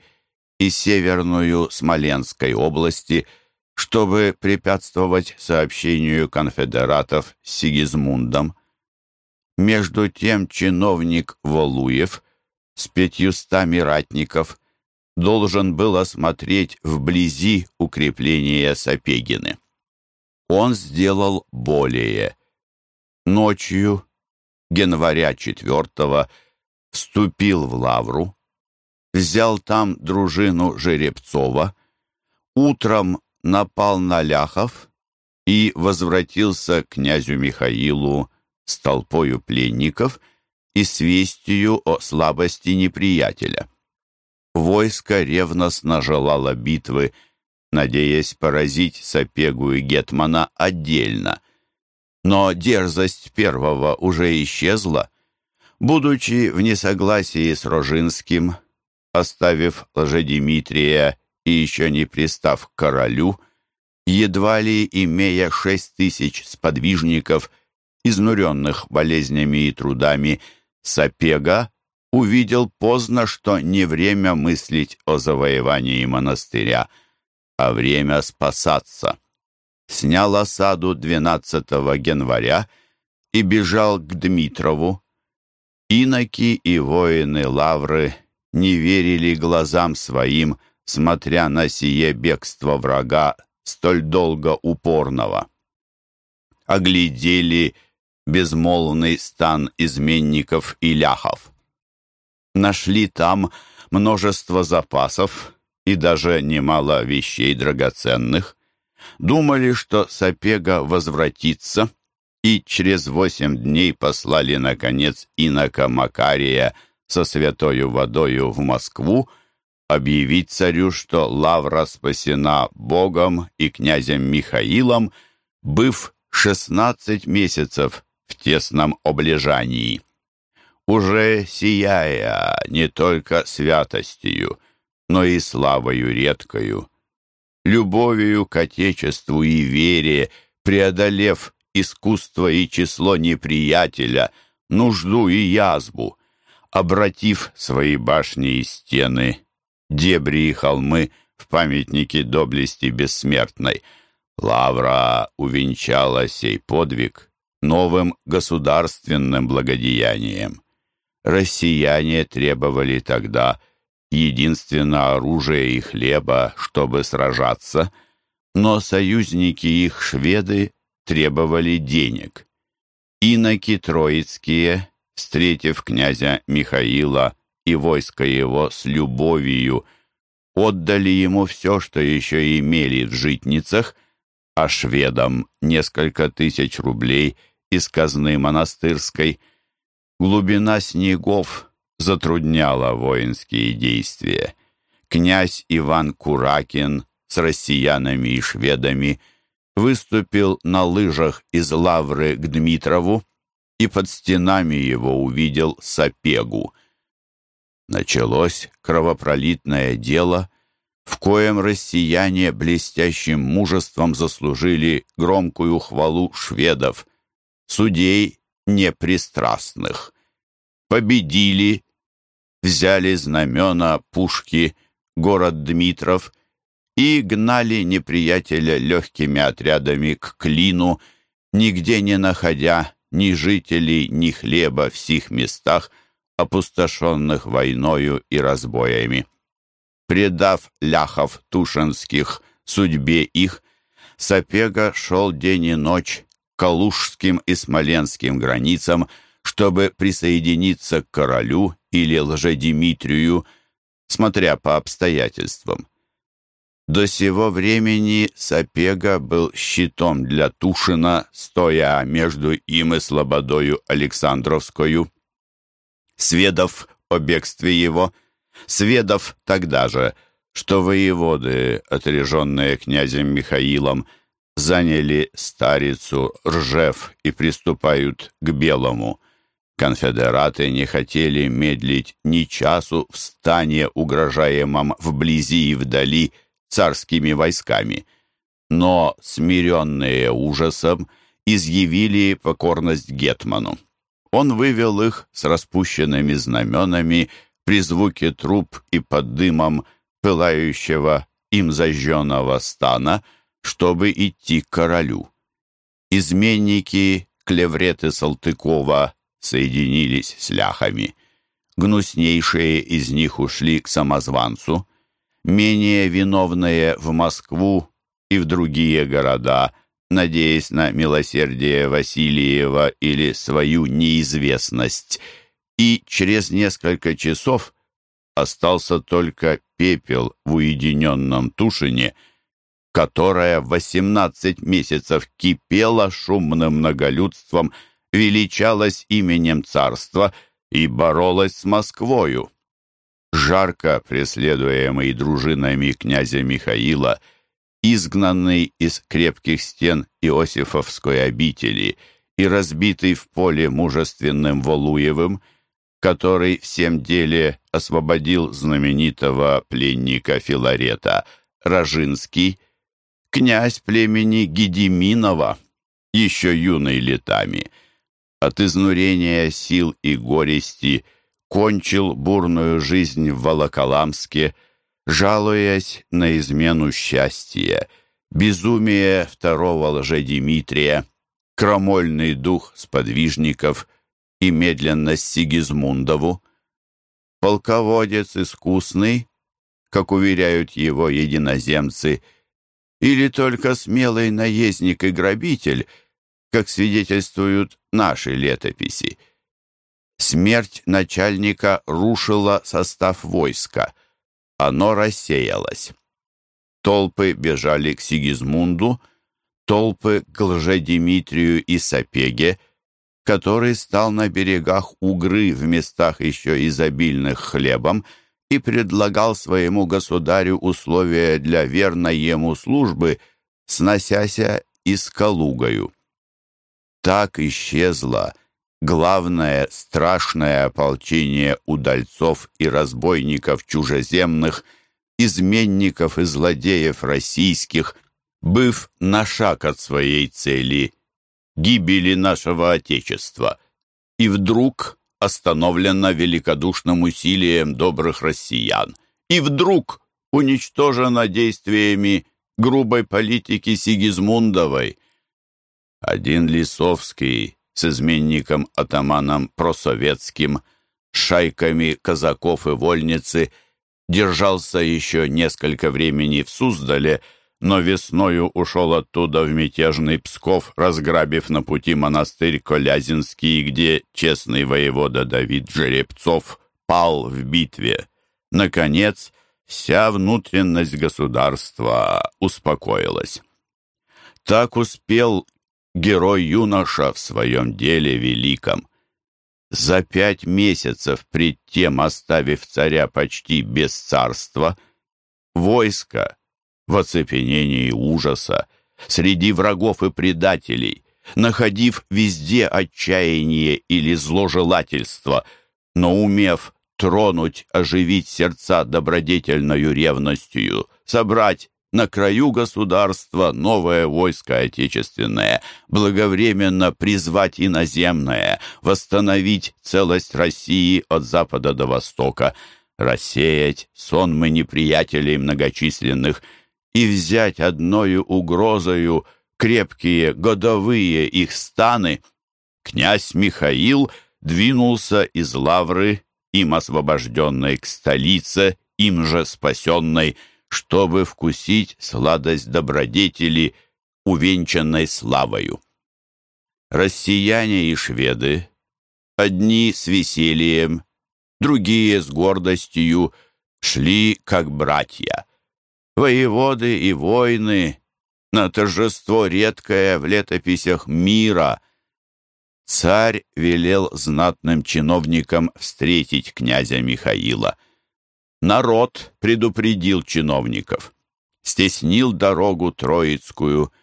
и северную Смоленской области – чтобы препятствовать сообщению конфедератов с Сигизмундом. Между тем чиновник Волуев с пятьюстами ратников должен был осмотреть вблизи укрепления Сапегины. Он сделал более. Ночью, января 4 вступил в Лавру, взял там дружину Жеребцова, утром напал на ляхов и возвратился к князю Михаилу с толпою пленников и с вестью о слабости неприятеля. Войско ревностно желало битвы, надеясь поразить Сапегу и Гетмана отдельно. Но дерзость первого уже исчезла. Будучи в несогласии с Рожинским, оставив Лжедимитрия и еще не пристав к королю, едва ли имея шесть тысяч сподвижников, изнуренных болезнями и трудами, Сапега увидел поздно, что не время мыслить о завоевании монастыря, а время спасаться. Снял осаду 12 января и бежал к Дмитрову. Иноки и воины Лавры не верили глазам своим, смотря на сие бегство врага, столь долго упорного. Оглядели безмолвный стан изменников и ляхов. Нашли там множество запасов и даже немало вещей драгоценных. Думали, что Сапега возвратится, и через восемь дней послали, наконец, инока Макария со святою водою в Москву, объявить царю, что Лавра спасена Богом и князем Михаилом, быв шестнадцать месяцев в тесном облежании. Уже сияя не только святостью, но и славою редкою, любовью к Отечеству и вере, преодолев искусство и число неприятеля, нужду и язву, обратив свои башни и стены дебри и холмы в памятнике доблести бессмертной. Лавра увенчала сей подвиг новым государственным благодеянием. Россияне требовали тогда единственно оружия и хлеба, чтобы сражаться, но союзники их, шведы, требовали денег. Иноки Троицкие, встретив князя Михаила и войско его с любовью, отдали ему все, что еще имели в житницах, а шведам несколько тысяч рублей из казны монастырской. Глубина снегов затрудняла воинские действия. Князь Иван Куракин с россиянами и шведами выступил на лыжах из Лавры к Дмитрову и под стенами его увидел Сапегу. Началось кровопролитное дело, в коем россияне блестящим мужеством заслужили громкую хвалу шведов, судей непристрастных. Победили, взяли знамена, пушки, город Дмитров и гнали неприятеля легкими отрядами к Клину, нигде не находя ни жителей, ни хлеба в сих местах, опустошенных войною и разбоями. Предав ляхов тушинских судьбе их, Сапега шел день и ночь к Калужским и Смоленским границам, чтобы присоединиться к королю или лжедимитрию, смотря по обстоятельствам. До сего времени Сапега был щитом для Тушина, стоя между им и Слободою Александровскою. Сведов о бегстве его, сведов тогда же, что воеводы, отреженные князем Михаилом, заняли Старицу, Ржев и приступают к Белому. Конфедераты не хотели медлить ни часу в стане, угрожаемом вблизи и вдали, царскими войсками, но, смиренные ужасом, изъявили покорность Гетману. Он вывел их с распущенными знаменами при звуке труб и под дымом пылающего им зажженного стана, чтобы идти к королю. Изменники, клевреты Салтыкова, соединились с ляхами. Гнуснейшие из них ушли к самозванцу, менее виновные в Москву и в другие города, надеясь на милосердие Васильева или свою неизвестность, и через несколько часов остался только пепел в уединенном Тушине, которая восемнадцать месяцев кипела шумным многолюдством, величалась именем царства и боролась с Москвою жарко преследуемый дружинами князя Михаила, изгнанный из крепких стен Иосифовской обители и разбитый в поле мужественным Волуевым, который всем деле освободил знаменитого пленника Филарета Рожинский, князь племени Гедеминова, еще юный летами, от изнурения сил и горести – кончил бурную жизнь в Волоколамске, жалуясь на измену счастья, безумие второго лжедимитрия, крамольный дух сподвижников и медленность Сигизмундову. Полководец искусный, как уверяют его единоземцы, или только смелый наездник и грабитель, как свидетельствуют наши летописи. Смерть начальника рушила состав войска. Оно рассеялось. Толпы бежали к Сигизмунду, толпы к лжедимитрию и Сапеге, который стал на берегах Угры в местах еще изобильных хлебом и предлагал своему государю условия для верной ему службы, сносяся и с Калугою. Так исчезла главное страшное ополчение удальцов и разбойников чужеземных, изменников и злодеев российских, быв на шаг от своей цели, гибели нашего Отечества, и вдруг остановлено великодушным усилием добрых россиян, и вдруг уничтожено действиями грубой политики Сигизмундовой. Один Лисовский с изменником-атаманом Просоветским шайками казаков и вольницы, держался еще несколько времени в Суздале, но весною ушел оттуда в мятежный Псков, разграбив на пути монастырь Колязинский, где честный воевода Давид Жеребцов пал в битве. Наконец, вся внутренность государства успокоилась. Так успел герой-юноша в своем деле великом. За пять месяцев, пред тем оставив царя почти без царства, войско в оцепенении ужаса, среди врагов и предателей, находив везде отчаяние или зложелательство, но умев тронуть, оживить сердца добродетельною ревностью, собрать на краю государства новое войско отечественное, благовременно призвать иноземное, восстановить целость России от запада до востока, рассеять сонмы неприятелей многочисленных и взять одною угрозою крепкие годовые их станы, князь Михаил двинулся из Лавры им освобожденной к столице, им же спасенной, чтобы вкусить сладость добродетели, увенчанной славою. Россияне и шведы, одни с весельем, другие с гордостью, шли как братья. Воеводы и воины на торжество редкое в летописях мира — царь велел знатным чиновникам встретить князя Михаила. Народ предупредил чиновников, стеснил дорогу Троицкую,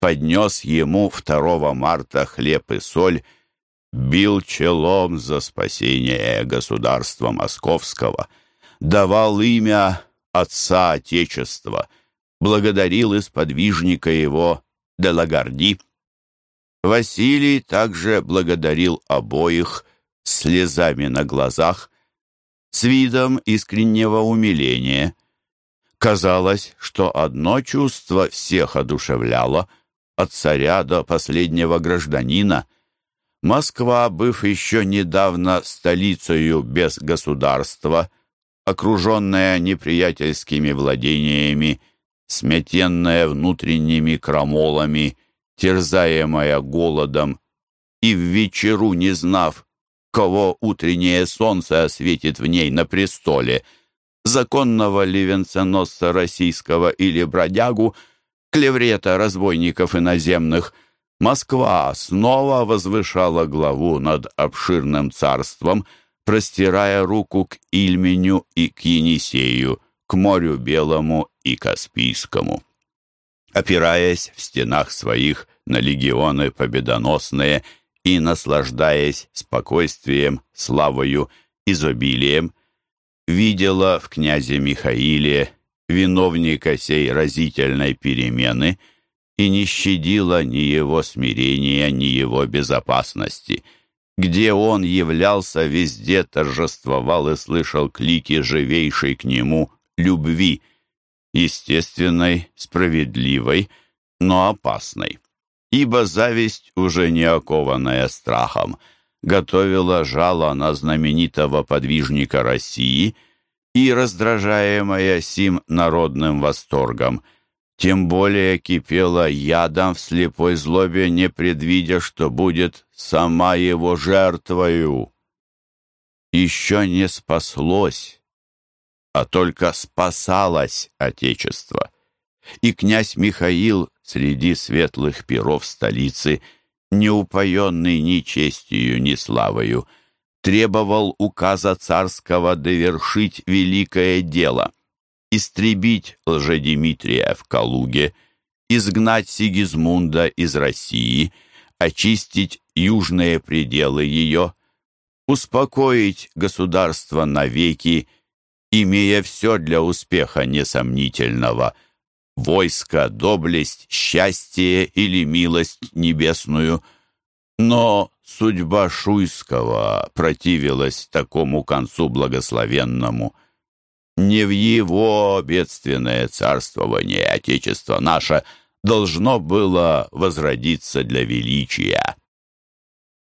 поднес ему 2 марта хлеб и соль, бил челом за спасение государства московского, давал имя Отца Отечества, благодарил исподвижника его Делагарди, Василий также благодарил обоих слезами на глазах, с видом искреннего умиления. Казалось, что одно чувство всех одушевляло, от царя до последнего гражданина. Москва, быв еще недавно столицею без государства, окруженная неприятельскими владениями, сметенная внутренними крамолами, терзаемая голодом, и в вечеру, не знав, кого утреннее солнце осветит в ней на престоле, законного ли венценосца российского или бродягу, клеврета разбойников иноземных, Москва снова возвышала главу над обширным царством, простирая руку к Ильменю и к Енисею, к морю Белому и Каспийскому. Опираясь в стенах своих на легионы победоносные и наслаждаясь спокойствием, славою, изобилием, видела в князе Михаиле виновника сей разительной перемены и не щадила ни его смирения, ни его безопасности. Где он являлся, везде торжествовал и слышал клики живейшей к нему любви — естественной, справедливой, но опасной. Ибо зависть, уже не окованная страхом, готовила жало на знаменитого подвижника России и, раздражаемая сим народным восторгом, тем более кипела ядом в слепой злобе, не предвидя, что будет сама его жертвою. Еще не спаслось а только спасалось Отечество. И князь Михаил среди светлых перов столицы, неупоенный ни честью, ни славою, требовал указа царского довершить великое дело, истребить лжедимитрия в Калуге, изгнать Сигизмунда из России, очистить южные пределы ее, успокоить государство навеки имея все для успеха несомнительного — войско, доблесть, счастье или милость небесную. Но судьба Шуйского противилась такому концу благословенному. Не в его бедственное царствование Отечество наше должно было возродиться для величия.